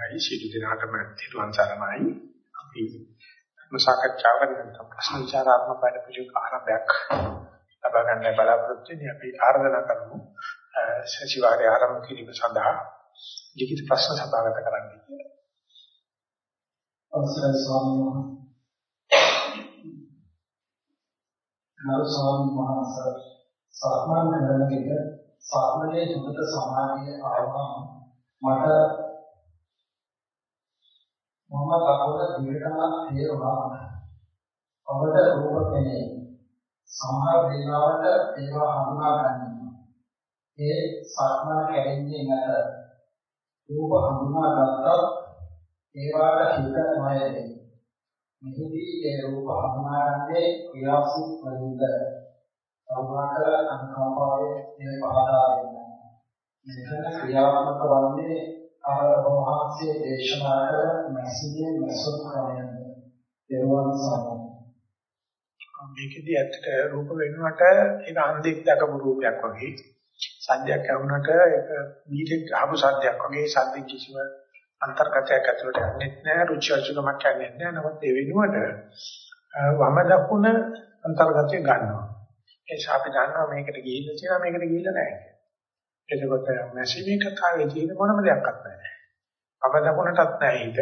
හොඳයි සියලු දෙනාටම තිරුවන් සරණයි. අපි මුසාකච්ඡාව කරන ප්‍රශ්න විචාරාත්මක වැඩ පිළිවෙලක ආරම්භයක් ලබා ගන්න බලාපොරොත්තු වෙන්නේ අපි ආරාධනා කරමු සතිವಾರයේ ආරම්භ කිරීම සඳහා ලිඛිත ප්‍රශ්න සභාගත කරන්න කියලා. අවසරයි ස්වාමීන් වහන්සේ. ගරු ස්වාමීන් වහන්සේ සාමාන්‍ය කරන විට සාමාන්‍ය සුගත සමාධිය ආවම මට මම කවුද දිගටම තේරුණා. අපට රූප පෙනේ. සමහර දේවල්වල ඒවා හඳුනා ගන්නවා. ඒ සත්‍යන කැරෙන්නේ නැත. රූප හඳුනා ගත්තත් ඒවාට හිත නොයදේ. මෙහිදී ඒ රූප හඳුනාගන්නේ ක්‍රියාසිත වලින්ද සමාකර අනුකම්පාවේ මේ පහදා දෙන්න. මෙතන ක්‍රියාත්මක වන්නේ ආරෝහාංශයේ දේශනා කර මැසිනේ මසුත් කරන්නේ දේවාන් සමන මේකෙදි ඇත්තට රූප වෙනුවට ඒක අන්දෙක් දකපු රූපයක් වගේ. සද්දයක් ඇහුනට ඒක බීජෙක් අහපු සද්දයක් වගේ. සද්ද කිසිම අන්තර්ගතයක් ඇතුළට යන්නේ නැහැ රුචි අරුචිකමක් යන්නේ නැහැ නමුත් ඒ වෙනුවට වම දකුණ අන්තර්ගතය ගන්නවා. ඒ නිසා අපි දන්නවා මේකට ගිහිල්ලා තියෙනවා මේකට ගිහිල්ලා නැහැ එතකොට මැසිමේ කතාවේ තියෙන මොනම දෙයක්වත් නැහැ. අප දකුණටත් නැහැ හිත.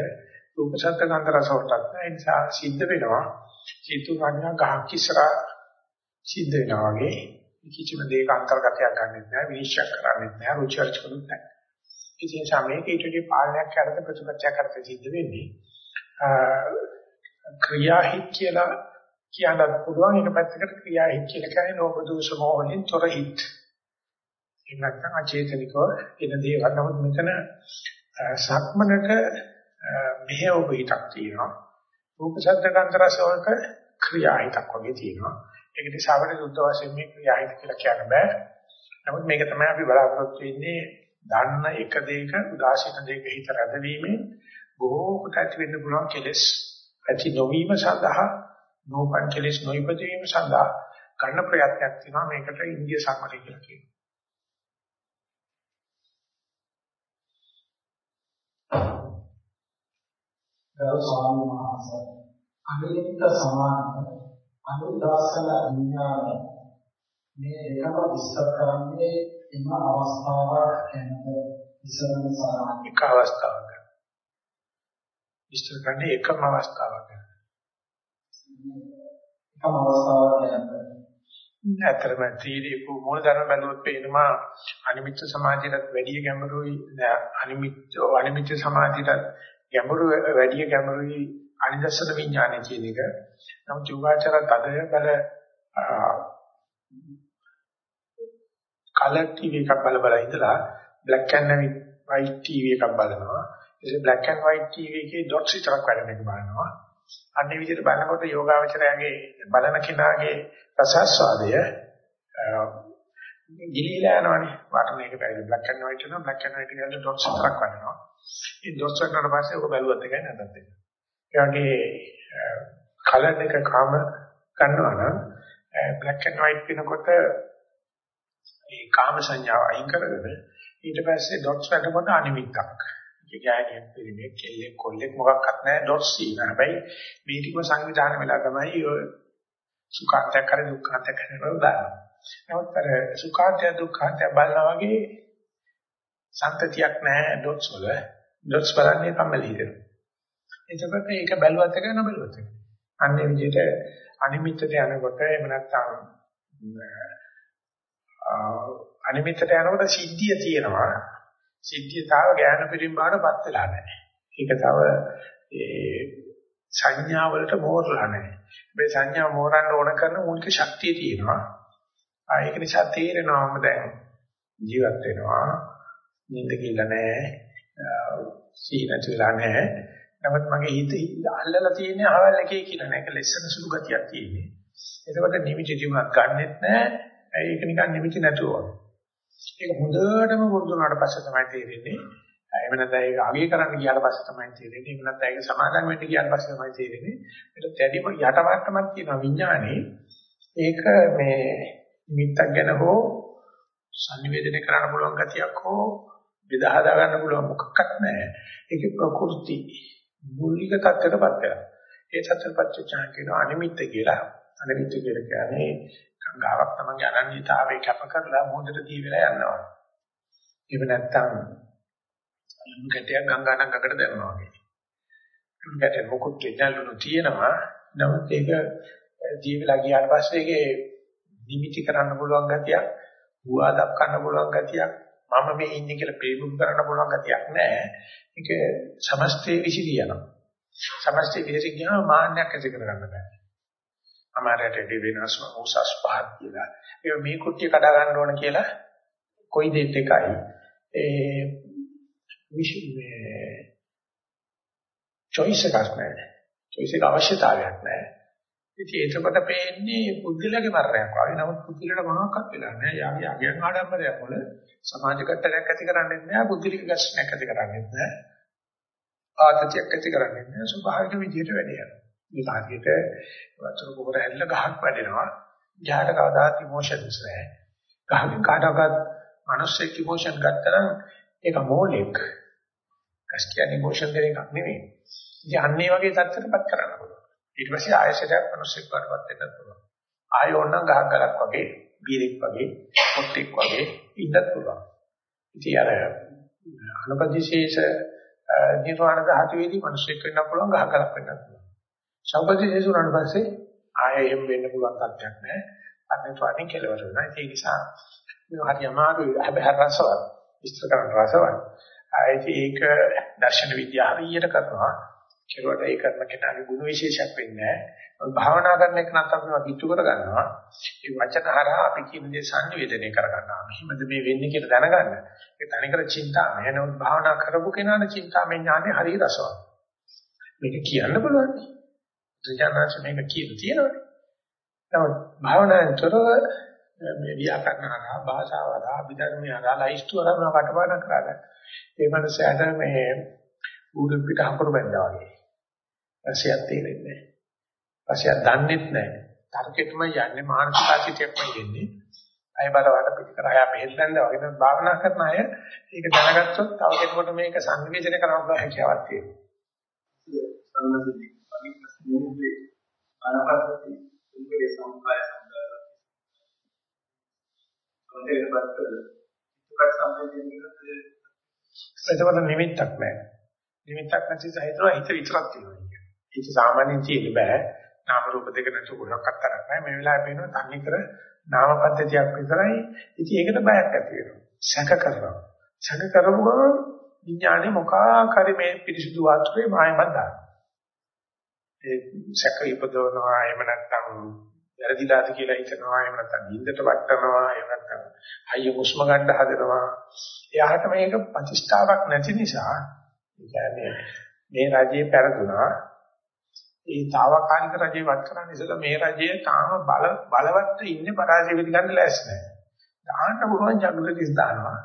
රූප ශබ්ද ගන්ධ රස වලටත් නැහැ. ඒ නිසා සිද්ධ වෙනවා. සිතු ගන්න ගහක් ඉස්සරහා සිද්ධ වෙනවා වගේ කිසිම දෙයක අන්තර්ගතයක් ගන්නෙත් නැහැ. විනිශ්චය කරන්නෙත් නැහැ. රුචර්ච් කරුත් නැහැ. ඉතින් සමේක ඊටදී පාලනයක් කරද්දී ප්‍රතිපත්තියක් කරද්දී සිද්ධ වෙන්නේ ක්‍රියාහිත කියලා කියන්නත් පුළුවන්. එක පැත්තකට ක්‍රියාහිත කියලා කියන්නේ ලෝභ දෝෂ මොහොලින් තොර හිත. එහෙම නැත්නම් අචේතනිකව එන දේවල් නමුත් මෙතන සක්මනක මෙහෙවපු හිතක් තියෙනවා. රූප ශබ්ද ගන්ධ රස වලක ක්‍රියාහිතක් වගේ තියෙනවා. ඒක නිසා අපිට සුද්ධ වශයෙන් මේ ක්‍රියාහිත කියලා කියන්න බෑ. නමුත් මේක තමයි අපි බලාපොරොත්තු වෙන්නේ දන්න එක දෙයක උදාසීන දෙයක හිත රැඳවීමෙන් බොහෝ කොට ඇති වෙන්න පුළුවන් කෙලෙස් ඇති නොවීම සඳහා නෝපන් කෙලෙස් නොයිපදවීම සඳහා ගන්න ප්‍රයත්නයක් තියෙනවා මේකට ඉන්දිය සම්මතය කියලා කියනවා. ගරු ස්වාමීන් වහන්සේ අනිත්‍ය සමාන අනුදාසන විඥාන මේ දෙකම විස්තර කරන්නේ එම අවස්ථාවක් ගැනද ඉස්සරහම සාරාංශ. එක අවස්ථාවක්. විස්තර කරන්නේ එකම අවස්ථාවක් එකම අවස්ථාවක් ගැනද ඇත්තටම තීරේ මොන ධර්ම බැලුවොත් පේනවා අනිමිත්‍ය සමාධියට වැඩි ගැඹුරුයි අනිමිත්‍ය අනිමිත්‍ය සමාධියට ගැඹුරු වැඩි ගැඹුරුයි අනිදර්ශන විඥානය කියන එක. නමුත් යෝගාචර තදය බල කලර් ටීවී එකක් බල බල ඉඳලා black and white ටීවී එකක් බලනවා. ඒ black and white ටීවී එකේ dots විතරක් වැඩන එක බලනවා. අන්නේ විදිහට බලනකොට යෝගාචරයගේ බලන කෙනාගේ රසස්වාදය ගිලිලා යනවනේ. වර්ණයක බැරි black and white වෙනවා black and white කියන dots විතරක් වැඩනවා. ඒ dots වලට පස්සේ ඔක බැලුවත් එකයි නැතත් එක. ඒ වගේ කලර් එක කාම ගන්නවා නම් black and white වෙනකොට ඒ කාම සංඥාව අයින් කරගෙන ඊට පස්සේ dots වලට අනිමිත්තක්. ඒ කියන්නේ පිළිමේ කෙල්ලෙක් කොල්ලෙක් මොකක්වත් නැහැ dots තියෙන. හැබැයි මේ ටිකම සංවිධානය වෙලා තමයි ඔය සුඛාන්තයක් කර දුක්ඛාන්තයක් කරනවා දානවා. නමුත් අර සුඛාන්තය දුක්ඛාන්තය බලනා වගේ සම්තතියක් නැහැ dots වල. dots බලන්නේ කම්මැලි හිතෙනවා. එතකොට ඒක බැලුවත් එක නොබැලුවත් එක. අන්න ඒ විදිහට අනිමිත්තට යනකොට එහෙම නැත්නම් අනිමිත්තට යනකොට සිද්ධිය තියෙනවා. සිද්ධිය තාව ඥාන පරිමාණපත් වෙලා නැහැ. ඒක තව ඒ සංඥා වලට මෝරලා නැහැ. මේ සංඥා මෝරන්න ඕන කරන මූලික ශක්තිය තියෙනවා. ආ ඒක නිසා තේරෙනවාම දැන් ජීවත් වෙනවා. නිින්ද කියලා නැහැ. සීනත් වෙලා නැහැ. නමුත් මගේ හිත අල්ලලා තියෙන අවල් එකේ කියලා නෑ. ඒක ලෙස්සන සුළු ගතියක් තියෙන්නේ. එතකොට නිමිති ජීවනක් ගන්නෙත් නෑ. ඒක නිකන් නිමිති නැතුව වගේ. ඒක හොඳටම වුරුදු වුණාට පස්සේ තමයි තේරෙන්නේ. එහෙම නැත්නම් ඒක අගය කරන්න ගියාට පස්සේ තමයි තේරෙන්නේ. එහෙම නැත්නම් ඒක සමාදන් වෙන්න ගියාට පස්සේ තමයි තේරෙන්නේ. ඒක දැඩිම යටවට්ටමක් තියෙන විඥානේ ඒක මේ නිමිත්තක් ගැන හෝ සංනිවේදනය කරන්න පුළුවන් ගතියක් හෝ බෙදා හදා ගන්න පුළුවන් මොකක්වත් නැහැ. ඒකේ ප්‍රകൃති මූලික தත්ත්වයටපත් වෙනවා. ඒ தත්ත්වපත් චාන් කියන අනිමිත්ත කියලා. අනිමිත්ත කියලා කියන්නේ ගංගාවක් තමයි අනන්‍යතාවය කැප කරලා මොහොතට දී වෙලා යනවා. ඒක නැත්තම් ලුණු කැටයක් ගංගා නම් ගඟට දැම්මා වගේ. ලුණු කැටේ මොකුත් දෙන්නලුණු තියෙනවා. නමුත් ඒක දී වෙලා ගියාට පස්සේ ඒකේ නිමිති කරන්න පුළුවන් ගතියක්, හුවා දක්වන්න පුළුවන් ගතියක්, මම මේ ඉන්නේ කියලා ප්‍රේමුම් කරන්න පුළුවන් ගතියක් නැහැ. ඒක සමස්තයේ විසිරියනවා. සමස්තයේ විසිරි ගියාම මාන්නයක් ඇති කරගන්න බෑ. අමාරයට දෙ වෙනස්ම උසස් පහත් කියලා. ඒ මේ කුට්ටිය කඩා ගන්න ඕන කියලා කොයි දෙයක් එකයි. ඒ විශ් මේ choice එකක් නැහැ. choice එක අවශ්‍යතාවයක් නැහැ. ඉතින් ඒකකට පේන්නේ පුද්ගලයාගේ මරණයක් වගේ. නමුත් පුද්ගලයාට මොනවක්වත් වෙලා නැහැ. යාගේ අගයන් ආඩම්බරයක් වල සමාජ කට්ටයක් ඇති කරන්නේ නැහැ. පුද්ගලික ගැස්මක් ඇති කරන්නේ නැහැ. ආතතියක් ඇති කරන්නේ නැහැ. ස්වභාවික විදිහට වැඩ යනවා. මේ කාර්යයට වතුර පොර ඇල්ල ගහක් වැඩෙනවා. ගහට කවදාත් ඉමෝෂන්ස් නැහැ. ගහකින් කාටවත් මිනිස්සෙක් ඉමෝෂන් ගත්තා නම් ඒක මෝලෙක්. කස් කියන්නේ ඉමෝෂන් දෙන එකක් නෙවෙයි. ඉතින් අන්න ඒ වගේ තත්ත්වයකටපත් කරන්න පුළුවන්. ඊට පස්සේ ආයශරයක් මිනිස්සෙක් වඩපත් වෙන්න පුළුවන්. ආයෝන්නම් ගහක් ගලක් වගේ, බීරෙක් වගේ, පොට්ටෙක් වගේ ඉන්නත් පුළුවන්. ඉතින් අර අනුපදිශේෂ නිර්වාණ ධාතුවේදී මිනිස්සෙක් වෙන්න පුළුවන්, ගහ ගලක් වෙන්න පුළුවන්. සම්පදිශේෂ උනාට පස්සේ ආයෙ එහෙම වෙන්න පුළුවන් තත්ත්වයක් නැහැ. අනිත් වටින් කෙලවර වෙනවා. ඒ නිසා මේ හරි අමාරුයි. හැබැයි රසවත්. විස්තර කරන්න රසවත්. ඒක දර්ශන විද්‍යාව හරියට කරනවා. කෙරුවට ඒ කරන කෙනාගේ ගුණ විශේෂයක් වෙන්නේ නැහැ. භාවනා කරන එක නම් අපි කිච්චු කර ගන්නවා. ඒ වචන හරහා අපි කියන දේ සංනිවේදනය කර ගන්නවා. මෙහිමද මේ වෙන්නේ කියලා දැනගන්න. ඒ තනිකර චින්තාමය නමුත් භාවනා කරපු කෙනාට චින්තාමය ඥානෙ හරිය රසවත්. මේක කියන්න පුළුවන්. සත්‍යඥානස මේක කියන තියෙනවනේ. නමුත් භාවනාවෙන් තොරව මේ ව්‍යාකරණ හරහා භාෂාව හරහා අභිධර්මය හරහා ලයිස්තු හරහා කටපාඩම් කරලා ඒ මනසට මේ ඌරු පිට හකුරු බැඳා වගේ. රසයක් තේරෙන්නේ නැහැ. රසයක් දන්නේත් නැහැ. තර්කෙටම යන්නේ මානසික ආචිතයක්ම යන්නේ. අය බලවට පිට කරා බෙහෙත් බැඳා වගේ නම් භාවනා කරන අය ඒක දැනගත්තොත් තව කෙනෙකුට මේක සංවේදනය කරන්න පුළුවන් හැකියාවක් තියෙනවා. සම්මතියි. අනිත් ප්‍රශ්නේ අනපසති උන්ගේ සම්පාය සම්බන්ධ. ඔතේපත් කළ. ඒකට සම්බන්ධ එතකොට නිමිත්තක් නැහැ. නිමිත්තක් නැති සහිතව හිත විතරක් තියෙනවා කියන්නේ. ඒක සාමාන්‍යයෙන් තියෙන්න බෑ. නාම රූප දෙක නැතුව කොහොමවත් කරක් නැහැ. මේ වෙලාවේ පේනවා තන්නේ කර නාම පද්ධතියක් විතරයි. ඉතින් ඒකට බයක් ඇති වෙනවා. සැක කරනවා. සැක කරමුම විඥානේ මොකාකාරී මේ පිරිසුදු වාස්තුවේ මායමත් දානවා. ඒ සැක ඉපදවනවා එහෙම නැත්නම් වැරදිලාද කියලා හිතනවා එහෙම නැත්නම් නිින්දට වටනවා එහෙම නැත්නම් හයිය හුස්ම ගන්න හදනවා එයාට මේක ප්‍රතිෂ්ඨාවක් නැති නිසා කියන්නේ මේ රජේ පෙරදුනා ඒ తాවකාලික රජේ වත් කරන්න ඉස්සෙල්ලා මේ රජයේ තාම බල බලවත් ඉන්නේ පරාජය පිළිගන්න ලෑස්ති නැහැ. දාන්න පුළුවන් ජගුලටිස් දානවා.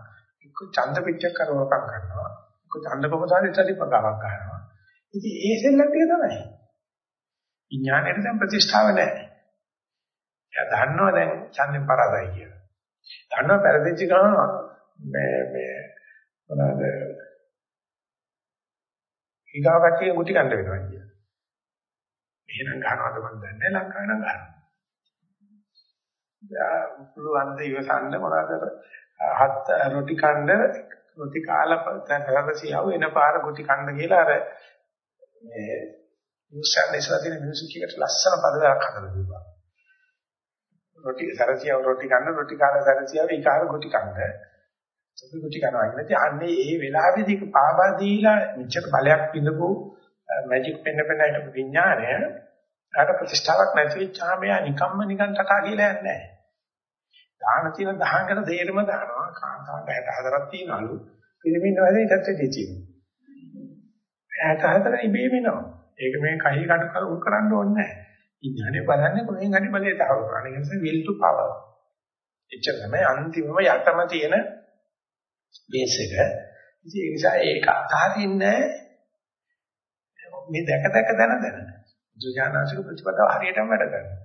එක්ක ඡන්ද පිටක් කරවකම් කරනවා. එක්ක ඡන්ද කොමසාරේ සතිපකාවක් ගන්නවා. ඉතින් ඒ සෙල්ලම්ටිය තමයි. විඥාණයට දැන් ප්‍රතිෂ්ඨාව නැහැ. එයා දන්නවා දැන් ඡන්දෙන් පරාදයි කියලා. දන්නවා පෙරදිච්ච ගමන් මේ මේ මොනවාද ඊගාව කට්ටිය ගුටි කන්න වෙනවා කියලා. එහෙනම් ගන්නවද මන් දන්නේ ලංකාවේ නම් ගන්නවා. යා පුළුවන් ද ඉවසන්න? මොනවාද? හත් රොටි කන්න රොටි කාලා පතරසියව එන පාර ගුටි කන්න කියලා අර මේ ඉස්සන් ඉස්සලා තියෙන මිනිස්සු කීකට ලස්සන පදයක් හදලා දුන්නා. රොටි සරසියව රොටි කන්න රොටි කාලා සරසියව ඊකාර ගුටි කන්න සුදු කුටි කරනවා කියන්නේ අන්නේ ඒ වෙලාවේදී පාවා දීලා මෙච්චර බලයක් පිඳපු මැජික් පෙන්න පෙන්න හිටපු විඥානය අර ප්‍රතිෂ්ඨාවක් නැති වෙච්චාම එයා නිකම්ම නිකන් ටකා කියලා යන්නේ නැහැ. දාන තියෙන දහංගන දෙයරම දානවා කාන්තාවට 64ක් තියනලු පිළිමින් වැඩි ඉතත්ටි තියෙනවා. 64 ඉබේ වෙනවා. ඒක මේ කහි කඩ කර උල් කරන්න ඕනේ නැහැ. විඥානේ බලන්නේ කොහෙන් හරි බලේ තහවුරු කරන. ඒ නිසා will to power. එච්චර තමයි අන්තිමම යටම තියෙන බේස් එක. ඉතින් ඒ නිසා ඒක අතහරින්නේ මේ දැක දැක දන දන. දුජානාසික ප්‍රතිපදාව හරියටම වැඩ කරනවා.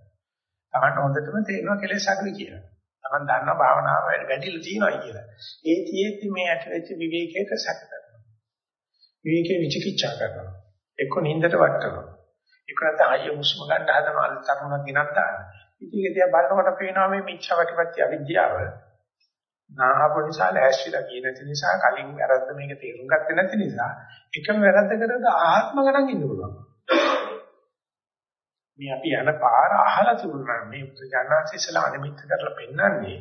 තමන්න හොඳටම තේරෙනවා කෙලෙස් අඩුයි කියලා. Taman දන්න භාවනාව වැඩිලා තියෙනවා කියලා. ඒ තියෙද්දි මේ ඇතිවෙච්ච විවේකයට සැක කරනවා. විවේකේ විචිකිච්ඡා කරනවා. එක්ක නින්දට වටනවා. ඒක නැත්නම් ආයෙ මුස්ම ගන්න හදන අල්තරණ දිනක් දාන්න. ඉතින් ඒක දිහා බලනකොට පේනවා මේ මිච්ඡා වටිපත්‍ය අවිද්‍යාව. නාහපු නිසා ලෑස්තිලා කියන නිසා කලින් වැරද්ද මේක තේරුම් ගත්තේ නැති නිසා එකම වැරද්ද කරලා ආත්ම ගණන් ඉන්න පුළුවන්. මේ අපි යන පාර අහලා තිබුණා මේ ජානනාංශ ඉස්සලා අනිමිත් කරලා පෙන්නන්නේ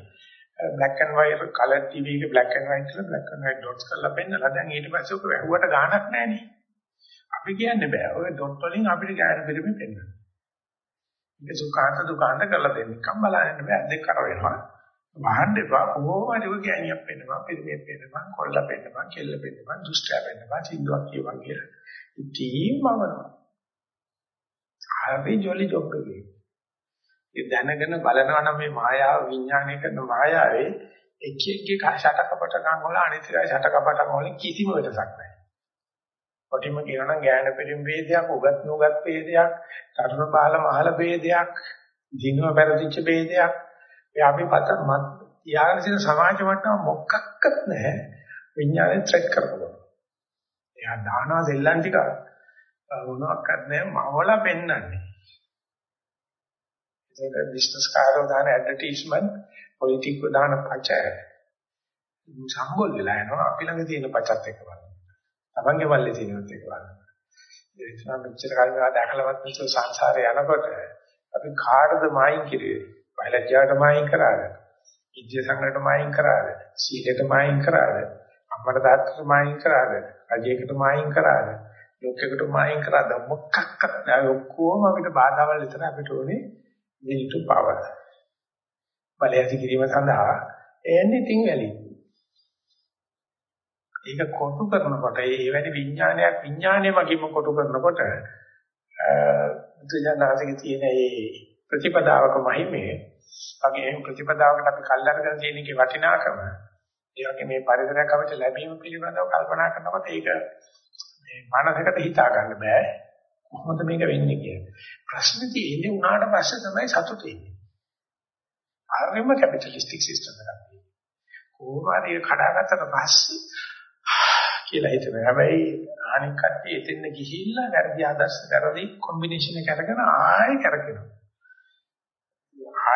black and white color TV එක black and white කියලා black and white dots කරලා පෙන්නලා දැන් ඊට පස්සේ ඔක වැහුවට ගාණක් නැහනේ. අපි කියන්නේ බෑ. ඔය dot වලින් අපිට ගාන පිළිමෙ පෙන්නන්න. ඒක සුඛාන්ත දුකාන්ත කරලා දෙන්න. කම් බලන්න බෑ. දෙක කර වෙනවා. වහන්න එපා කොහොම හරි ඔය ගෑණියක් පෙන්නවා පිළිමෙ පෙන්නවා කොල්ල පෙන්නවා කෙල්ල පෙන්නවා දුෂ්ටයා පෙන්නවා සින්දුවක් කියවා කියලා ඉතින් මවනවා හරි ජොලි ජොබ් එකේ. ඒ දැනගෙන බලනවා නම් මේ මායාව විඥානය කරන මායාවේ එක එක ෂටකපට ගන්න වල අනිත් එක ෂටකපට වල කිසිම වෙනසක් නැහැ. කොටිම කියනවා නම් ඥාන පරිම වේදයක්, උගත් නුගත් වේදයක්, තරුණ බාල මහල වේදයක්, දිනව පෙරදිච්ච වේදයක්. ඒ අපි පත මත් යාගෙන සිට සමාජ මට්ටම මොකක්වත් නැහැ. විඥානේ ත්‍රෙට් කරපොළ. එයා දානවා දෙල්ලන් ටික මොනවාක්වත් නැහැ මවලා පෙන්වන්නේ. ඒක බිස්නස් කාර්යෝ දාන ඇඩ්වර්ටයිස්මන්ට් පොලිටික්ව දාන පච සම්බොල් වෙලා යනවා අපි ළඟ තියෙන පචත් එක බලන්න. තමන්ගේ වල්ලේ තියෙනත් එක බලන්න. ඒ නිසා මෙච්චර කාලෙක දැකලවත් නැතුව සංසාරේ යනකොට අපි කාටද මායින් කිරුවේ? බයලජ්ජාට මායින් කරාද? ඉන්දිය සංගරට මායින් කරාද? සීලයට මායින් කරාද? අම්මට තාත්තට මායින් කරාද? රජයකට මායින් කරාද? ලෝකයකට මායින් කරාද? මොකක්වත් නැහැ. ඔක්කොම අපිට බාධාවල් විතර අපිට ඕනේ will to power. බලය ඇති කිරීම සඳහා anything valid. ඒක කොටු කරනකොට ඒ වැනි විඥානයක් විඥානය වගේම කොටු කරනකොට බුදුජානනාථගේ තියෙන ඒ ප්‍රතිපදාවක මහිමේ වගේ ප්‍රතිපදාවකට අපි කල්ලාගෙන තියෙන එකේ වටිනාකම ඒ වගේ මේ පරිසරයක් අපිට ලැබීම පිළිබඳව කල්පනා කරනකොට ඒක මේ මානසිකට හිතා ගන්න බෑ කොහොමද මේක වෙන්නේ කියලා. ප්‍රශ්නේ තියෙන්නේ උනාට පස්සේ තමයි සතුට එන්නේ. ආරෙම කැපිටලිස්ටික් සිස්ටම් එකක්. කොහොම හරි කඩාගත්තට පස්සේ කියලා හිතනවා. හැබැයි අනික් කට්ටිය එතෙන් ගිහිල්ලා වැරදි ආදර්ශ වැරදි කොම්බිනේෂන් එක අරගෙන ආයෙ කරකිනවා.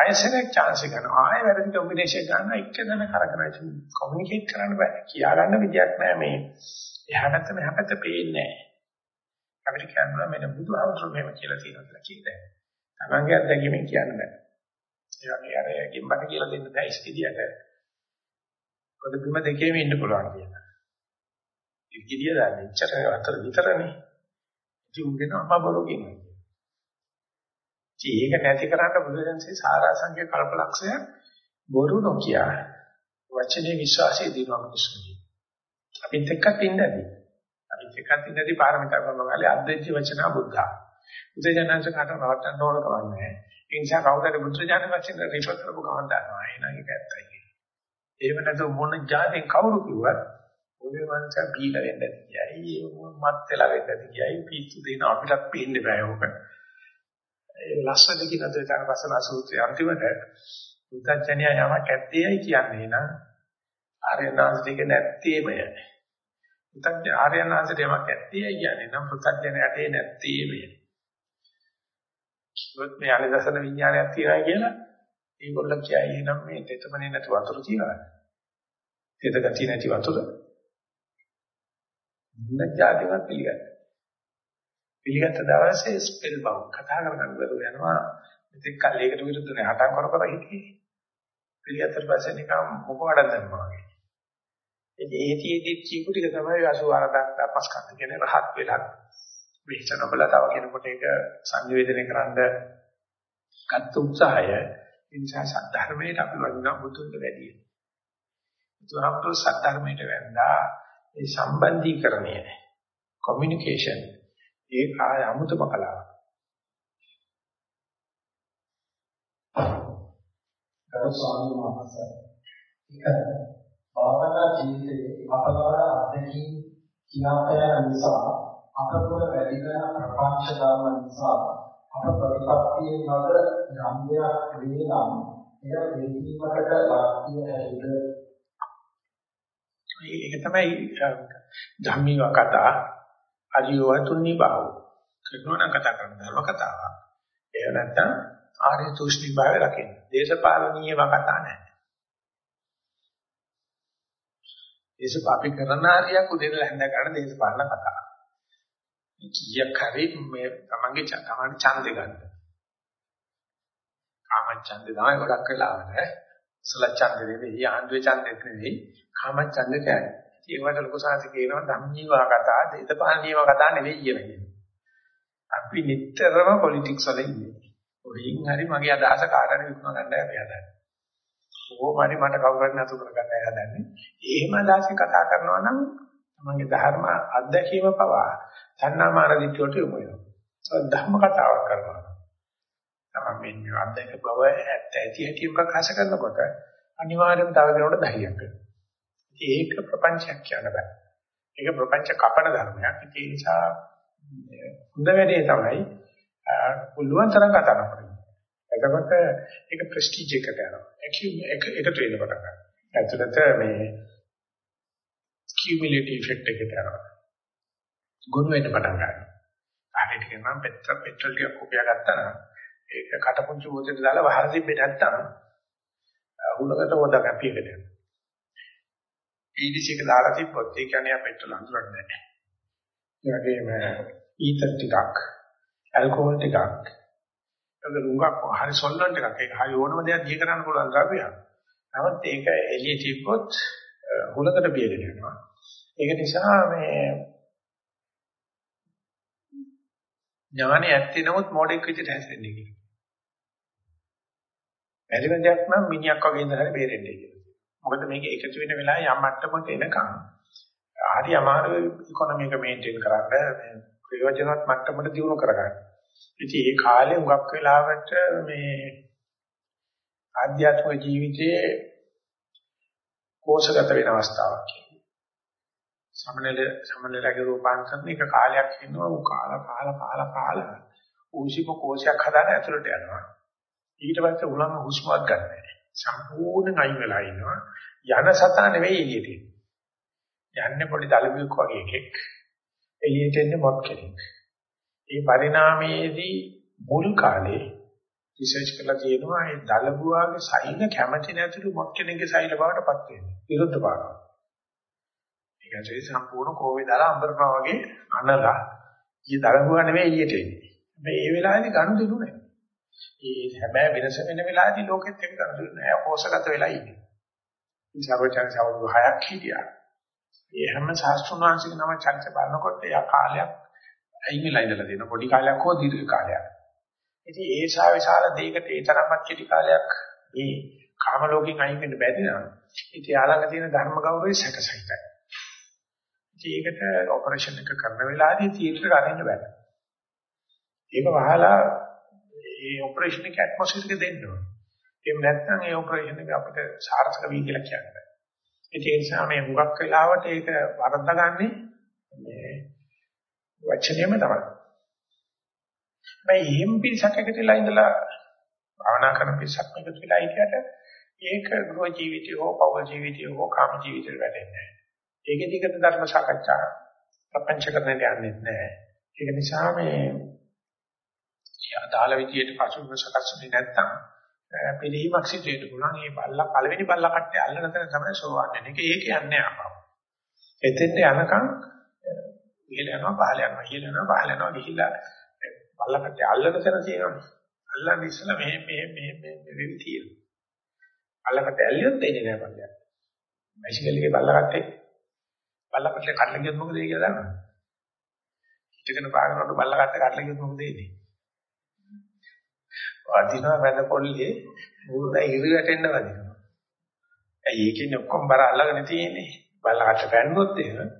ආයෙසෙනෙක් chance එක ගන්න. ආයෙ වැරදි කොම්බිනේෂන් ගන්න එක දන කරගෙන කොමියුනිකේට් කරන්න බෑ. කියා ගන්න විදියක් නෑ මේ. එහා පැත්ත මෙහා පැත්ත පේන්නේ නෑ. අපිට කියන්න මෙන්න බුදුහාමුදුරුවෝ මෙහෙම කියලා තියෙනවා කියලා කියන්නේ. තමන්ගේ අත්දැකීමෙන් කියන්න බෑ. ඒ වගේ අර ගෙම්බට කියලා දෙන්න බෑ ඉස්කිදියට. පොද බිම දෙකේම ඉන්න පුළුවන් කියලා. ඉස්කිදිය දාන්නේ ඉච්චර අතර විතරනේ. ඉතින් උගෙන අම්මා බොරු කියනවා. ඒක නැති කරන්න බුදුරජාණන්සේ සාරාංශික කල්පලක්ෂය බොරු නොකිය වචනේ විශ්වාසය දිනවම මිනිස්සුන්ගේ. අපිත් එක්කත් ඉන්නදී අනිත් එකත් ඉඳි පාරමිතා කරන කාලේ අද්දෙච්ච වචනා බුද්ධා. බුදුජානක කට නවත්තන්න ඕන කවන්නේ. ඒ නිසා කවුරුද බුදුජානක වචන රිපෝට් කරපු ගමන් දන්නවා. එහෙනම් ඒක ඇත්තයි කියන්නේ. එහෙම නැත්නම් මොන જાතෙන් කවුරු කිව්වත් ඔය මනස බීලා වෙන්න කියයි. මත් වෙලා වෙන්න කියයි. පිස්සු දෙන අපිටත් පේන්න බෑ ඕක. ඒ ලස්සන කියන දෙයකට පස්සන සූත්‍රය අන්තිමට බුද්ධජනය යමක් ඇත්තේයි කියන්නේ නම් ආර්යනාථ දෙක නැත්තේමය. පුතග්ජ ආර්යනාථට යමක් ඇත්තේ කියන්නේ නම් පුතග්ජනයට ඒ නැත්තේ මේ. කිව්වොත් මේ අනිදසන විඥානයක් තියෙනවා කියලා ඒගොල්ලෝ කියයි නම් මේ තෙතමනේ නැති වතුර තියනවා. තෙත ගතිය නැති වතුර. මොන જાතිවත් පිළිගන්න. පිළිගත්ත දවසේ ස්පෙල් බව් කතා කරගන්න බැරුව යනවා. ඉතින් කල් ඒකට විරුද්ධනේ හටන් කර කර හිටියේ. පිළිගත්තට පස්සේ නිකන් මොකවඩක් දැම්මා වගේ. ඉතින් ඒතිෙදි කියපු ටික තමයි 84000ක් තපස්කන්ධ කියන රහත් වෙලා විචන බල තව කෙනෙකුට ඒක සංවේදනය කරන්න ගත්ත උත්සාහය ඉන්සා සද්ධර්මයට අපි වදිනා බුදුන්ට වැඩි. බුදුහාමුදුරු සද්ධර්මයට වැඳා ඒ සම්බන්ධීකරණය කොමියුනිකේෂන් ඒ කාය අමුතම කලාවක්. ගරු ස්වාමීන් වහන්සේ භාවනා ජීවිතයේ අපකාර අධ්‍යක්ෂින් කියාපෑම නිසා අපතුල වැඩි වෙන ප්‍රපංච ධර්ම නිසා අප ප්‍රතිපත්තියේ මත යම් දෙයක් වේ නම් එයා දෙකීමකට වාක්‍ය ඇහිද ඒක තමයි ධම්මික කතා අරියව තුන්නි බාව කරනවා කතා කරන ධර්ම කතාවක්. ඒ නැත්තම් ආර්ය තුෂ්ණි භාවය රකින්න. දේශපාලනීය කතා නැහැ. දේශප අපි කරන හරියක් උදේට හැඳ ගන්න දේශපාලන කතා. කීයක් හරි මේ තමන්ගේ තමන් ඡන්දෙ ගන්න. කාම ඡන්දේ තමයි ගොඩක් වෙලාවට සල ඡන්දේ නෙවෙයි ආන්දුවේ ඡන්දෙත් නෙවෙයි කාම ඡන්දේ කියන්නේ. ඒවට ලොකු සාංශ කියනවා ධම්මීවා කතා, දේශපාලනීයව කතා නෙවෙයි කියන්නේ. අපි නිතරම පොලිටික්ස් වල ඉන්නේ. ඔයින් හරි මගේ අදහස කාටද විකුණ ගන්නයි අපි හදන්නේ. ඕකමරි මට කවුරුත් නතු කර ගන්නයි හදන්නේ. එහෙම අදහසින් කතා කරනවා නම් තමන්ගේ ධර්ම අත්දැකීම පවා තණ්හාමාන දිට්ඨියට යොමු වෙනවා. ධර්ම කතාවක් කරනවා. තමයි මේ අත්දැක බව ඇත්ත ඇති ඇති ප්‍රකාශ කරනකොට අනිවාර්යයෙන්ම තව කෙනෙකුට ධෛර්යයක් වෙනවා. ඒක ප්‍රපංචයක් කියන්න බෑ. ඒක ප්‍රපංච කපන ධර්මයක්. ඒ නිසා හොඳ වැඩේ තමයි පුළුවන් තරම් කතා කරන්න. එතකොට ඒක ප්‍රෙස්ටිජ් එකට යනවා. ඒක එකතු වෙන කොට ගන්න. ඇත්තට මේ කියුමුලටිව් ඉෆෙක්ට් එකට යනවා. ගොනු වෙන්න පටන් ගන්නවා. ආයෙත් කියනවා පෙට්‍රල් පෙට්‍රල් ටික කොපියා ගත්තා නම් ඒක කටපුංචි වෝදෙට දාලා වහලා තිබ්බේ නැත්තම් උණකට හොදා කැපියකට යනවා. ඊඩිසි එක දාලා තිබ්බොත් ඒ කියන්නේ පෙට්‍රල් අඳුරන්නේ නැහැ. ඒ වගේම ඊතර ටිකක් ඇල්කොහොල් ටිකක් ඒක රුඟක් හරි සොල්ලන්ට් එකක් ඒක හරි ඕනම දෙයක් දී කරන්න පුළුවන් ද්‍රව්‍යයක්. නමුත් ඒක එළිය තිබ්බොත් හුලකට බියගෙන යනවා. ඒක නිසා මේ ඥානෙ ඇත්තේ නමුත් මොඩෙක් විදිහට හැසිරෙන්නේ කියලා. බැරිම දෙයක් නම් මිනිහක් වගේ ඉඳලා හරි බේරෙන්නේ කියලා. මොකද මේක එකතු වෙන වෙලාවේ යම් මට්ටමක එනකම් හරි අමාරු ඉකොනොමි එක මේන්ටේන් කරන්න මේ ප්‍රයෝජනවත් මට්ටමට දියුණු කරගන්න. ඉතින් ඒ කාලේ හුඟක් වෙලාවට මේ ආධ්‍යාත්මික ජීවිතයේ කෝෂගත වෙන අවස්ථාවක් කියන්නේ. සමනල සමනලගේ රූපාන්තරණ එක කාලයක් ඉන්නවා උ කාලා කාලා කාලා කාලා ඌසික කෝෂයක් හදාන ඇතුළට යනවා. ඊට පස්සේ උලංග හුස්මවත් ගන්න නැහැ. සම්පූර්ණයෙන් අයින් වෙලා ඉන්නවා. යන සතා නෙවෙයි එළියට එන්නේ. යන්නේ පොඩි දලබියක් වගේ එකෙක්. එළියට එන්නේ මොත් කෙනෙක්. මේ පරිණාමයේදී මුල් කාලේ රිසර්ච් කරලා තියෙනවා මේ දලබුවාගේ සයින කැමැති නැතිළු මොත් කෙනෙක්ගේ සයිල බවටපත් වෙනවා. විරුද්ධ පාරක්. ඒ කියන්නේ සම්පූර්ණ කෝවේ දාලා අඹරනවා වගේ අනලා ඊ දලබුවා නෙවෙයි එළියට එන්නේ. මේ ඒ වෙලාවේදී ගනුදෙනු නැහැ. ඒ හැබැයි වෙනස වෙන වෙලාවදී ලෝකෙත් එක්ක ගනුදෙනු නැහැ. පෝසගත වෙලා ඉන්නේ. ඉතින් සර්වචන් සවුරු හයක් හිටියා. ඒ හැම ශාස්ත්‍රඥාන්සික නම චර්ච බලනකොට යා කාලයක් අයින් වෙලා ඉඳලා තියෙන පොඩි කාලයක් හෝ දීර්ඝ කාලයක්. ඉතින් ඒ සා විශාල දෙයකට ඒ තරම්වත් කෙටි කාලයක් මේ කාම ලෝකෙන් අයින් වෙන්න බැරි නම් ඉතින් යාළඟ තියෙන ධර්ම ගෞරවය සැකසිතයි. ඉතින් ඒකට ඔපරේෂන් එක කරන වෙලාවදී තියටර් අරින්න බෑ. ඒක වහලා ඒ ඔපරේෂන් එක ඇට්මොස්ෆියර් එක දෙන්න ඕනේ. එහෙම නැත්නම් ඒ ඔපරේෂන් එක අපිට සාර්ථක වෙයි කියලා කියන්නේ. ඒ නිසා මේ හුඟක් වෙලාවට ඒක වරද්දාගන්නේ මේ වචනයම තමයි. මේ හිම් පිටසක් එකතුලා ඉඳලා භාවනා කරන පිටසක් එකතුලා ඉඳියට ඒක ගෘහ ජීවිතය හෝ පෞද්ගල ජීවිතය හෝ කාම ජීවිතය වෙන්නේ නැහැ. ඒකේ දිගට ධර්ම සාකච්ඡා ප්‍රපංච කරන්න යන්නේ නැහැ. ඒක නිසා මේ අදාළ විදියට පසුබිම සකස් වෙන්නේ නැත්නම් පිළිහිමක් සිදු වෙන්න පුළුවන්. මේ බල්ලා පළවෙනි බල්ලා කට්ටේ අල්ලන තැන තමයි සෝවාන් වෙන්නේ. ඒක යන්නේ ආපහු. එතෙන්ට යනකම් ඉහළ යනවා පහළ යනවා ඉහළ යනවා පහළ යනවා ගිහිල්ලා බල්ලා කට්ටේ අල්ලන තැන තියෙනවා. අල්ලන්නේ ඉස්සලා මෙහෙ මෙහෙ මෙහෙ මෙහෙ වෙවි තියෙනවා. බල්ලා කට්ටේ ඇල්ලියොත් දෙන්නේ නැහැ බල්ලා. බයිසිකල් එකේ බල්ලා කට්ටේ බල්ලා කට්ටේ කඩලා ගියොත් මොකද කියලා දන්නවද? හිටගෙන පාගනකොට බල්ලා කට්ටේ කඩලා ගියොත් මොකද වෙන්නේ? වදිනවා වැද පොල්ලේ මූණ ඉරි වැටෙන්න වදිනවා. ඇයි ඒකනේ ඔක්කොම බර අල්ලගෙන තියෙන්නේ. බලකට පැන්නොත් එහෙම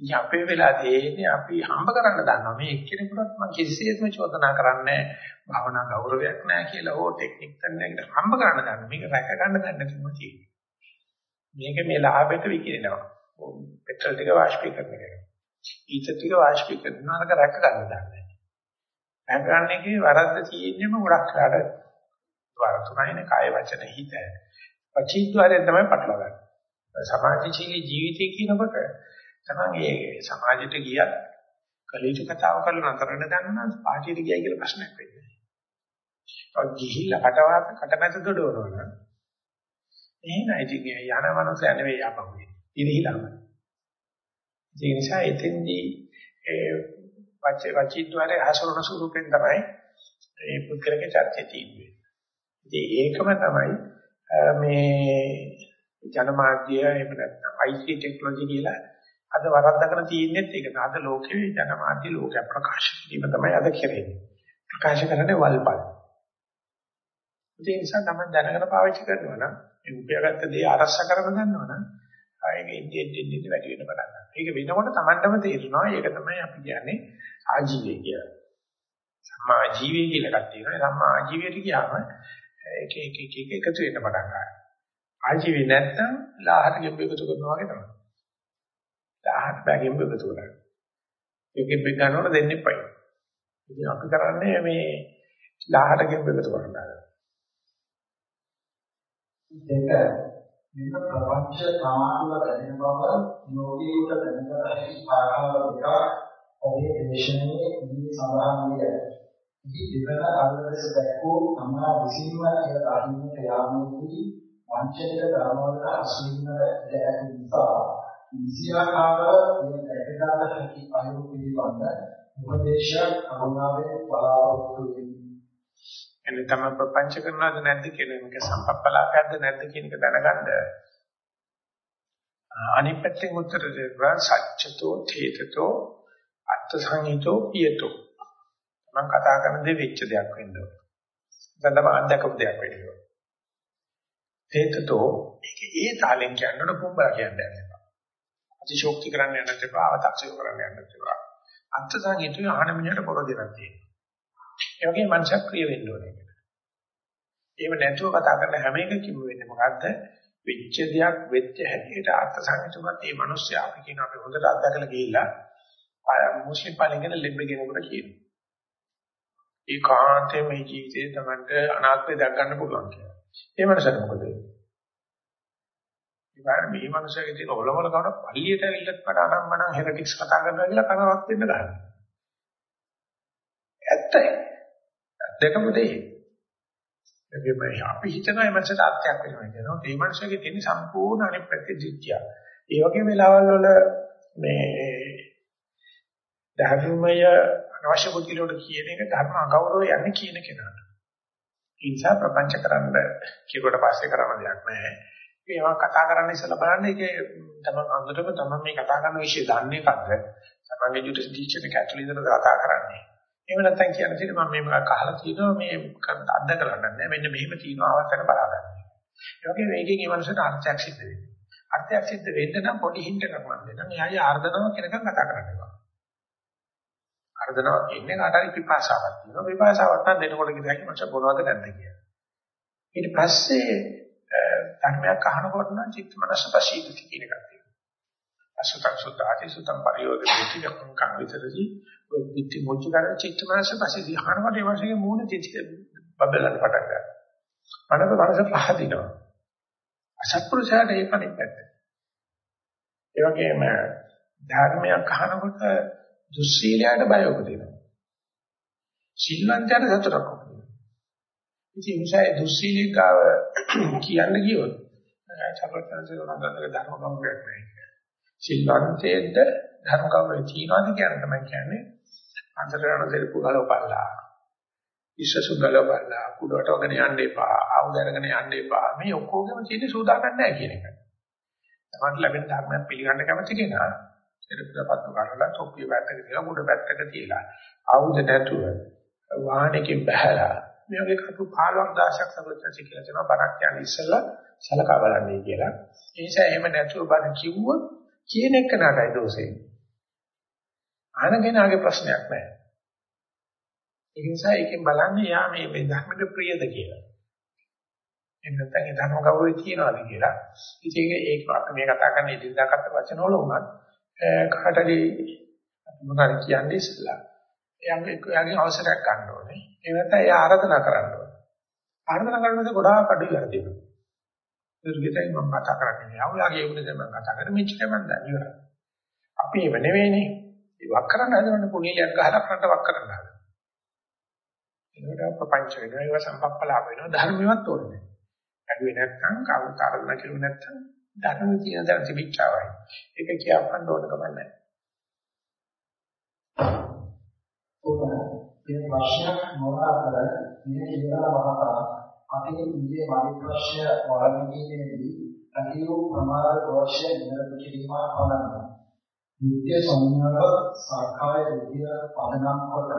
යපේ වෙලා තියෙන්නේ අපි හම්බ කරන්න දන්නවා. මේ එක්කෙනෙකුට මම කිසිසේත්ම චෝදනා කරන්නේ භාවනා ගෞරවයක් නැහැ කියලා හෝ ටෙක්නික් තැනකට හම්බ කරන්න දන්නවා. මේක රැක ගන්න දන්න තුන තියෙන්නේ. මේක මේ ලාභයට විකිරෙනවා. පෙට්‍රල් ටික වාෂ්පීකරණය කරනවා. ඊට ටික වාෂ්පීකරණය කරනක රැක ගන්න දන්නේ. රැක ගන්න එකේ වරද්ද තියෙන්නේම ගොඩක් කාට ద్వාර තුනයිනේ කාය වචන හිත. පචීද්්වාරයෙන් තමයි පටලවා ගන්න. සමාජශීලී ජීවිතය කියනකොට තමයි සමාජයට ගියත් කලීතු කතාව කරලා නතර වෙන ගන්න නම් පාටියට ගියයි කියලා ප්‍රශ්නයක් වෙන්නේ නැහැ. ඔය ගිහිල්ලා කටවාත කටමැද දොඩවනවා. එහෙනම් ඉතින් යන මනුස්සය නෙවෙයි ආපහු. ඉරිහිලාම. ඒ නිසා එතෙන්දී ඒ වචේ වචීද්්වාරයේ හසුරුවන ස්වරූපෙන් තමයි ඒ පුද්ගලගේ චර්චේ තියෙන්නේ. ඉතින් ඒකම තමයි මේ ජනමාධ්‍ය එහෙම නැත්නම් ICT ටෙක්නොලොජි කියලා අද වරද්දගෙන තියෙන්නේ ඒක. අද ලෝකේ ජනමාධ්‍ය ලෝක ප්‍රකාශ කිරීම තමයි අද කරන්නේ. ප්‍රකාශ කරන්නේ වල්පල්. ඒ නිසා තමයි දැනගෙන පාවිච්චි කරනවා නම් මේ උපයාගත්ත දේ අරස්ස කරගෙන ගන්නවා නම් ඒක ඉන්දියෙන් ඉන්දියෙන් වැඩි වෙන පටන් ගන්නවා. ඒක වෙනකොට Tamandම තේරෙනවා. ඒක තමයි අපි කියන්නේ ආජීවය කියලා. සම්මා ආජීවය කියලා එකක් තියෙනවා. සම්මා ආජීවයට ගියාම ඒක එක එක එක එකතු වෙන්න පටන් ගන්නවා. ආජීවය නැත්තම් ලාහට ගෙම්බ එකතු කරනවා වගේ තමයි. ලාහට බෑ ගෙම්බ එකතු කරන්නේ. ඒකෙන් බෙක් ගන්නකොට දෙන්නේ පයි. ඉතින් අපි කරන්නේ මේ ලාහට ගෙම්බ එකතු කරනවා. දෙක මෙන්න ප්‍රපංච සමානව දැනෙන බව යෝගීවට දැනගත හැකි ආකාර දෙක ඔබේ දේශනාවේ ඉන්නේ සඳහන් විය. ඉහි දෙවන අල්ලස දැක්වූ තමා විසින්ම එය දකින්නට යාමේදී වංචනික ධර්මවලට අසුවින්නට දැක නිසා විසියාකාර එය දැකගත හැකි අයුරු පිළිබඳ උපදේශයක් කරුණාවෙන් බලාපොරොත්තු වෙමි. එන්නේ තම ප්‍රපංච කරනවද නැද්ද කියන එක සම්පප්පලාපයක්ද නැද්ද කියන එක දැනගන්න අනිත් පැත්තෙන් උත්තර දෙනවා සත්‍යතෝ තේතතෝ අත්ථ සංහිතෝ පියතෝ මම කතා කරන දේ වෙච්ච දෙයක් වෙන්න ඕන. දැන් තමයි අත්දකපු දෙයක් වෙන්න ඕන. තේතතෝ ඒක ඒ තාලෙන් කියනකොට කුඹලා කියන්නේ නැහැ. අතිශෝක්ති කරන්න යන්නත් එපා, අව탁සිය කරන්න යන්නත් එපා. අත්ථ සංහිතෝ ආහන මිනිහට පොර දෙයක් තියෙනවා. ඒ වගේ මනසක් ක්‍රිය වෙන්න ඕනේ. එහෙම නැතුව කතා කරන හැම එකකින්ම වෙන්නේ මොකද්ද? වෙච්ච දෙයක් වෙච්ච හැටියට අර්ථ සංහිතුමත් මේ මිනිස්සයා අපි කියන අපි හොඳට අත්දකලා ගිහිල්ලා මුස්ලිම් පාලනගෙන ලෙබ්බගෙනකට කියනවා. ඒ කාන්තේ මේ ජීවිතේ තමයි අනාත්මය දැක් ගන්න පුළුවන් කියලා. ඒ මනසට මොකද වෙන්නේ? ඉතින් මේ මනුස්සයාගේ තියෙන ඔලොමල කරන පල්ලියට ඇවිල්ලත් මට අනම්මනම් හෙරටික්ස් කතා කරනවා කියලා කනවත් වෙන්න ගන්නවා. ඇත්තයි. දෙකම දෙයි. ඒකමයි අපි හිතනවා මේ මනසට අර්ථයක් වෙනවා කියනවා. මේ මනසගේ තියෙන සම්පූර්ණ අනිත් පැත්තේ දිට්ඨිය. ඒ වගේ වෙලාවල් වල මේ ධර්මය අවශ්‍ය පුදුලෝට කියන එක ධර්ම අගෞරවය යන්නේ කියන කෙනාට. ඒ නිසා ප්‍රපංච කරන්න කිව්වට පස්සේ කරන්න දෙයක් නැහැ. ඒවා කතා කරන්න ඉස්සලා බලන්න ඒකේ තමන් අඳුරම තමන් මේ කතා කරන විශ්ය දන්නේ නැද්ද? තමන්ගේ ජුඩිස්ටික්ෂන් එක ඇතුළේ ඉඳලා කතා කරන්නේ. එහෙම නැත්නම් කියන දේ මම මේ මොකක් අහලා තියෙනවා මේ අද්ද කරන්න නැහැ. මෙන්න මෙහෙම තියෙනවා අවස්ථක බලා ගන්න. ඒ වගේ මේකෙන් මේ මනසට අර්ථයක් සිද්ධ වෙනවා. අර්ථයක් සිද්ධ වෙන්න නම් පොඩි හින්ට් එකක් මම දෙන්නම්. මෙහායි ආර්ධනාව කෙනකම් කතා කරන්න එපා. ආර්ධනාව ඉන්නේ කාටරි පිපාසාවක් තියෙනවා. පිපාසාවක් නම් දෙනකොට කිව්වා මචං බොනවද නැද්ද කියලා. ඊට පස්සේ ධර්මයක් අහනකොට නම් චිත්ත මනස පශීදති කියන එකක් තියෙනවා. අසුතං සුද්ධාති සුතං පරියෝධිති යකම් කං විතරදී ඔය පිටි මොචි කර චිත්ත මනස පස්සේ ධ්‍යානවට ඒ වගේ මූණ තිති බබලන්න පටන් ගන්නවා. මනස මනස පහදිනවා. අසත්පුරුෂයාට ඒක අනිත් පැත්ත. ඒ වගේම ධර්මයක් අහනකොට දුස්සීලයට බය උපදිනවා. සිල්වන්තයාට සතුටක් උපදිනවා. ඉතින් නිසා ඒ දුස්සීලිකාව කියන්න ගියොත් චක්‍රවර්තී සෝනන්දගේ ධර්ම කම්පයක් නැහැ. සිල්වන්තයේද ධර්ම කම්පේ තියනවාද කියන තමයි කියන්නේ අන්තරණ දෙලපු ගලවපල්ලා. ඉස්සසු ගලවපල්ලා කුඩට වගෙන යන්න එපා. ආයුධ අරගෙන යන්න එපා. මේ ඔක්කොගෙම තියෙන සූදානම් නැහැ කියන එක. තමයි ලැබෙන ධර්මයක් පිළිගන්න කැමති කෙනා ඉරපත්තු කරලා තොප්පිය පැත්තක තියලා මුඩ පැත්තක තියලා ආයුධ නැතුව වාහනකින් බහැලා මේ වගේ කටු 15000ක් සම්පූර්ණ කියලා තියෙනවා බණක් කියන්නේ ඉස්සෙල්ලා සලකා බලන්නේ කියලා. ඒ නිසා එහෙම නැතුව බණ කිව්වොත් කියන එක නටයි දෝෂේ. අහනගෙනාගේ ප්‍රශ්නයක් නැහැ. ඒ නිසා ඒකෙන් බලන්නේ යා මේ මේ ධර්මෙට ප්‍රියද කියලා. එහෙම නැත්නම් ඒ ධර්ම ගෞරවය තියනවාද කියලා. ඉතින් ඒක අපි මේ කතා කරන ඉදිරියදාකට වචන වල උනත් කාටරි මොනවාරි කියන්නේ ඉස්සලා. එයාගේ එයාගේ අවසරයක් ගන්න ඕනේ. ඒ නැත්නම් එයා ආරාධනා කරන්න ඕනේ. ආර්දනා කරනකොට ගොඩාක් අඩු වෙලා තියෙනවා. දුර්ගිතයි මම කතා කරන්නේ. අවුලාගේ උනේ දැන් මම කතා කරන්නේ මෙච්චර මම දන්නේ ඉවරයි. අපි ඒව නෙවෙයිනේ. ඒ වක් කරන්න හදනකොට කුණියලක් ගහලා කරන්න වක් කරන්න හදනවා. ඒකට ප්‍රපංච වෙනවා ඒවා සම්පප්පලාප වෙනවා ධර්මෙවත් ඕනේ. අඩුවේ නැත්නම් කවුරු කාරණා කිරුවේ නැත්නම් ධර්ම කියන දර තිබිච්චාවයි. ඒක කියවන්න ඕන කම නැහැ. ඔබ මේ ප්‍රශ්න මොනවාද මේ කියලා වහතා අපි ඉන්නේ මානසික ප්‍රශ්න වර්ණීයේදී අතිරෝ ප්‍රමාද දෝෂ නිරත කිරීම පමණයි. නිත්‍ය සංඥාව සාකාය විද්‍ය පදනම් කොට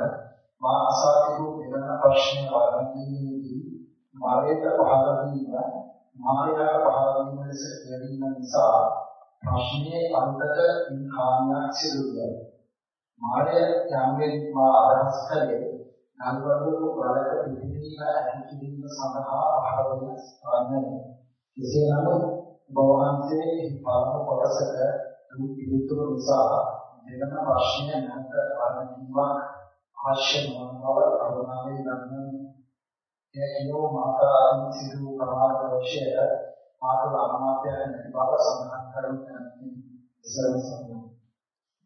මා අසාතිරු වෙන ප්‍රශ්න වර්ණීයේදී මායයට පහළ වීම මායාව පහළ වීම ලෙස කියවීම නිසා ප්‍රශ්නයේ අන්තක විඛානයක් සිදු වෙනවා. මාය යම්ගෙන් මා අදහස් කළේ නල්වරු වලක පිළිදීම ඇති කිරීම සඳහා පහළ වන ස්ථානය. කෙසේ නමුත් බවහන්සේ පාරම කොටසක දුක් පිළිතුරු නිසා දෙවන ප්‍රශ්නය නැවත වර්ණීමක් අවශ්‍ය නොවන බව කරුණාවෙන් දන්වන්නේ එයෝ මාතාන් සිදු ප්‍රමාද දෝෂය මාතෘ අමාත්‍යයන් නැති බව සඳහන් කරන්නේ ඉස්සරහ සම්මත.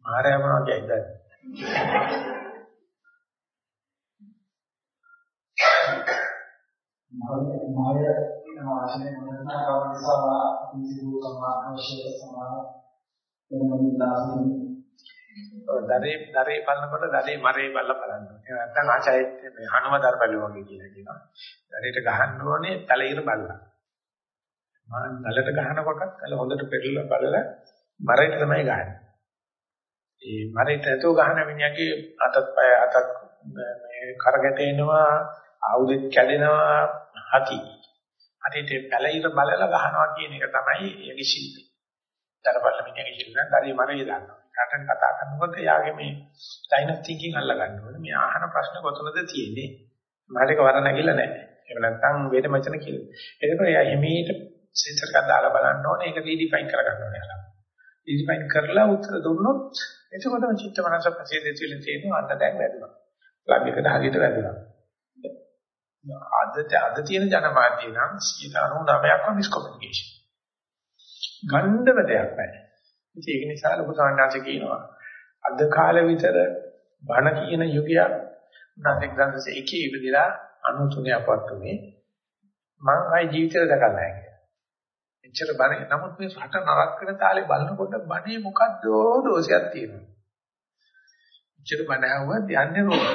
මාරයම කියයිද? මාය වාසනේ මොනවා කවද නිසා සිදු ප්‍රමාද දෝෂය සමාන වෙනමින්දාසින් දරේ දරේ බලනකොට දරේ මරේ බලලා බලන්න. ඒ නැත්නම් ආචාර්ය මේ හනුම දරබලු වගේ කියලා කියනවා. දරේට ගහන්න ඕනේ පැලිර බලලා. මම දලට ගහනකොට කල හොඳට පෙරලා බලලා මරේට තමයි ගහන්නේ. ඒ මරේට ඇතෝ ගහන මිනිහගේ අතත් පය අතත් මේ කරගැටෙනවා ආයුධෙත් කැඩෙනවා හති. හරියට පැලිර බලලා ගහනවා කියන එක තමයි ඒකේ ශිල්පය. දරබල මිනිහගේ ශිල්පය දරේ මරේ දානවා. කාටන් කතා කරනකොට යාගේ මේ ලයින් ඔෆ් තින්කින් අල්ල ගන්න ඕනේ. මේ අහන ප්‍රශ්න කොතනද තියෙන්නේ? මාලික වර නැගිලා නැහැ. එහෙම නැත්නම් වේද මචන කියලා. එතකොට එයා හිමීට සෙන්සර් එකක් දාලා බලන්න ඕනේ. ඒක රීඩිෆයින් කරගන්න ඕනේ යාලා. රීඩිෆයින් කරලා උත්තර දුන්නොත් එතකොටම චිත්ත මනස ප්‍රසිද්ධ දෙවිලෙන් තියෙනවා අන්න දැන් වැදුනා. ප්ලග් එකට හරියට වැදුනා. අද අද තියෙන ජනමාධ්‍ය නම් 99%ක්ම මිස්කොමියුනිකේෂන්. ගණ්ඩව දෙයක් නැහැ. ඉතින් ඒක නිසා ලොකු සාංගාංශ කියනවා අද කාලෙ විතර බණ කියන යුගයක් නැත්නම් දැන්සේ එකේ ඉපදිලා 93 අපවත්තුනේ මං ආයි ජීවිතේ දැකලා නැහැ කියලා. එච්චර බණ නමුත් මේ රට නරක වෙන තාලේ බලනකොට බණේ මොකද්ද දෝෂයක් තියෙනවා. එච්චර බණ ඇහුවත් යන්නේ රෝග.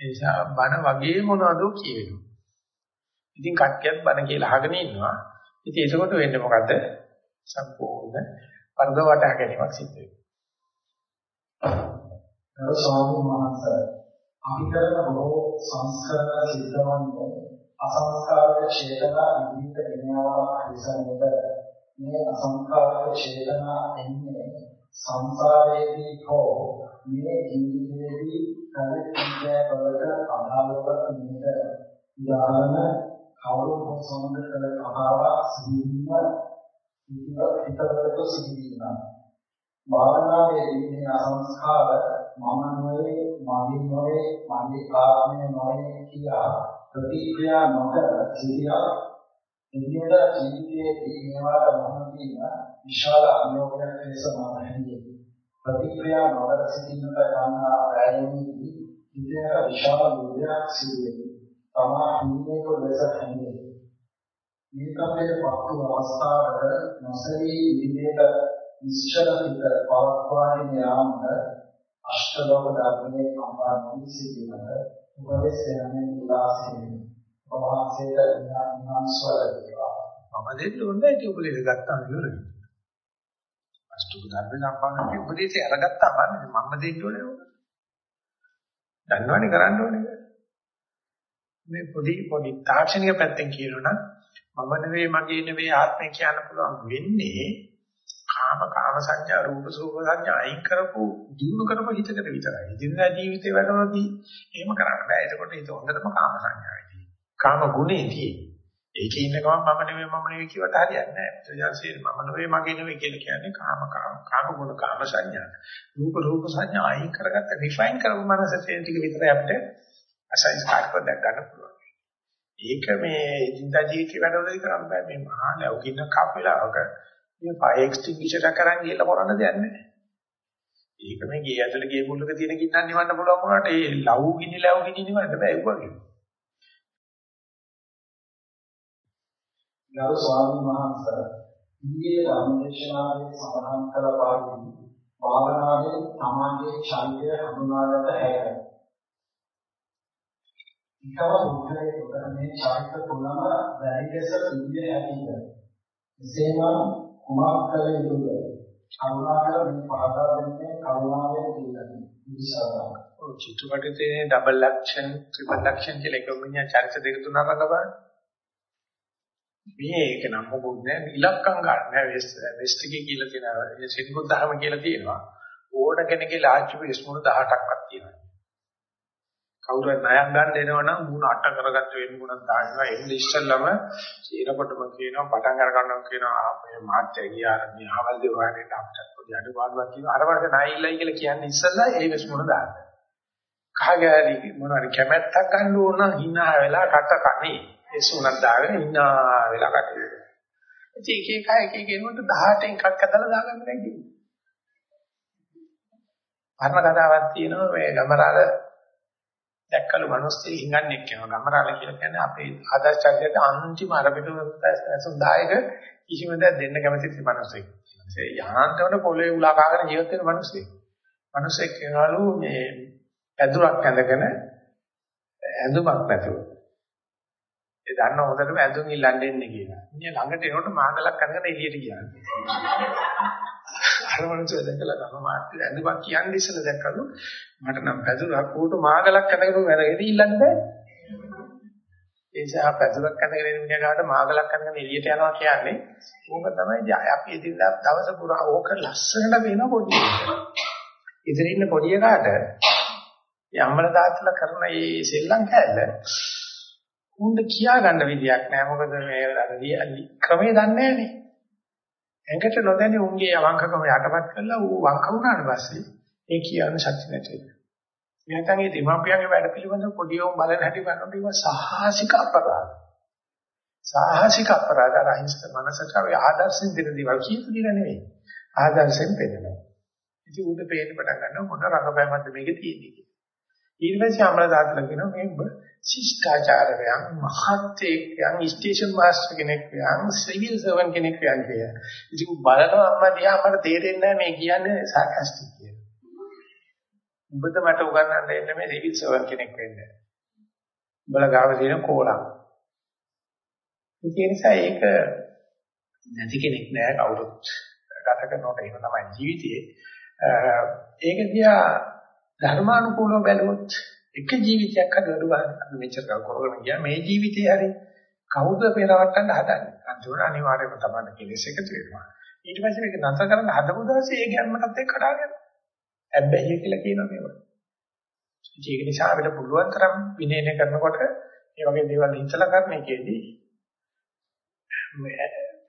ඒ නිසා බණ වගේ මොනවද කියවෙනවා. ඉතින් කට්ටියත් බණ කියලා අහගෙන ඉන්නවා. ඉතින් ඒකකොට වෙන්නේ මොකද්ද? සම්පූර්ණ පරද වටහා ගැනීමක් සිද්ධ වෙනවා. අර ස්වාමීන් වහන්සේ අපි කරන බොහෝ සංස්කරණ සිද්ධවන්නේ අසංස්කාරක චේතනා ඉදිරියට ගෙනයාමක් නිසා නේද? මේ අසංස්කාරක චේතනා එන්නේ සංසාරයේදී හෝ මේ ජීවිතයේදී කල කිසිය බලක අභාවව නේද? උදාහරණ කවුරු හෝ සම්බන්ධ කළ කතාවක් සිහිවීම හිතවලට සිහිවීම භාවනාවේදී මේ අසංස්කාර මම නොවේ මගේ නොවේ මගේ ආත්මය නොවේ කියලා ප්‍රතික්‍රියා නොකර සිටියා එදිනෙදා ජීවිතයේදී මේවාට මොහොත දීම විශාල අභියෝගයක් ලෙස මම හැඳින්වනවා ප්‍රතික්‍රියා නොකර සිටින්නට ගන්නා ප්‍රයෝගයේදී හිතේ විශාල යුද්ධයක් සිදු වෙනවා තමා හින්නේක ලෙස හැඳින්වෙනවා මේ කපේට පත්තු අවස්ථාවක නොසලී ඉදිරියට නිශ්චලිත පවත්වාගෙන යාමට අෂ්ටලෝක ධර්මයේ සම්බන්ධ සිටීමට උපදෙස් දෙනමින් උදාසීන ප්‍රවාහසේත විනාශවල දේවා මම දෙන්න ඕනේ ඒක උපදෙස් ගත්තාම ඉවරයි. අෂ්ටලෝක ධර්ම සම්බන්ධ උපදෙස් අරගත්තාම මම දෙන්න ඕනේ ඕක. දන්නවනේ කරන්න ඕනේ. මේ පොඩි පොඩි තාක්ෂණික පැත්තෙන් කියනොනම් මම නෙවෙයි මගේ නෙවෙයි ආත්මය කියන්න පුළුවන් වෙන්නේ කාම කාම සංඥා රූප සූප සංඥා අයින් කරපු දිනු කරපු හිතකට විතරයි. ඉදිරියදා ජීවිතේ වැඩවලදී එහෙම කරන්න බෑ. ඒකකොට හිත හොඳටම කාම සංඥාවේදී. කාම ගුණේදී. ඒකේ ඉන්න ගමන් මම නෙවෙයි මම නෙවෙයි කියවට හරියන්නේ නැහැ. ප්‍රජාසීල මම නෙවෙයි මගේ නෙවෙයි කියලා කියන්නේ කාම කාම කාම ගුණ කාම සංඥා. රූප රූප සංඥා අයින් කරගත්ත රිෆයින් කරපු මනසට ටික විතරයි අපිට අසයිස් කාර්යයක් දැක් ගන්න පුළුවන්. ඒක මේ ඉදින්දා ජීවිතේ වැඩවලදී කරන්න බෑ මේ මහා ලෞකික කප්පලාවක මේ ෆයර් එක්ස්ටින්ගිෂර් කරන් ගිහලා කරන්න දෙයක් නැහැ. ඒක මේ ගේ ඇතුලේ ගේ මුල්ලක තියෙන ගින්නන් නිවන්න පුළුවන් වුණාට ඒ ලව් ගිනි ලව් ගිනි නිවන්න බෑ ඒක වගේ. ගරු ස්වාමීන් වහන්සේ ඉන්දිය ධර්මදේශනාවේ සඳහන් කළ පරිදි භාවනාවේ සමාජයේ ඡන්දය හඳුනාගත හැකියි. ඊටව උත්තරේ උත්තරනේ චරිත තුනම වැඩි ලෙස සිද්ධිය හැකිද? එසේනම් කුමක් කළ යුතුද? කරුණාකර මේ පහදා දෙන්නේ කරුණාවෙන් කියලා. ඉතිසාරා. ඔය චිත්‍රපටයේ ඩබල් ඇක්ෂන්, ට්‍රිපල් ඇක්ෂන් කියලා එක මිනිහා චරිත දෙක තුනක් අඟපාන. මේ ඒක නම් මොකුත් නෑ ඉලක්කම් ගන්න නෑ වෙස්ට් එකේ කියලා තියෙනවා සිංහුත් දහම කියලා තියෙනවා ඕන කෙනෙක්ගේ ලාජ්ජු විස්මුණු 18ක්වත් තියෙනවා කවුරු හරි ණයක් ගන්න එනවනම් මුණ අට කරගත්ත වෙන මුණක් දානවා. එන්න ඉස්සෙල්ලම ඊරකොටම කියනවා පටන් අර ගන්නවා කියනවා මේ මාත්‍ය ගියා මේ හවල් දෙවානේ අපිට පොඩි අඩුපාඩුවක් තියෙනවා. අර වගේ ණය ඉල්ලයි කියලා කියන්නේ ඉස්සෙල්ලා ඒ විස්මුණ දාන්න? කහගෑරි මොනවාරි කැමැත්තක් ගන්න ඕන නම් hina වෙලා කට කනේ ඒ සුණක් දාගෙන hina වෙලා කටේ ඉතින් එක එක එක එක එනකොට 18 එකක් හදලා දාගන්න බැහැ කියන්නේ පරණ කතාවක් තියෙනවා මේ ගමරාල දැක්කලු මිනිස්සු හිඟන්නේ කියනවා ගමරාල කියලා කියන්නේ අපේ ආදර්ශයකට අන්තිම අරබිට සුන්දායක කිසිම දෙයක් දෙන්න කැමති මිනිස්සෙක්. ඒ යහන්තවල පොළේ උලා කාගෙන ජීවත් වෙන මිනිස්සෙක්. මිනිස්සෙක් කියනවලු මේ ඇඳුමක් ඇඳගෙන ඇඳුමක් නැතුව. ඒ දන්න හොඳටම ඇඳුම් ඉල්ලන්න එන්නේ කියලා. ඉන්නේ ළඟට එනකොට මාගලක් අරගෙන එළියට ගියා. අර මනුස්සය දැකලා තම මාත්‍ය ඇඳුමක් කියන්නේ ඉස්සෙල්ලා දැක්කලු මට නම් පැදුරක් ඌට මාගලක් අරගෙන වැරගෙන ඉල්ලන්න බෑ. ඒ නිසා පැදුරක් අරගෙන ඉන්න කෙනාට මාගලක් අරගෙන එළියට යනවා කියන්නේ ඕක තමයි අපි ඉදින්දා දවස පුරා ඕක ලස්සනට වෙන පොඩි. ඉතින් ඉන්න පොඩි එකාට යම්මල දාත්තලා කරන මේ සෙල්ලම් කෑල්ල උන්ට කියා ගන්න විදියක් නෑ මොකද මේ අර ක්‍රමේ දන්නේ නෑනේ. ඇඟට නොදැනි උන්ගේ අවංකකම යටපත් කරලා ඌ වංක වුණාට පස්සේ ඒ කියන්නේ සත්‍ය නැති වෙනවා. නැත්නම් ඒ දෙමාපියන්ගේ වැඩ පිළිබඳව පොඩි උන් බලන හැටි බලනකොට ඒක සාහසික අපරාධ. සාහසික අපරාධ රහිත මනසට අපි ආදර්ශෙන් දෙන දේවල් කියපු දින නෙවෙයි. ආදර්ශෙන් පෙන්නනවා. ඉතින් උන්ට පේන්න පටන් ගන්නවා මොන රඟපෑමක්ද මේකේ තියෙන්නේ කියලා. ඊට පස්සේ අමල දාතල කියනවා මේ ශිෂ්ටාචාරයන් මහත්යෙක්යන් ස්ටේෂන් මාස්ටර් කෙනෙක් යන් සිවිල් සර්වන් කෙනෙක් යන් කියලා. ඉතින් බලනවා අම්මා දිහා මට තේරෙන්නේ නැහැ මේ කියන්නේ සාකස්ටික් කියලා. උඹට මට උගන්වන්න දෙන්න මේ සිවිල් සර්වන් කෙනෙක් වෙන්න. උඹලා ගාව තියෙන කෝලම්. ඒ නිසා ඒක නැති කෙනෙක් නෑ කවුරුත් ගත කරනකොට ඒක තමයි ජීවිතයේ. ඒක දිහා ධර්මානුකූලව බැලුවොත් එක ජීවිතයක් හරි අඩු ගන්න අපි මෙච්චර කල් කරගෙන ගියා. මේ ජීවිතේ හරි කවුද පෙරවට්ටන්න හදන්නේ? අන්තිමට අනිවාර්යයෙන්ම තමයි කෙලෙස් එකතු වෙනවා. ඊට පස්සේ මේක නැතර කරන්න හදපු දවසේ ඒ ගැම්මටත් එක්ක කඩාගෙන හැබැයි කියලා කියනවා මේවා. ඒක නිසා අපිට පුළුවන් තරම් විනයන කරනකොට මේ වගේ දේවල් හිතලා කරන එකේදී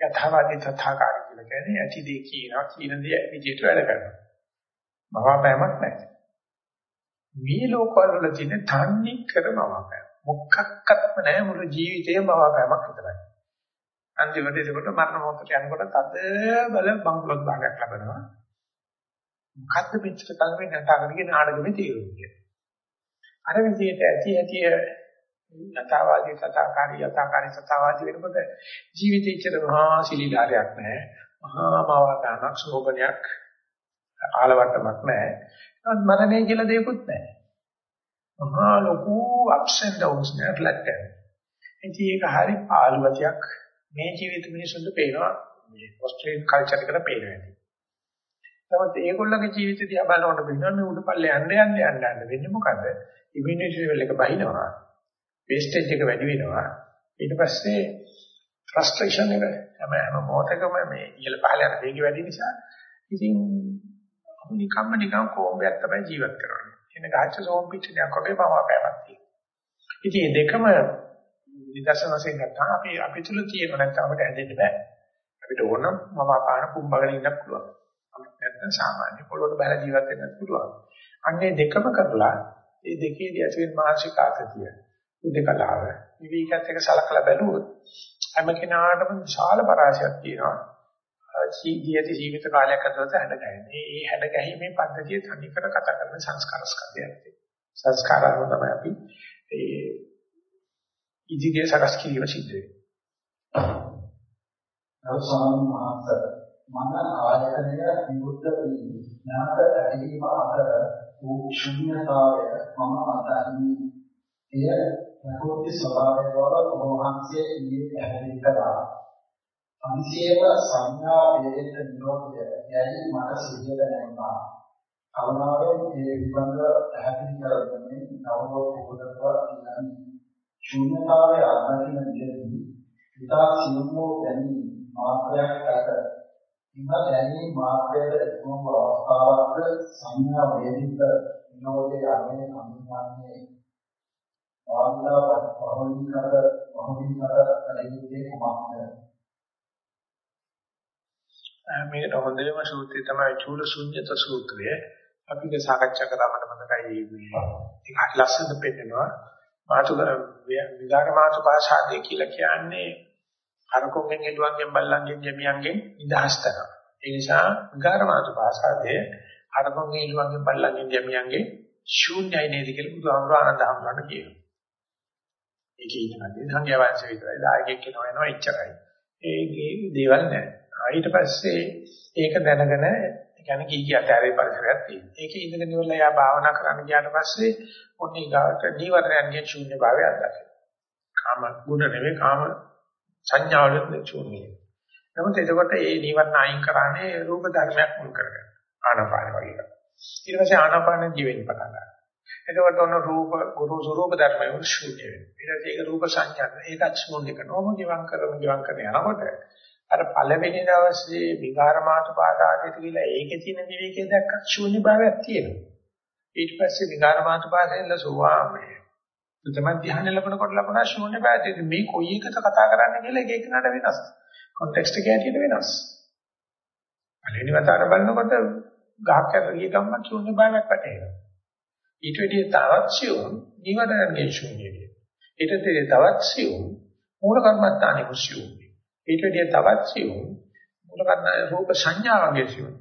යථාවාදී තථාකාරී කියලා කියන්නේ ඇති දේ කියනවා කියන දේ විදිහට වැඩ කරනවා. මවාපෑමක් නැහැ. මේ ලෝකවල වල තියෙන තන්නේ කරමවපෑම. මොකක්වත්ම නැහැ මුළු ජීවිතේම මවපෑමක් විතරයි. අන්තිමට ඒකට මරණ මොහොතට යනකොට තද බල බංගලොත් භාගයක් ලැබෙනවා. මොකද්ද මෙච්චර කල්මේ නටාගෙන නාඩගමේ තීරුම් කියන්නේ. අර විදිහට ඇති ඇති යථාවාදී තථාකාරී යථාකාරී තථාවාදී වෙනකොට ජීවිතේ ඉච්චර මහා සිලිලාරයක් නැහැ. මහා මාවතාවක් ශෝභනයක් ආලවට්ටමක් නැහැ. නමුත් මරණය කියලා දෙයක්වත් නැහැ. මහා ලොකු ups and downs නෑ ෆ්ලැට් එක. ඉතින් ඒක හරි පාළුවතියක් මේ ජීවිත මිනිසුන්ට පේනවා මේ ඔස්ට්‍රේලියානු කල්චර් එකට පේනවා. නමුත් ඒගොල්ලගේ ජීවිත දිහා බලනකොට වෙනවා මේ උඩපල්ලේ යන්න යන්න යන්න යන්න වෙන්නේ මොකද? ඉමුනිටි ලෙවල් එක බහිනවා. වේස්ටේජ් එක වැඩි වෙනවා. ඊට පස්සේ ෆ්‍රස්ට්‍රේෂන් එක හැම හැම මොහොතකම මේ ඉහළ පහළ යන වේගය වැඩි නිසා ඉතින් නිකම්ම නිකම් කොම්බයක් තමයි ජීවත් කරන්නේ. එන ගාච්ඡ සෝම් පිටියක් වගේ බවපෑමක් තියෙනවා. ඉතින් මේ දෙකම නිදර්ශන වශයෙන් ගත්තාම අපි අපි තුල තියෙන නැත්නම් අපිට ඇදෙන්න බෑ. අපිට ඕන මම පාන කුඹගෙන ඉන්නත් පුළුවන්. නැත්නම් සාමාන්‍ය පොළොවට බැල ජීවත් වෙන්නත් පුළුවන්. අන්නේ දෙකම කරලා මේ දෙකේදී ඇති වෙන මානසික ආතතිය උදේකලාව විවිධකත් එක සලකලා බැලුවොත් හැම කෙනාටම විශාල පරාසයක් තියෙනවා. ජීවිතයේ ජීවිත කාලයක් ඇතුළත හැඩගැහෙන්නේ. මේ හැඩගැහිමේ පද්ධතිය තනිකර කතා කරන සංස්කාර ස්කන්ධයක් තියෙනවා. සංස්කාරව තමයි අපි ඒ ඉදිරිය සකස් කිරීම සිද්ධ වෙන්නේ. අවසාන මහත්තර මන ආයතනය නිරුද්ධ වී ඥාත ඇතිවීම අතර වූ ශුන්‍යතාවය මම අතන්නේ එය ප්‍රකෘති ස්වභාවය බව ඔබවහන්සේ ඊයේ පැහැදිලි කළා. අන්තිම සංඥා වේදිත නිරෝධය යයි මට සිහියට නැගුණා. කවනාවෙන් ඒ පිළිබඳව පැහැදිලි කරගන්නේ නවව පොතක කියන ශුන්‍යතාවය අත්දකින්න විදිහදී ඉතා සියුම් වූ දැනීම මාත්‍රයක් ඇත. ඉම දැනීම මාත්‍රයට එක්වම අවස්ථාවක සංඥා වේදිත නිරෝධය යන්නේ සම්මානයේ ආන්දාපත් පහවින්කර පහවින්කර කලියුත්තේ කුමක්ද මේකට හොඳම සූත්‍රය තමයි චූල ශුන්්‍යත සූත්‍රය. අපි ඒක සාකච්ඡා කරා මට මතකයි ඒක හරි ලස්සනට පෙන්නනවා. මාතු විගාර මාතු භාෂාදී කියලා කියන්නේ අරකොන්ගෙන් එළුවන්ගෙන් බල්ලන්ගෙන් යමියන්ගෙන් නිදහස් කරනවා. ඒ නිසා විගාර මාතු භාෂාදී අරකොන්ගෙන් එළුවන්ගෙන් බල්ලන්ගෙන් යමියන්ගෙන් ශූන්‍යයි නේද කියලා බුදුහාමුදුරන් ආනන්ද හාමුදුරන් කියනවා. ඒකේ ඉන්නකදී සංඝයා වහන්සේ විතරයි දායකයෙක් කෙනා වෙනවා එච්චරයි. ඒකේ දේවල් නැහැ. ඊට පස්සේ ඒක දැනගෙන කියන්නේ කී කිය ඇතරේ පරිසරයක් තියෙනවා. ඒකේ ඉඳගෙන ඉවරලා යා භාවනා කරන්න ගියාට පස්සේ ඔන්න ඊගාට නීවරණයන්ගේ ශූන්‍ය භාවය අත්දකිනවා. කාම ගුණ නෙවෙයි කාම සංඥාවලුත් ශූන්‍යයි. නමුත් එතකොට මේ නීවරණ අයින් කරන්නේ රූප ධර්මයක් මුල් කරගෙන ආනාපාන වගේ. ඊට පස්සේ ආනාපාන ජීවෙන්න පටන් ගන්නවා. එතකොට ඔන්න රූප ගුරු ස්වરૂප ධර්මය වල ශූන්‍ය වෙනවා. ඊට පස්සේ ඒක රූප සංඥා. ඒකත් ශූන්‍ය කරනවා. මොම ගිවං කරන ගිවං කරන යනකොට අර පළවෙනි දවසේ විකාර මාතු පාදාදිත කියලා ඒකේ තියෙන විවේකයේ දැක්ක ශූන්‍ය භාවයක් තියෙනවා. ඊට පස්සේ විකාර මාතු පාදෙන්ල සෝවාමේ. ප්‍රථම ධ්‍යාන ලැබනකොට ලබන ශූන්‍ය භාවය මේ කොයි එකද කතා කරන්නේ කියලා එක එකනට වෙනස්. කොන්ටෙක්ස්ට් එක ඇටියට වෙනස්. පළවෙනි වතාවට බලනකොට ගහක් ඇතුළේ ගම්ම ශූන්‍ය භාවයක් වැටෙනවා. ඊට වෙදී තවත් සියුම් නිවනගේ ශූන්‍යය. ඊට තවත් සියුම් මූල කර්මස්ථානේ කුසියුම්. ඊට වැඩිය තවත් සියුම් මුල කරන රූප සංඥාවගේ සියුම්.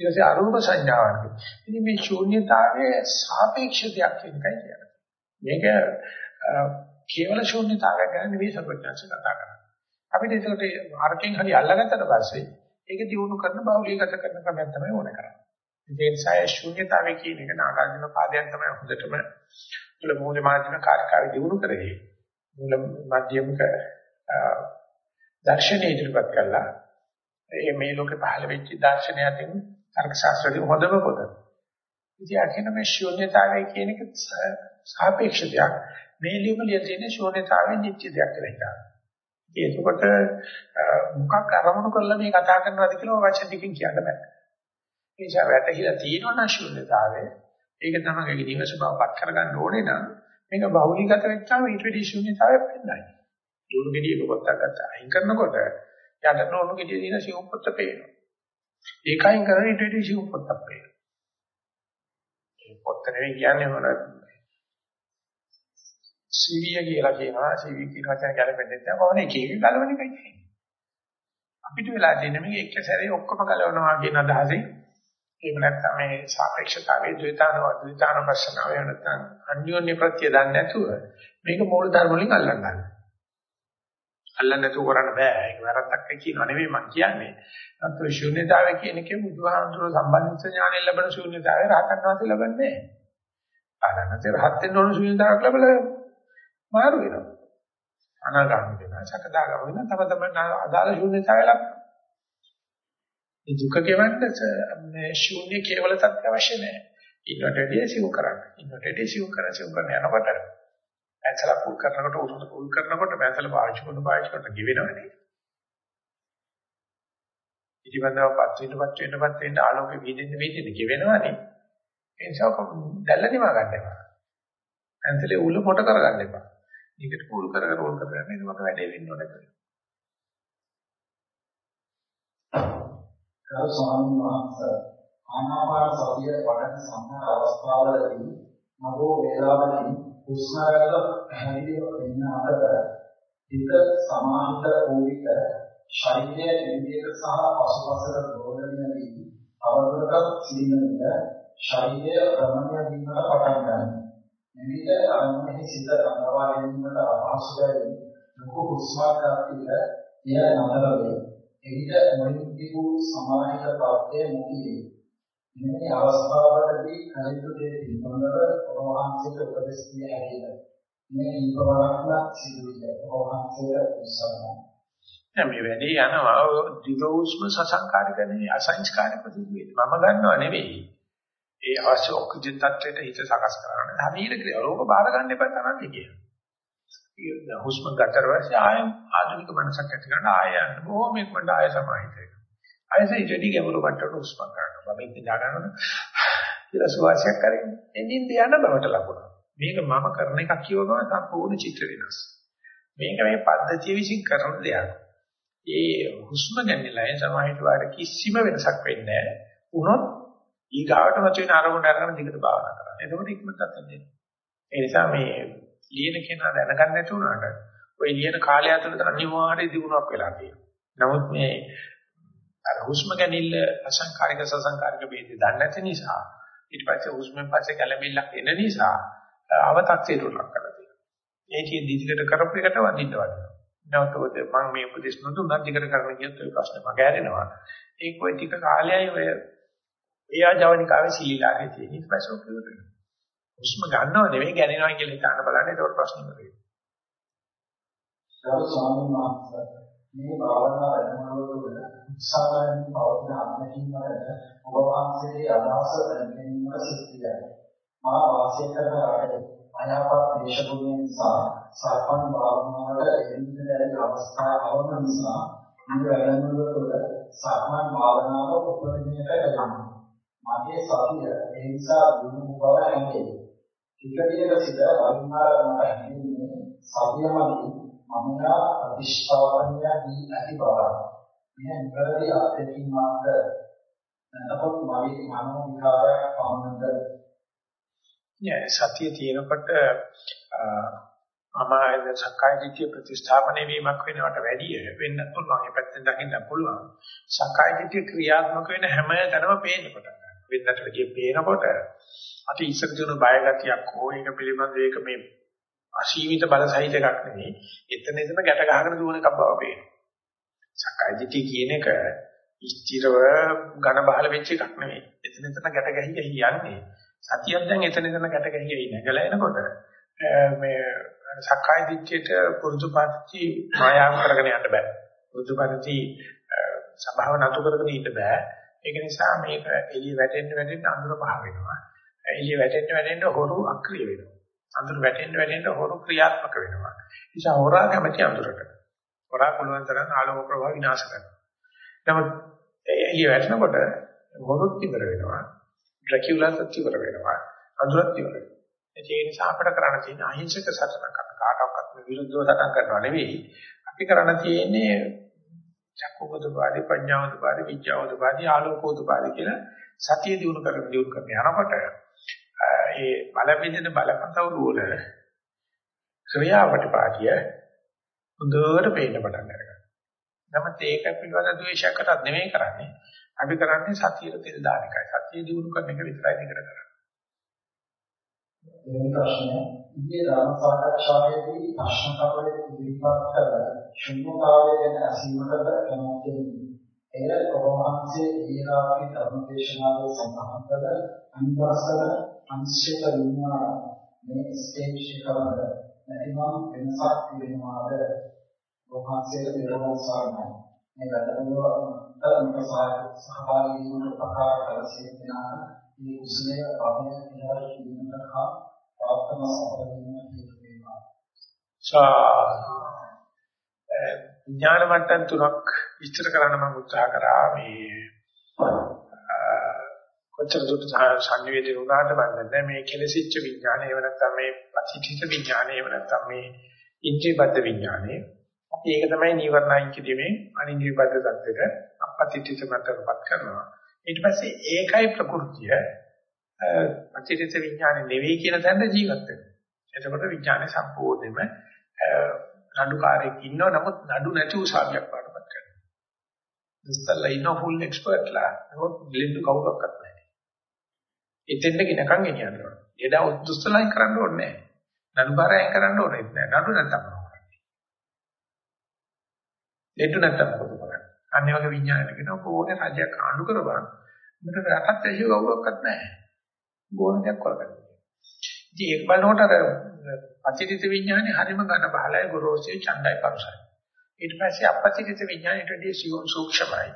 ඊට පස්සේ අරූප සංඥාවගේ. ඉතින් මේ ශූන්‍යතාවයේ සාපේක්ෂ දෙයක් කියනකයි කියන්නේ. මේක කේවල ශූන්‍යතාවය ගැන නෙවෙයි සර්වඥාන්ස කතා කරන්නේ. අපිට ඒකට අරකින් හරි අල්ලගත්තට පස්සේ ඒක දිනු කරන බෞලීගත කරන ක්‍රමයක් තමයි ඕන කරන්නේ. ඒ නිසා ශූන්‍යතාවය කියන එක නාගාර්ජුන පාදයන් තමයි හොඳටම මුල මූල මාධ්‍යම කාර්යකාරී දිනු කරේ. මුල මධ්‍යමක දර්ශනය ඉදිරිපත් කළා. ඒ මේ ලෝකේ පහළ වෙච්ච දර්ශනය අතින් තර්ක ශාස්ත්‍රයේ හොඳම පොත. ඉතින් අකින මේ ශූන්‍යතාවය කියන එක සාපේක්ෂ දෙයක්. මේ ලියුමලිය තියෙන ශූන්‍යතාවය නිත්‍ය දෙයක් කියලා හිතනවා. ඒකකොට මොකක් අරමුණු කරලා මේ කතා කරනවද කියලා වචන දෙකකින් කියන්න බෑ. ඒ නිසා වැටහිලා තියෙනවා ශූන්‍යතාවය. ඒක තමයි නිවස බවපත් කරගන්න ඕනේ නම් මේක බහුලීගත වෙච්චාම ඊට වෙඩි ශූන්‍යතාවයක් වෙන්නයි. දුණු ගෙඩියක පොත්තක් ගත්තා. අයින් කරනකොට යට නෝනු ගෙඩිය දින සිවුම් පොත්ත පේනවා. ඒකයින් කරන්නේ ඊට වඩා සිවුම් පොත්තක් පේනවා. ඒ පොත්ත නෙවෙයි කියන්නේ මොන සිවිය කියලා කියනවා. සිවිය කියන වචන ගැලපෙන්නේ නැහැ. කොහොමද එක එක ගලවන එකයි තියෙන්නේ. අපිට වෙලා තියෙන්නේ මේක එක සැරේ ඔක්කොම ගලවනවා කියන අදහසෙන් එහෙම නැත්නම් මේ සාපේක්ෂතාවයේ ද්විතාන ද්විතාන ප්‍රශ්නාව නැත්නම් අන්‍යෝන්‍ය ප්‍රත්‍ය දන්නේ නැතුව මේක මූල ධර්ම වලින් අල්ලන්න ගන්නවා. අල්ලන්න නැතුව කරන්න බෑ. ඒක වැරද්දක් කියනවා නෙවෙයි මම කියන්නේ. නැත්නම් ශූන්‍යතාවය කියන එකේ බුදුහාමුදුරුවෝ සම්බන්ධ ඥාණයෙන් ලැබෙන ශූන්‍යතාවය රහතන් වහන්සේ ලබන්නේ නැහැ. ආනන්දසේ රහත් වෙන්න ඕන ශූන්‍යතාවක් ලැබලා මාරු වෙනවා. අනාගාමී වෙනවා. සකදාගාමී වෙනවා. තම තමන් අදාළ ශූන්‍යතාවය ලබනවා. මේ දුක කෙවන්න මේ ශූන්‍ය කේවල තත්ත්ව අවශ්‍ය නැහැ. ඊට වැඩිය සිව් කරන්න. ඊට වැඩිය සිව් කරන සිව් කරන යනකොට පැන්සල පුල් කරනකොට උරුම පුල් කරනකොට පැන්සල පාවිච්චි කරන පාවිච්චි කරන ගිවෙනවනේ. ඉතිවන්දවපත් වෙනපත් වෙනපත් වෙන ආලෝකෙ වීදෙන්න වීදෙන්න ගිවෙනවනේ. ඒ නිසා දැල්ල නිවා ගන්න එපා. පැන්සලේ උල පොට කරගන්න එපා. ඊකට පුල් කර කර රෝල් කරගෙන එතකොට වැඩේ වෙන්න ඕනේ කියලා. ගරු ස්වාමීන් වහන්සේ ආනාපාන සතිය වඩන සම්මත අවස්ථාවලදී නවෝ වේලාවකින් හුස්ම රැල්ල පැහැදිලිව වෙන අතර හිත සමාහිත වූ විට ශරීරයේ ඉන්ද්‍රියක සහ පසුපසට දෝලණය වී අවබෝධයක් සිටින ශරීරය භ්‍රමණය වීමට පටන් ගන්නවා. එවිට අරමුණෙහි සිත රඳවා ගැනීමට අපහසු බැවින් ලොකු හුස්මක් ගන්නට එය නතර වේ. එවිට මොනින් තිබූ සමාහිත ප්‍රත්‍යය මුතියි. මෙවැනි අවස්ථාවලදී කලිතු දේ පිළිබඳව ඔබ වහන්සේට උපදෙස් දිය හැකියි. මේ ඉපවරක්ම සිදුවිය. ඔබ වහන්සේට උත්සාහයි. දැන් මේ වැඩි යනවා දිගෝස්ම සසංකාරික නෙවෙයි අසංස්කාරික සිදුවේ. මම ගන්නව නෙවෙයි. ඒ අවශ්‍ය ඔක්සිජන් තත්ත්වයට හිත සකස් කරගන්න. ශරීර ක්‍රියාව රෝග බාර ගන්න එපා තමයි කියන්නේ. ඒ හුස්ම ගතර වශයෙන් ආය ආධුනික මනසක් ඇති කරන ආය යන බොහොම ඉක්මනට ආය සමාහිතයි. ආයස ඉතිරි ගැඹුරු මට්ටමට හුස්ම ගන්නවා. මම ඉතින් දාගන්නවා. කියලා සුවාසයක් කරගෙන එනින් යන බවට ලකුණු. මේක මම කරන එකක් කියවනවා සම්පූර්ණ චිත්‍ර වෙනස්. මේක මේ පද්ධතිය විසින් කරන දෙයක්. ඒ හුස්ම ගැනීමලයි සමාහිත වාට කිසිම වෙනසක් වෙන්නේ නැහැ. උනොත් ඊගාවට මතුවෙන අරමුණ අරගෙන දිගට භාවනා කරන්න. එතකොට ඉක්මනට අත්දෙන්න. ඒ නිසා මේ ලියන කෙනා දැනගන්න නැති වුණාට ওই ලියන කාලය ඇතුළත අනිවාර්ය දිනුවක් වෙලා තියෙනවා. නමුත් මේ අර හුස්ම ගැනීම අසංකාරික සසංකාරික ભેදේ දන්නේ නැති නිසා ඊට පස්සේ හුස්මෙන් පස්සේ කැළඹිල්ලක් එන නිසා අවතක්සේට ලක් කරලා තියෙනවා. ඒකේ දිදිකට කරපු එකට වදින්න වදිනවා. නැවතොත් මම මේ උපදේශ නොදුන්නත් දිගට කරන්න කියත් ඔය ප්‍රශ්නේ මග ඇරෙනවා. ඒක ඔය ටික කාලයයි ඔය එයා ජවනිකාවේ සීලාගේ තියෙන. ඊට පස්සේ ඔක ඉවර වෙනවා. හුස්ම ගන්නව නෙවෙයි ගැනෙනවා කියලා හිතාන බලන්න ඒකට ප්‍රශ්න ඉවර වෙනවා. ගරු ස්වාමීන් වහන්සේ මේ භාවනා වැඩමුළුවල උත්සාහයෙන් පවතින අත්දැකීමකට ඔබ වහන්සේගේ අදහස දැනගැනීමට සිද්ධියයි. මා වාසය කරන රටේ අයහපත් දේශගුණය නිසා සර්පන් භාවනාවට එන්නේ බැරි අවස්ථා අවම නිසා මේ වැඩමුළුව තුළ සර්පන් භාවනාව උපදිනයට ලැබෙනවා. මගේ සතිය ඒ නිසා දුරු බව හැඟේ. ටික ටික සිත වර්ණාරමට හැඟෙන්නේ සතියමදී මමලා අදිෂ්ඨාවන්‍ය දී ඇති බව. මේ නිවැරදි අත්දැකීමක්ද නැත්නම් මගේ මනෝ විකාරයක් පමණද සතිය තියෙනකොට අමායද සක්කාය දිට්ඨිය ප්‍රතිස්ථාපනය වීමක් වෙනවට වැඩිය වෙන්න පුළුවන්. ඒ පැත්තෙන් දකින්න පුළුවන්. සක්කාය දිට්ඨිය ක්‍රියාත්මක වෙන හැම තැනම පේන්න පටන් ගන්නවා. වෙනකට වැඩිය පේනකොට අපි ඉස්සර දිනු බය ගතියක් හෝ ඒක පිළිබඳව ඒක මේ අසීමිත බල සහිත එකක් නෙවෙයි. එතන එතන ගැට ගහගෙන දුවන එකක් බව පේනවා. සක්කාය දිට්ඨිය කියන එක ස්ථිරව ඝන බහල වෙච්ච එකක් නෙවෙයි. එතන එතන ගැට ගැහි ගැහි යන්නේ. සතියක් දැන් එතන එතන ගැට ගැහි ගැහි නැගලා එනකොට මේ සක්කාය දිට්ඨියට පුරුදු පාටි මායාව කරගෙන යන්න බෑ. පුරුදු පාටි සබාව නතු කරගෙන ඉන්න බෑ. ඒක නිසා මේක එළිය වැටෙන්න වැටෙන්න අඳුර පහ වෙනවා. එළිය වැටෙන්න වැටෙන්න හොරු අක්‍රිය වෙනවා. අඳුර වැටෙන්න වැටෙන්න හොරු ක්‍රියාත්මක වෙනවා. නිසා හොරා කැමති අඳුරට. හොරා පුළුවන් තරම් ආලෝක ප්‍රවාහ විනාශ කරනවා. නමුත් එළිය වැටෙනකොට හොරුත් ඉවර වෙනවා. ඩ්‍රැකියුලාත් ඉවර වෙනවා. අඳුරත් ඉවර වෙනවා. ඒ නිසා අපිට කරන්න තියෙන අහිංසක සටනක් අපිට කාටවත් විරුද්ධව සටන් කරනවා නෙවෙයි. අපි කරන්න තියෙන්නේ චක්කෝපදපාදී ප්‍රඥාවදපාදී විඥාවදපාදී ආලෝකෝදපාදී කියලා සතිය දිනු කරගෙන දිනු කරගෙන යනකොට ඒ බල පිළිදෙන බලකතවරු වල ක්‍රියාවටපාටිය හොඳට පේන්න පටන් ගන්නවා. නමුත් ඒක පිළිබඳ ද්වේෂයකටත් නෙමෙයි කරන්නේ. අපි කරන්නේ සතියේ තෙල් දාන එකයි. සතිය දිනු කරන එක විතරයි දෙකට කරන්නේ. මේ ප්‍රශ්නය ඊයේ ධර්ම සාකච්ඡාවේදී ප්‍රශ්න කවරේ ඉදිරිපත් කළ ශුන්‍යතාවය ගැන අසීමකට කැමැති එය ඔබ වහන්සේ ඊළාගේ ධර්ම දේශනාවේ සඳහන් කළ අනිවාර්යව අංශක විඥාන මේ ස්ටේජ් එකවල නැතිනම් වෙනසක් වෙනවාද ඔබ වහන්සේට දෙවන සාරණයි මේ වැඩමුළුවට සහභාගී වීමට උපකාර කළ සිටිනා මේ කුසලය අපේ ඉහළ කිරීමට හා ප්‍රාර්ථන සම්පූර්ණ හේතු වේවා. ඥාන මට්ටම් තුනක් විස්තර කරන්න මම උත්සාහ කරා. මේ කොච්චර දුරට සංවේදී වුණාට මන්නේ මේ කෙලසිච්ච විඥානය එහෙම නැත්නම් මේ පතිචිත විඥානය එහෙම නැත්නම් මේ ඉන්ද්‍රියබද්ධ විඥානය. අපි ඒක තමයි නීවරණයින් කිරීමේ අනින්ද්‍රියබද්ධ தත්ත්වෙට අපතිචිත මට්ටමපත් කරනවා. ඊට පස්සේ ඒකයි ප්‍රകൃතිය. පතිචිත විඥානය නෙවෙයි කියන තැනට ජීවත් වෙනවා. එතකොට විඥානේ සම්පූර්ණයෙන්ම නඩුකාරයෙක් ඉන්නව. නමුත් නඩු නැති උසාවියක් වඩපත් කරනවා. දුස්තරලා ඉන්න ෆුල් එක්ස්පර්ට්ලා නමුත් බ්ලෙන්ඩ් කවුරක්වත් නැහැ. එතෙන්ද කිනකන් ගෙනියන්න ඕන. එදා දුස්තරලායින් කරන්න ඕනේ නැහැ. නඩුකාරයන් කරන්න ඕනේ නැහැ. නඩු නැත්තම් කරන්නේ. ලෙඩු නැත්තම් මොකද කරන්නේ? අන්න වගේ විඥානයක කියනවා කොහොනේ රජයක් ආණ්ඩු කරපන්. මට රටත් ඇහිව කවුරක්වත් නැහැ. ගෝණයක් කරගන්න. ඉතින් ඒක බලනකොට අර අතිරිත විඥානේ හරිම ගන්න බහලයි ගොරෝසුයි ඡණ්ඩයි පරුසයි. ඊට පස්සේ අපතිරිත විඥානයට දී සූක්ෂමයි.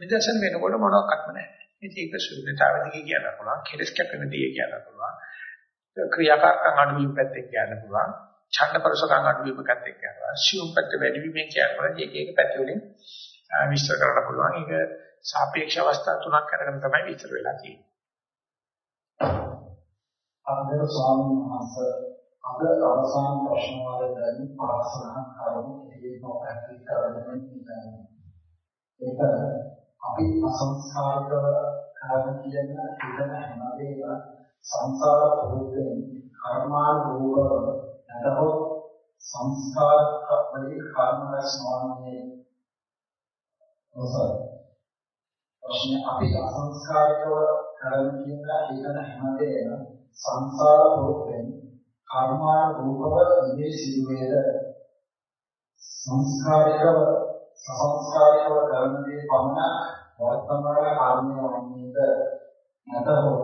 නිදර්ශන වෙනකොට මොනවත්ක්ම නැහැ. ඉතින් ඒක ශූන්‍යතාවදී කියන්න පුළුවන්, කෙලස් කැපෙනදී කියන්න පුළුවන්. ක්‍රියාකාරකම් අඩුවීම පැත්තෙන් කියන්න පුළුවන්. ඡණ්ඩ පරුසකම් අඩුවීම පැත්තෙන් කියන්න පුළුවන්. සියුම් පැත්ත වැඩි වීමෙන් කියන්න පුළුවන්. ඒක ඒක පැති වලින් විස්තර කරන්න පුළුවන්. ඒක සාපේක්ෂ අවස්ථා තුනක් අරගෙන තමයි විස්තර වෙලා තියෙන්නේ. අන්දර ස්වාමීන් වහන්සේ අද අවසාන ප්‍රශ්න වලදී පාසලක් කරුණු ඉදිරියට පැහැදිලි කරගෙන ඉඳලා ඒක අපි අසංස්කාරක කරන කියන ඉඳන හැමදේම සංසාර ප්‍රවෘත්තියෙන් කර්මානුරූපව නැතහොත් සංස්කාර වලින් කර්ම රැස්වන්නේ ඔසයි ප්‍රශ්න අපි අසංස්කාරකව කරන කියන ඉඳන හැමදේම සංසාර භෝගයෙන් කර්මානුරූපව ඉමේ සිදුවේද? සංස්කාරයව සංස්කාරයව ධර්මයේ පමණ වර්තමාන කර්මය වන්නේද? නැතහොත්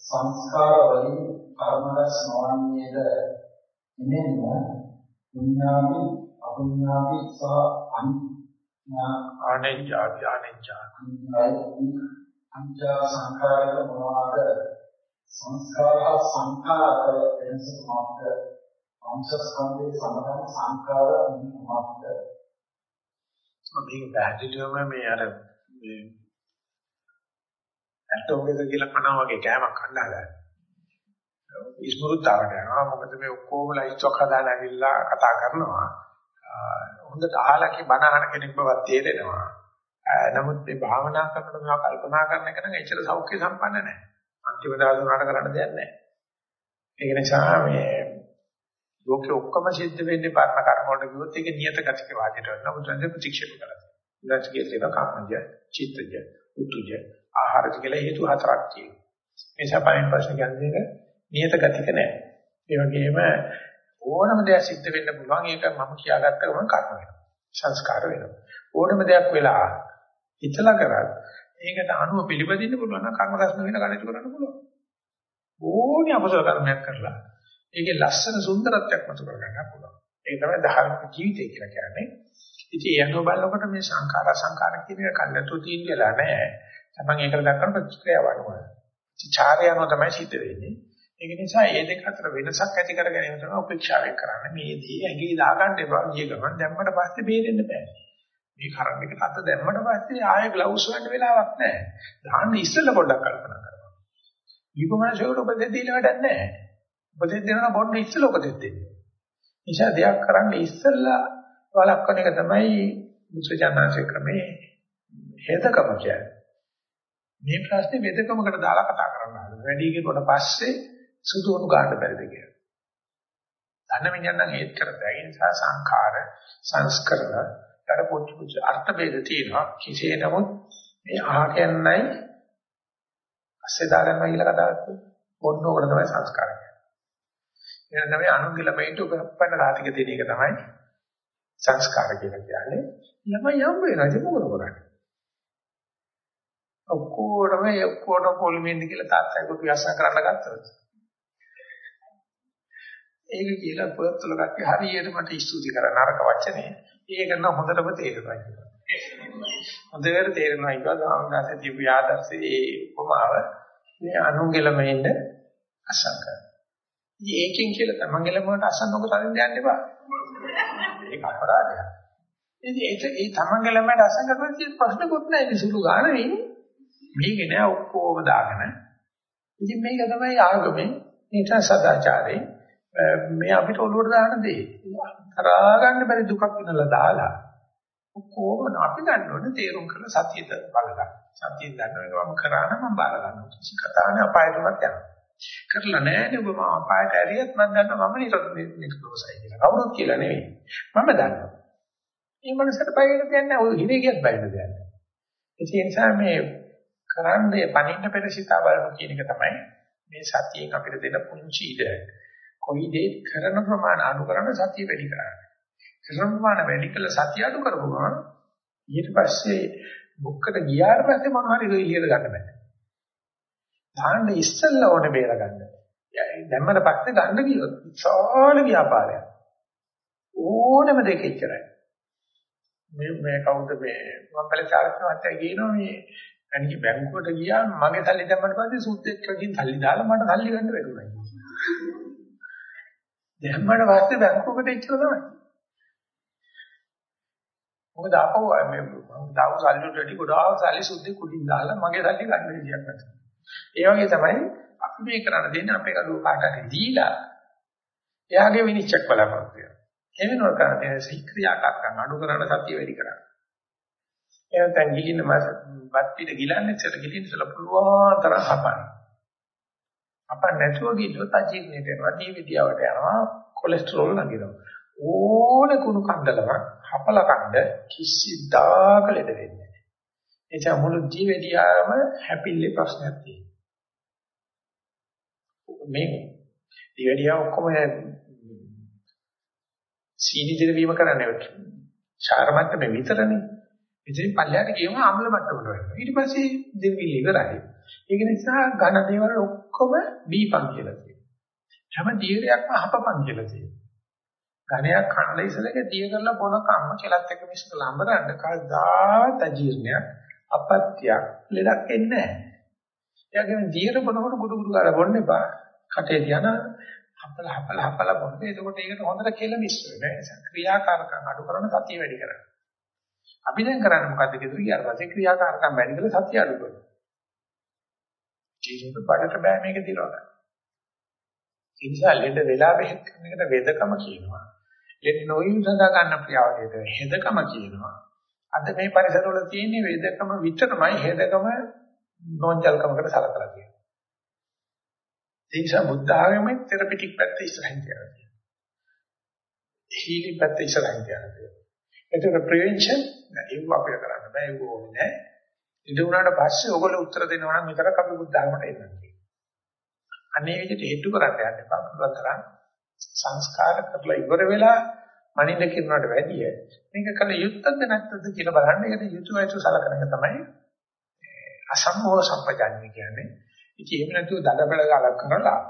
සංස්කාර වලින් කර්මරස් නොවන්නේද? එමෙන්න පුඤ්ඤාමි අපුඤ්ඤාමි සහ අනිඥා අනෙජ්ජා ඥානෙජ්ජා අංජා සංඛාරක මොනවාද? සංස්කාර සංඛාර වෙනස මොකක්ද පංචස්කන්ධයේ සමහර සංඛාර මොකක්ද මේක පැහැදිලිවම මේ අර ඇටෝගෙද කියලා කනවා වගේ කෑමක් කන්න හදලා ඉස්මෘතාවට යනවා. මොකද මේ ඔක්කොම ලයිස්ට්ක් හදාලා ඇවිල්ලා කතා කරනවා. හොඳට අහලා කි බණ අහන කෙනෙක් බවක් තේරෙනවා. නමුත් මේ භාවනා කරනකොට මේවා කල්පනා කරන එක නම් එච්චර සෞඛ්‍ය සම්පන්න නැහැ. අන්තිම දවස් උනාට කරන්න දෙයක් නැහැ. ඒක නිසා මේ ලෝකෙ ඔක්කොම සිද්ධ වෙන්නේ පරණ කර්ම වලට ගියොත් ඒක නියත ගතික වාදයට වෙනවා. බුදුන්සේ ප්‍රතික්ෂේප කරලා බුදුන්සේ කියන කර්මජ චිත්තජ උතුජ ආහාරජ කියලා හේතු හතරක් තියෙනවා. මේ සපයින් ප්‍රශ්න කියන්නේ නියත ගතික නැහැ ඒ වගේම ඕනම දෙයක් සිද්ධ වෙන්න පුළුවන් ඒක මම කියාගත්ත ගමන් කර්ම වෙනවා. සංස්කාර වෙනවා. ඕනම දෙයක් වෙලා හිතලා කරත් ඒකට අනුව පිළිපදින්න පුළුවන් නම් කර්ම රසන වෙන කටයුතු කරන්න පුළුවන්. ඕනි අකුසල කර්මයක් කරලා ඒකේ ලස්සන සුන්දරත්වයක් මතු කරගන්න පුළුවන්. ඒක තමයි ධාර්මික ජීවිතය කියලා කියන්නේ. ඉතින් ඒ අනුව බලනකොට මේ සංඛාර සංඛාර කියන එක කල්ලාතු තියෙන වෙලා නැහැ. තමන් ඒකට දක්වන ප්‍රතික්‍රියාව අනුව. චාරය අනුව තමයි සිද්ධ වෙන්නේ. ඒක නිසා මේ දෙක අතර වෙනසක් ඇති කර ගැනීම තමයි උපේක්ෂාවෙන් කරන්නේ. මේදී ඇඟේ දාගන්න එපා. ගිය ගමන් දැම්මට පස්සේ බේරෙන්න බෑ. මේ කරන් එකට අත දැම්මට පස්සේ ආයෙ ග්ලව්ස් වන්න වෙලාවක් නැහැ. දාන්න ඉස්සෙල්ලා පොඩ්ඩක් කල්පනා කරනවා. ඊපමණසෙකට උපදෙස් දීලා වැඩක් නැහැ. උපදෙස් දෙනවා බොන්න ඉස්සෙල්ලා උපදෙස් දෙන්න. නිසා දෙයක් කරන්න ඉස්සෙල්ලා වළක්වන එක තමයි මුසජානනාංශ ක්‍රමේ හේතකම කියන්නේ. මේ ප්‍රශ්නේ වෙදකමකට දාලා කතා කරන්න හදන. වැඩි කෙනෙකුට පස්සේ සුදු උණු ගන්න බැරිද කියලා. ධන විඥාන හේත් කරතයි නිසා සංඛාර සංස්කරණ ඊට පොච්ච පොච්ච අර්ථ ભેද තියෙනවා. කිසිේ නමුත් මේ අහකෙන්නයි අස්සේ දාගන්නවා කියලා කතා කරන්නේ. ඔන්න ඕක තමයි සංස්කාර කියන්නේ. එහෙනම් තමයි අනුන්ගේ ළමයින්ට උපපන්න රාතික දෙන එක තමයි සංස්කාර කියලා කියන්නේ. ළමයි යම් වෙනවා ඉතින් මොකද කරන්නේ? ඔක්කොටම ඔක්කොටම පොලිමෙන්ද කියලා තාත්තා කොට විශ්වාස කරන්න ගත්තොත්. ඒක කියලා පොත්වල කට්ටිය හරියට මට ස්තුති කරන නරක වචනේ. ඒක නම් හොඳටම තේරෙනවා කියලා. හොඳට තේරෙනවා කියලා සාමදාසේ දීපු ආදර්ශයේ උපමාව මේ අනුන්ගේ ළමයින්ද අසංක. ඒකෙන් කියලා තමන්ගේ ළමයට අසන්නක තරින් යන්න එපා. ඒක අපරාධයක්. ඉතින් ඒක ඒ තමන්ගේ ළමයට අසංක කරන තියෙන ප්‍රශ්නකුත් නැහැ මේ සුළු ගන්න වෙන්නේ. මේක නෑ ඔක්කොම දාගෙන. ඉතින් මේක තමයි ආගමෙන් මේක සදාචාරයෙන් මේ අපිට ඔළුවට දාන දේ. තරහා ගන්න බැරි දුකක් වෙනලා දාලා කොහොමද අපි ගන්න ඕනේ තේරුම් කරලා සතියට බලලා සතියෙන් දන්නවා මම කරා නම් මම බාර ගන්නවා කිසි කතාවක් අපායටවත් යනවා කරලා නැහැ ඔබ මම අපායට ඇරියත් මම දන්නවා මම නිරෝධයි කියලා. කවුරුත් කියලා නෙවෙයි. මම දන්නවා. මේ මනසට බය වෙන දෙයක් නැහැ. ඔය හිනේ කියත් බය වෙන දෙයක් නැහැ. ඒ නිසා මේ කරන්නේ පණින්න පෙර සිතා බලන කියන එක තමයි මේ සතියෙන් අපිට දෙන පුංචි ඉඩ. කොයි දේ කරන ප්‍රමාණ අඩු කරන සතිය වැඩි කරන්නේ. කරන ප්‍රමාණ වැඩි කළ සතිය අඩු කරපුවා ඊට පස්සේ බුක්කට ගියාට පස්සේ මොන හරි එළියට ගන්න බෑ. දාන්න ඉස්සෙල්ලා ඕනේ බේර ගන්න. දැම්මට පස්සේ ගන්න ගියොත් විශාල ව්‍යාපාරයක්. ඕනෙම දෙක ඉච්චරයි. මේ මේ කවුද මේ මම බලචාරක මහත්තයා කියනවා මේ අනිත් බැංකුවට ගියා මගේ සල්ලි දැම්මට පස්සේ සුද්දෙක් වගේ සල්ලි දාලා මට සල්ලි ගන්න බැරුණා. දැම්මට පස්සේ බැංකුවකට ඉච්චර තමයි. මොකද අපෝ මේ දාව සල්ලි වලට වැඩි ගොඩාක් සල්ලි සුද්දෙක් කුඩින් දාලා මගේ සල්ලි ගන්න විදියක් නැත. ඒ වගේ තමයි අපි මේ කරන්න දෙන්නේ අපේ කඩුව කාට හරි දීලා එයාගේ විනිශ්චයක් බලාපොරොත්තු වෙනවා. එහෙම නෝ කරන තේ ක්‍රියාකාරකම් අඩු කරන සතිය වැඩි කරන්න. එහෙනම් ගිලින්න මාස වත් පිට ගිලන්නේ ඉතල ගිලින්න ඉතල පුළුවන් තරම් හපන්න. අපන්න නැතුව ගියොත් අජීර්ණයට යනවා, දීවිදියාවට යනවා, කොලෙස්ටරෝල් නගිනවා. ඕන කුණු කන්දලම හපල කන්ද කිසිදාක ලෙඩ වෙන්නේ නැහැ. එචා මුළු ජීවිතයම හැපිලි ප්‍රශ්නයක් තියෙනවා. මේ දිවැඩියා ඔක්කොම සීනි දිරවීම කරන්නේ ශාර මට්ටමේ විතරනේ. ඉතින් පල්ලයට ගියම අම්ල මට්ටමට වෙනවා. ඊට පස්සේ දිරවිලි ඉවරයි. ඒක නිසා ඝන දේවල් ඔක්කොම බීපන් කියලා කියනවා. හැම දීර්යයක්ම හපපන් කියලා කියනවා. ඝනයක් කන්න ඉස්සලක දිය කරලා පොන කම්ම කෙලත් එක මිස් කරලා අඹරන්න කවදාවත් අජීර්ණයක් අපත්‍යක් ලෙඩක් එන්නේ නැහැ. එයාගෙන දීර බොනකොට ගුඩු ගුඩු ගාලා බොන්න එපා. කටේ තියන හපල හපල හපල බොන්න. එතකොට ඒකට හොඳට කෙල මිශ්‍ර වෙනවා. ක්‍රියාකාරකම් අඩු කරන සතිය වැඩි කරනවා. අපි දැන් කරන්නේ මොකද්ද කියලා ඊට පස්සේ ක්‍රියාකාරකම් වැඩි කරලා සතිය අඩු කරනවා. ජීවිත බඩට බෑ මේක දිරවන්න. ඒ නිසා ලෙඩ වෙලා බෙහෙත් කරන එකට වේදකම කියනවා. ලෙඩ නොවීම සඳහා ගන්න ක්‍රියාවලියට හෙදකම කියනවා. අද මේ පරිසරවල තියෙන වේදකම විතරමයි හෙදකම නොංජල්කමකට සලකලා තියෙනවා. ඒ නිසා බුද්ධ ආගමේ තෙරපිටික් පැත්ත ඉස්සරහින් තියනවා. හීලින් පැත්ත ඉස්සරහින් තියනවා. ඒක ප්‍රිවෙන්ෂන් ඒක අපිට කරන්න බෑ ඒක ඕනේ නෑ. ඉඳ උනාට පස්සේ ඕගොල්ලෝ උත්තර දෙනවා නම් විතරක් අපි බුද්ධ ආගමට එන්නේ. අනේ විදිහට හේතු කරන්න යන්න එපා. පුළුවන් තරම් සංස්කාර කරලා ඉවර වෙලා මනින්න කියනකට වැඩිය මේක කල යුත්තද නැත්ද කියලා බලන්න ඒකට යුතුයයිතු සලකන එක තමයි අසම්මෝහ සම්පජාන්‍ය කියන්නේ. ඉතින් එහෙම නැතුව දඩබල ගාලක් කරලා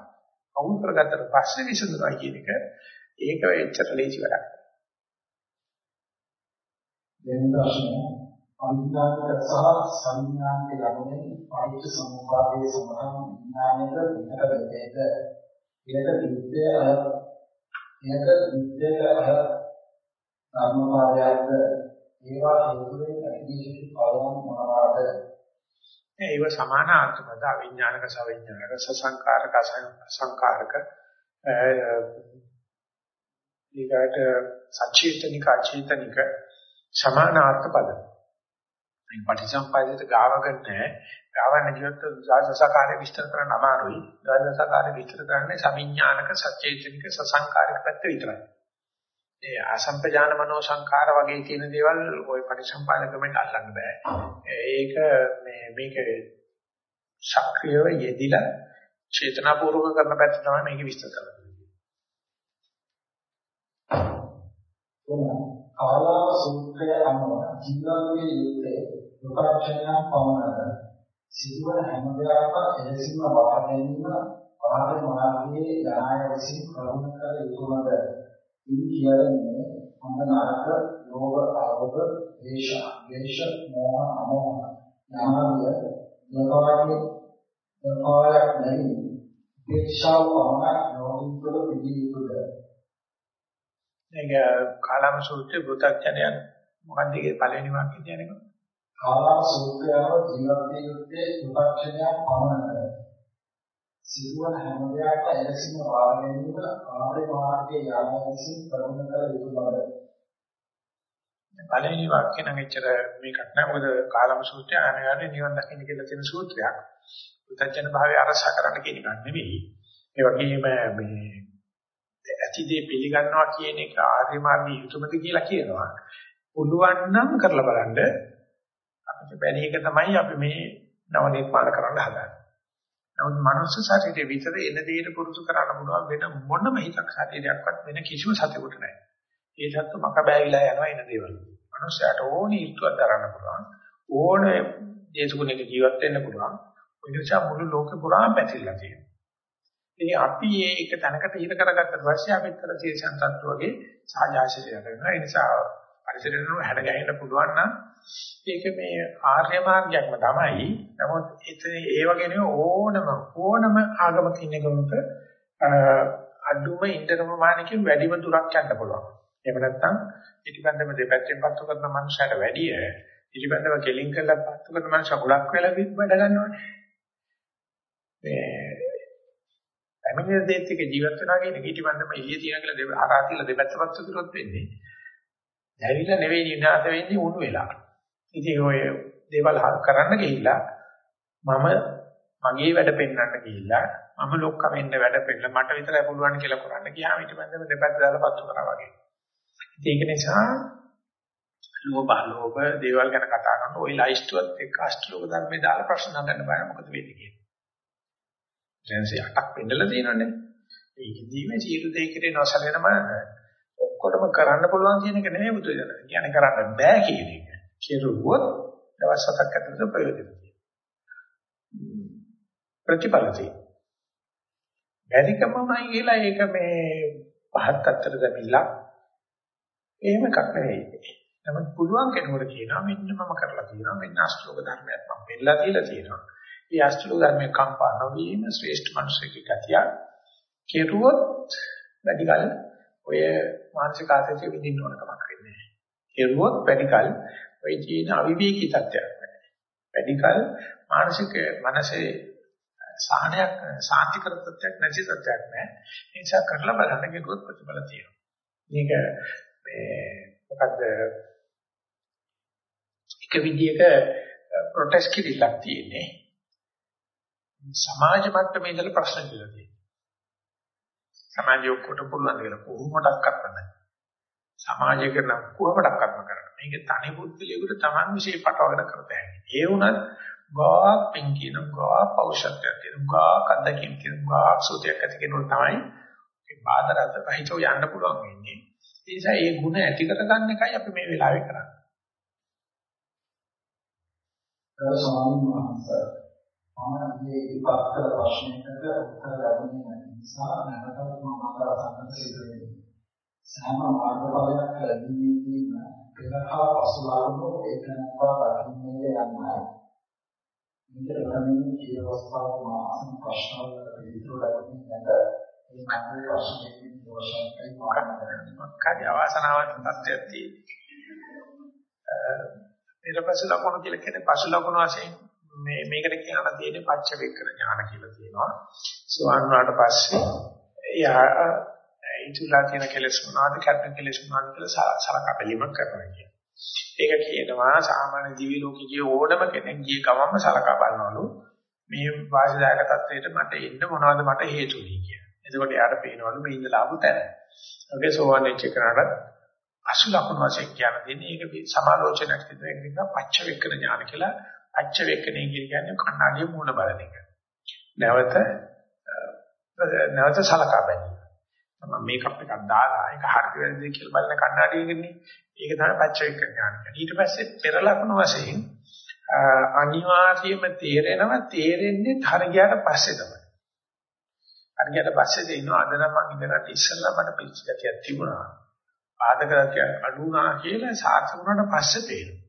අවුල් කරගත්තට පස්සේ විසඳනවා කියන එක ඒක එච්චර ලේසි වැඩක්. දෙවෙනි ප්‍රශ්නය අවිඥානික සහ සංඥානික ළමෙන් පරිච්ඡ සමුපාදයේ සමහන් විඥානයක විතර දෙකද එයට විද්‍ය අය එයට විද්‍ය අය ධර්මපාදයක්ද ඒවා හේතුවෙන් ඇතිවිසි පලවන් මොනවාද ඒව සමාන අර්ථපද අවිඥානික සවිඥානික සසංකාරක සංකාරක ඊගාට සචේතනික අචේතනික සමානාර්ථ පද. මේ පටිසම්පාදිත ගාවකට නැහැ. ගාවන්න කියොත් සසකාරය විස්තර කරන්න අමාරුයි. සසකාරය විස්තර කරන්නේ සමිඥානක සචේතනික සසංකාරික පැත්ත විතරයි. ඒ අසම්පජාන මනෝ සංඛාර වගේ තියෙන දේවල් ওই පටිසම්පාදකමෙන් අල්ලන්න බෑ. ඒක මේ මේක සක්‍රියව යෙදිලා චේතනාපූර්වක කරන පැත්ත තමයි මේක විස්තර කරන්නේ. කාලාව සූත්‍රය අනුව ජීවන්ගේ යුත්තේ විපක්ෂණයක් පමණද සිදුවන හැම දෙයක්ම එලෙසින්ම වහා ගැනීම පහළ මාර්ගයේ ඥාය විසින් ප්‍රගුණ කළ යුතුමද ඉන් කියන්නේ හොඳ නරක ලෝභ අලෝභ දේශ දේශ මෝහ අමෝහ. ඥානය දෙපාරේ දෙපාරක් නැති උපේක්ෂාව පමණක් නොහිතව පිළිගිය යුතුද? මේක කාලාම සූත්‍රයේ බුද්ධඥයන් මොකක්ද ඒකේ පළවෙනි වාක්‍යය කියන්නේ? කාලාම සූත්‍රයව ජීවිතයේ යුත්තේ විපක්ෂණයක් පමණද. සිදුවන හැම දෙයක්ම එලෙසින්ම වාර ගැනීම ආර්ය මාර්ගයේ යාම විසින් ප්‍රගුණ කළ යුතු බව. පළවෙනි වාක්‍ය නම් එච්චර මේකක් නෑ මොකද කාලම සූත්‍රය අනාගතේ නිවන් දකින්න කියලා තියෙන සූත්‍රයක්. උත්තරජන භාවය අරසා කරන්න කියන එක නෙවෙයි. ඒ වගේම මේ ඇතිදේ පිළිගන්නවා කියන එක ආර්ය මාර්ගයේ යුතුයමද කියලා කියනවා. පුළුවන් නම් කරලා බලන්න අපිට බැරි එක තමයි අපි මේ නව නිර්මාණ කරන්න හදන්නේ. නමුත් මනුස්ස ශරීරයේ විතර එන දෙයට පුරුදු කරන්න පුළුවන් වෙන මොනම හිතක් ශරීරයක්වත් වෙන කිසිම සතෙකුට නැහැ. ඒ සත්තු මක බෑවිලා යනවා එන දේවල්. මනුස්සයාට ඕනි ඉස්තුවක් දරන්න පුළුවන්. ඕනේ දේශගුණයක ජීවත් වෙන්න පුළුවන්. ඒ නිසා මුළු ලෝකෙ පුරාම පැතිරලා තියෙනවා. ඉතින් අපි මේක තැනකට හිර කරගත්තට පස්සේ අපිට තර තීරසන් තත්ත්ව වගේ සාජාශය වෙනවා. ඒ නිසා පරිසරයෙන් හැඩ ගැහෙන්න පුළුවන් නම් ඒක මේ ආර්ය මාර්ගයක්ම තමයි. නමුත් එතන ඒ වගේ නෙවෙයි ඕනම ඕනම ආගමක ඉන්න කෙනෙකුට අඩුම ඉන්ටර්ම මානකින් වැඩිම දුරක් යන්න පුළුවන්. එහෙම නැත්නම් පිටිබන්ධම දෙපැත්තෙන් පත්තු කරන මනුස්සයට වැඩිය පිටිබන්ධම කෙලින් කරලා පත්තු කරන මනුස්සය ගොඩක් වෙලා වැඩ ගන්නවනේ. මේ පැමිණෙන දෙයත් එක ජීවත් වෙනවා කියන පිටිබන්ධම එළිය තියන කියලා දෙව හරහා තියලා දෙපැත්ත පත්තු කරොත් වෙන්නේ. දැවිලා නෙවෙයි නිදාත වෙන්නේ උණු වෙලා. ඉතින් ඔය දේවල් කරන්න ගිහිල්ලා මම මගේ වැඩ පෙන්වන්න ගිහිල්ලා මම ලොක්ක වෙන්න වැඩ පෙන්න මට විතරයි පුළුවන් කියලා කරන්න ගියාම ඊට පස්සේ දෙපැත්ත දාලා පත්තු කරා වගේ. ඒක නිසා ලෝභ ලෝභ දේවල් ගැන කතා කරනකොට ওই ලයිස්ට්ුවත් එක්ක අෂ්ටලෝක ධර්මයේ දාලා ප්‍රශ්න හදන්න බෑ මොකද වෙන්නේ කියලා. දැන්සේ අටක් පෙන්නලා තියෙනවනේ. ඒකදී මේ ජීවිත දෙකේ නොසලෙන මනස ඔක්කොටම කරන්න පුළුවන් කියන එක නෙමෙයි බුදුදහම. කියන්නේ කරන්න බෑ කියන එක. කෙරුවොත් දවස් හතක් ඇතුළත ප්‍රයෝජන තියෙනවා. ප්‍රතිඵල තියෙනවා. බැරිකමමයි කියලා ඒක මේ පහත් අතර දෙමිලා එහෙම එකක් නෙවෙයි. නමුත් පුළුවන් කෙනෙකුට කියනවා මෙන්න මම කරලා තියෙනවා මෙන්න අෂ්ටෝක ධර්මයක් මම පෙන්නලා දීලා තියෙනවා. මේ අෂ්ටෝක ධර්මයේ කම්පා නොවීම ශ්‍රේෂ්ඨ මනුස්සයෙක් ගතිය කෙරුවොත් වැඩිකල් ඔය මානසික ආතතිය විඳින්න ඕන කමක් වෙන්නේ නැහැ. කෙරුවොත් වැඩිකල් ඔය ජීන අවිවේකී තත්ත්වයක් නැහැ. වැඩිකල් මානසික මනසේ සාහනයක් සාන්තිකර තත්ත්වයක් නැති තත්ත්වයක් නැහැ. ඒ නිසා කරලා බලන්න කෙරුවොත් ප්‍රතිඵල තියෙනවා. මේක මේ මොකද්ද එක විදියක ප්‍රොටෙස්ට් කිරිලක් තියෙන්නේ. සමාජ මට්ටමේ ඉඳලා ප්‍රශ්න කියලා තියෙනවා. සමාජය ඔක්කොට පුළුවන් කියලා කොහොමඩක්වත් නැහැ. සමාජයක නම් කොහොමඩක්වත් කරන්න. මේක තනි බුද්ධලියකට Taman විශ්ේ පටවගෙන කරතයි. ඒ වුණත් ගා පින් කියන ගා පෞෂත්වයක් කියන ගා කද්දකින් කියන ගා සෝතියක් ඇති කෙනෙකුට තමයි මේ බාධරත් පහිතෝ යන්න පුළුවන් වෙන්නේ. ඒ නිසා මේ ಗುಣ ඇති කරගන්න එකයි අපි මේ වෙලාවේ කරන්නේ. ගරු ස්වාමීන් වහන්සේ මම මේ ඉපත් කළ ප්‍රශ්නයකට උත්තර ලැබුණේ නැති නිසා නැවතත් මම අසන්නට සිදු වෙනවා. සෑම මාර්ගඵලයක් ලැබීමේදීම පෙරහා පසුලාවම ඒකනක්වා දකින්නේ යන්නයි. මේක ලබමින් කී අවස්ථාවක මාසම් ප්‍රශ්නවලට පිළිතුරු ලැබෙන්නේ නැත. මේ මගේ ප්‍රශ්නයේ දෝෂයයි මොකක්ද අවාසනාවක් තත්ත්වයක් තියෙන්නේ. ඊටපස්සේ ලකුණු කියලා කියන්නේ පසු ලකුණු වශයෙන් මේ මේකට කියන්න තියෙන්නේ පච්චවේක්කන ඥාන කියලා කියනවා. සෝවන් වුණාට පස්සේ එයා ඉතුරුලා තියෙන කෙලෙස් මොනවාද කර්ම කෙලෙස් මොනවාද කියලා සලකා බැලීමක් කරනවා කියන්නේ. ඒක කියනවා සාමාන්‍ය දිවි ලෝකේ ගිය ඕනම කෙනෙක් ගිය ගමන්ම සලකා බලනවලු මේ වාසිදායක තත්වයට මට එන්න මොනවද මට හේතු වෙන්නේ කියලා. එතකොට යාට පේනවලු මේ ඉඳලා ආපු තැන. ඔගේ සෝවන් වෙච්ච කෙනාට අසු ලකුණු වශයෙන් කියන දෙන්නේ ඒක සමාලෝචනයක් විතර ඒක නිකන් පච්ච වෙක්කන ඥාන කියලා පච්ච වෙක්කනේ කියන්නේ කණ්ණාඩිය මූණ බලන එක. නැවත නැවත සලකා බැලීම. මම මේකප් එකක් දාලා ඒක හරිද වැරදිද කියලා බලන කණ්ණාඩියකනේ. ඒක තමයි පච්ච වෙක්කන ඥාන. ඊට පස්සේ පෙර ලකුණු වශයෙන් අනිවාර්යයෙන්ම තේරෙනවා තේරෙන්නේ හරියට පස්සේ තමයි. අනිකට පස්සේ දෙනවා අද නම් මම ඉඳලා ඉස්සෙල්ලා මට පිළිච්ච ගතියක් තිබුණා. ආදක ගතිය අඩු වුණා කියලා සාර්ථක වුණාට පස්සේ තේරෙනවා.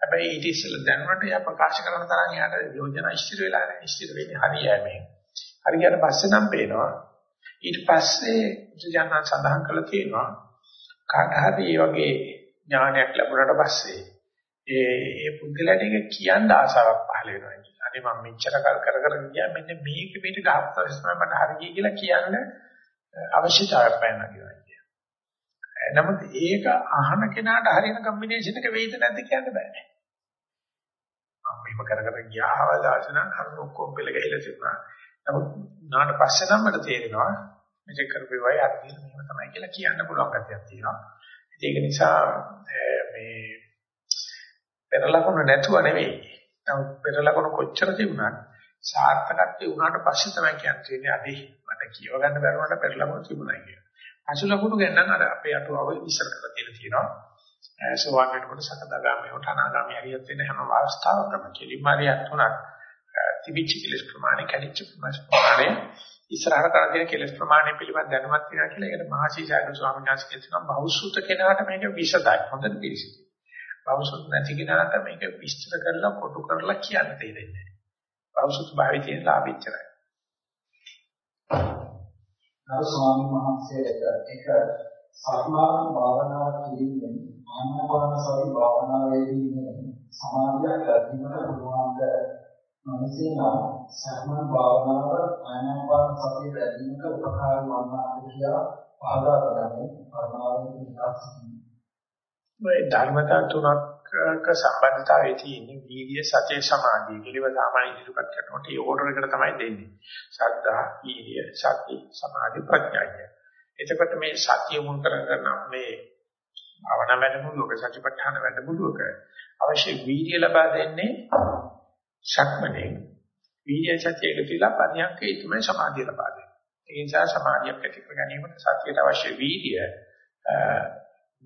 හැබැයි ඊට ඉස්සෙල්ලා දැනුණට එයා ප්‍රකාශ කරන තරම් එයාට යෝජනා ඉස්තිර වෙලා නැහැ. ඉස්තිර වෙන්නේ හරියෑමේ. හරියට පස්සේ නම් පේනවා. ඊට පස්සේ ජනන සඳහන් කළා තියෙනවා. කාට හරි මේ වගේ ඥානයක් ලැබුණාට පස්සේ ඒ ඒ පුද්ගලයාට ඒක කියන්න ආසාවක් පහළ වෙනවා. අනේ මම මෙච්චර කල් කර කර ගියා මෙන්න මේක මේක ගහපුවා තමයි මට හරි ගියේ කියලා කියන්න අවශ්‍යතාවයක් පැනනවා කියනවා. නමුත් ඒක අහන කෙනාට හරියන කම්බිනේෂන් එක වෙයිද නැද්ද කියන්න බෑ. මම මේක කර කර ගියාව දාසනම් කරුණ ඔක්කොම පෙළ ගහලා තිබුණා. නමුත් නාට පස්සේ නම් මට තේරෙනවා මේක කරපේවයි අදින මෙහෙම තමයි කියලා කියන්න පුළුවන් ගැතියක් තියෙනවා. ඒක නිසා මේ පෙර ලකුණු නැතුව නෙවෙයි. නමුත් පෙර ලකුණු කොච්චර තිබුණත් සාර්ථකත්වයේ උනාට පස්සේ තමයි කියන්නේ අදී මට කියව ගන්න බැරුණාට පෙර ලකුණු තිබුණා කියලා. අසු ලකුණු ගැන නම් අර අපේ අටුවව ඉස්සර කරලා තියෙන තියෙනවා. සෝවාන් වෙනකොට සකදාගාමී වට අනාගාමී හරියට වෙන හැම අවස්ථාවකම කෙලිමාරියක් තුනක් තිබිච්ච කෙලස් ප්‍රමාණය කැඩිච්ච ප්‍රමාණය ඉස්සරහට කරන දේ කෙලස් ප්‍රමාණය පිළිබඳ දැනුමක් තියෙනවා කියලා ඒකට මහසීසාරද ස්වාමීන් වහන්සේ කියනවා බහුසුත කෙනාට මේක විසදයි හොඳට පිළිසිදු. බහුසුත නැති කෙනාට මේක විස්තර කරලා කොටු කරලා කියන්න දෙන්නේ නැහැ. බහුසුත භාවිතයෙන් ලාභිච්චරයි. අර ස්වාමීන් වහන්සේට එක සක්මාන භාවනාව කිරීමෙන් ආනාපාන සති භාවනාවේදී සමාධියක් ලැබීමට පුළුවන්ද? මනසේනා සක්මන් භාවනාව ආනාපාන සතිය ලැබීමට උපකාරී වන්නාද කියලා පහදා ගන්න පරමාවෙන් විකාශ මේ ධර්මතා තුනක සම්බන්ධතාවයේ තියෙන වීර්ය සතිය සමාධිය කියලා සාමාන්‍ය ඉදිරිපත් කරනකොට ඒ ඕඩර් එකට තමයි දෙන්නේ. සද්ධා, වීර්ය, සති, සමාධි, ප්‍රඥා. එතකොට මේ සතිය මුල් කරගෙන මේ භවනා වැඩමුළුවක සතිපට්ඨාන වැඩමුළුවක අවශ්‍ය වීර්ය ලබා දෙන්නේ ශක්මනේ. වීර්ය සතිය එකතුලා පරියන්කේ තමයි සමාධිය ලබා දෙන්නේ. ඒ නිසා සමාධියක් ඇති කර ගැනීමට සතියට අවශ්‍ය වීර්ය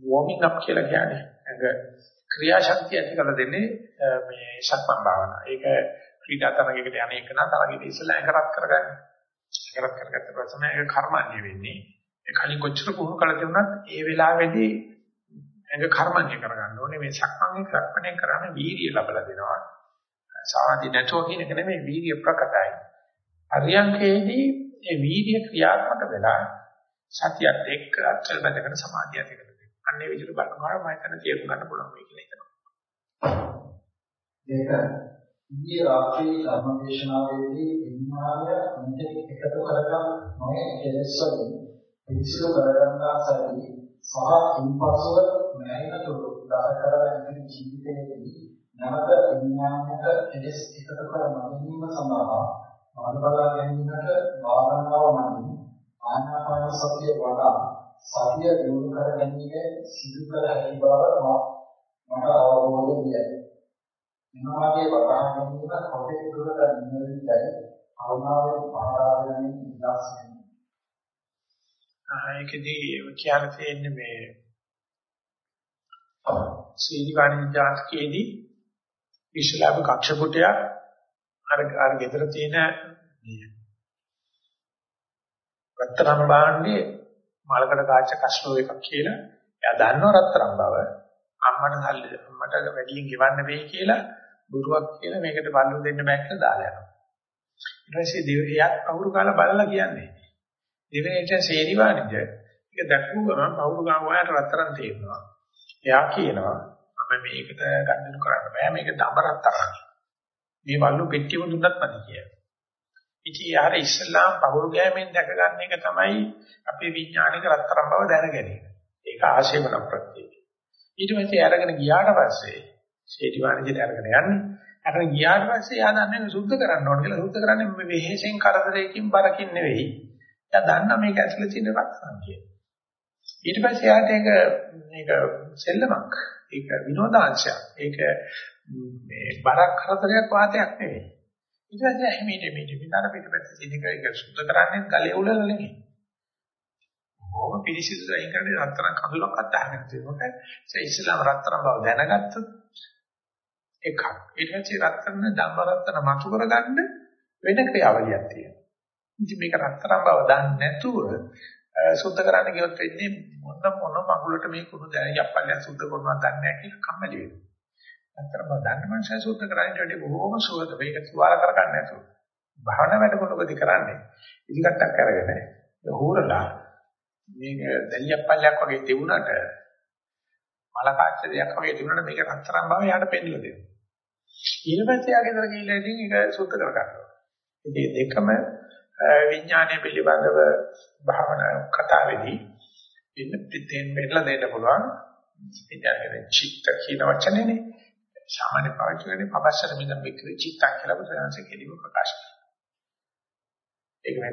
වෝමින් අප් කියලා කියන්නේ. ඒක ක්‍රියාශක්තිය ඇති කරලා දෙන්නේ මේ ශක්මන් භාවනාව. ඒක ක්‍රීඩා තරගයකට යන එක නම් තරගෙට ඉස්සලා එකරත් කරගන්න. එකරත් කරගත්ත පස්සේ ඒක කර්මන්නේ වෙන්නේ. ඒ කලින් කොච්චර පුහුණු කළ තිබුණත් ඒ වෙලාවේදී ඒක කර්මන්නේ කරගන්න ඕනේ. මේ ශක්මන් සක්මනේ කරන්නේ වීර්ය ලැබලා දෙනවා. සාමාන්‍ය නැතෝ කියන එක නෙමෙයි වීර්ය ප්‍රකටයි. අරියංකේදී ඒ වීර්ය ක්‍රියාත්මක වෙලා සතියත් එක්ක අත්‍යල් බඳගෙන සමාධිය ඇති කරගන්න. අන්නේ විදිහට බලනවා මම හිතන තේරුම් ගන්න පුළුවන් වෙයි කියලා හිතනවා. ඒක ඊයේ රාත්‍රී ධර්මදේශනාවේදී විඥානය මෙතෙක් එකතු කරගන්න නොයේ කෙලෙස් වලින් පිළිසිදු කරගන්නා සැදී සහ ඉන්පසුව මෑනතුරු දර කරගෙන ජීවිතයේදී නැවත විඥානයට කෙලෙස් එකතු කර නොගැනීම සඳහා මාර්ග බලා ගැනීමට භාවනාව මනින් ආනාපාන සතිය වඩා සතිය දිනු කර ගැනීම සිදු කර හැකි බව මට අවබෝධ විය. මෙනවාගේ වටහා ගැනීම කොතෙක් දුරට නිවැරදිදයි කරුණාවෙන් පහදා දෙමින් ඉඳස් ආයකදී කියන තියෙන්නේ මේ සීනිවාණි ජාතකයේදී විශ්ලාභ කක්ෂ පුටයක් අර අර ගෙදර තියෙන මේ රත්තරන් භාණ්ඩේ මලකඩ කාච්ච කස්ලෝ එකක් කියලා. එයා දන්නව රත්තරන් බව. අම්මට සල්ලි අම්මට වැඩියෙන් ගෙවන්න වෙයි කියලා බුරුවක් කියලා මේකට බල්ලු දෙන්න බෑ කියලා දාලා යනවා. ඊට පස්සේ දෙවියන් අවුරු කාලා බලලා කියන්නේ? දෙවෙනිට සේරි වාණිජ. ඒක දැක්වුව ගමන් අවුරු ගාව වලට රත්තරන් තේරෙනවා. එයා කියනවා මම මේකට ගන්නු කරන්න බෑ. මේක දඹ රත්තරන්. මේ බල්ලු පෙට්ටියම දුන්නත් මදි කියලා. ඉතින් යාර ඉස්ලාම් පහුරු ගෑමෙන් දැක ගන්න එක තමයි අපේ විඥානික රත්තරන් බව දැන ගැනීම. ඒක ආශේවන ප්‍රත්‍යය. ඊට පස්සේ අරගෙන ගියාට පස්සේ ශේටි වාණිජයට අරගෙන යන්නේ. අරගෙන ගියාට පස්සේ යා දන්නේ සුද්ධ කරන්න ඕන කියලා සුද්ධ කරන්නේ මේ වෙහෙසෙන් කරදරයකින් බරකින් නෙවෙයි. යා දන්නා මේක ඇතුලේ තියෙන රත්තරන් කියලා. ඊට පස්සේ යාට ඒක මේක සෙල්ලමක්. ඒක විනෝදාංශයක්. ඒක මේ බරක් කරදරයක් වාතයක් නෙවෙයි. ඊට පස්සේ එහිමීට මේට විතර පිටපැත්ත තියෙන එක සුද්ධ කරන්නේ ගලේ උලල නෙමෙයි. ඕම පිළිසිදු දෙයින් කරන්නේ රත්තරන් කඳුලක් අත්හගෙන තියෙනකොට ඒ ඉස්ලාම රත්තරන් බව දැනගත්තොත් එකක්. ඊට පස්සේ රත්තරන් ධම්ම රත්තරන් මතු කරගන්න වෙන ක්‍රියාවලියක් තියෙනවා. ඉතින් මේක රත්තරන් බව දන්නේ නැතුව සුද්ධ කරන්න ගියොත් වෙන්නේ මොන මොන මඟුලට මේ කුණු දැන යප්පල්යන් සුද්ධ කරනවා දන්නේ නැහැ කියලා කම්මැලි වෙනවා. අතර බව දන්න මනුස්සය සූත්‍ර කරන්නේ වැඩි බොහෝම සුවද මේක සුවාල කරගන්න නැතුව. භාවනා වැඩකොලකදී කරන්නේ ඉදිකටක් අරගෙන හූරලා මේක දැලියක් පල්ලයක් වගේ තිබුණාට මල කාච්චදයක් වගේ තිබුණාට මේක රත්තරන් බව යාට පෙන්නලා දෙනවා. ඊට පස්සේ යාගෙදර ගිහිල්ලා ඉතින් ඒක සූත්‍ර කරගන්නවා. ඉතින් දෙකම විඥානය පිළිබඳව භාවනා කතාවේදී ඉන්න පිටෙන් මෙట్లా දෙන්න පුළුවන්. ඉතින් චිත්ත කියන වචනේනේ සාමාන්‍ය පාවිච්චි කරන්නේ පබස්සර මිදම් වික්‍රේ චිත්තක් කියලා බුදුරජාණන්සේ කෙලිම ප්‍රකාශ කරනවා. ඒක මේ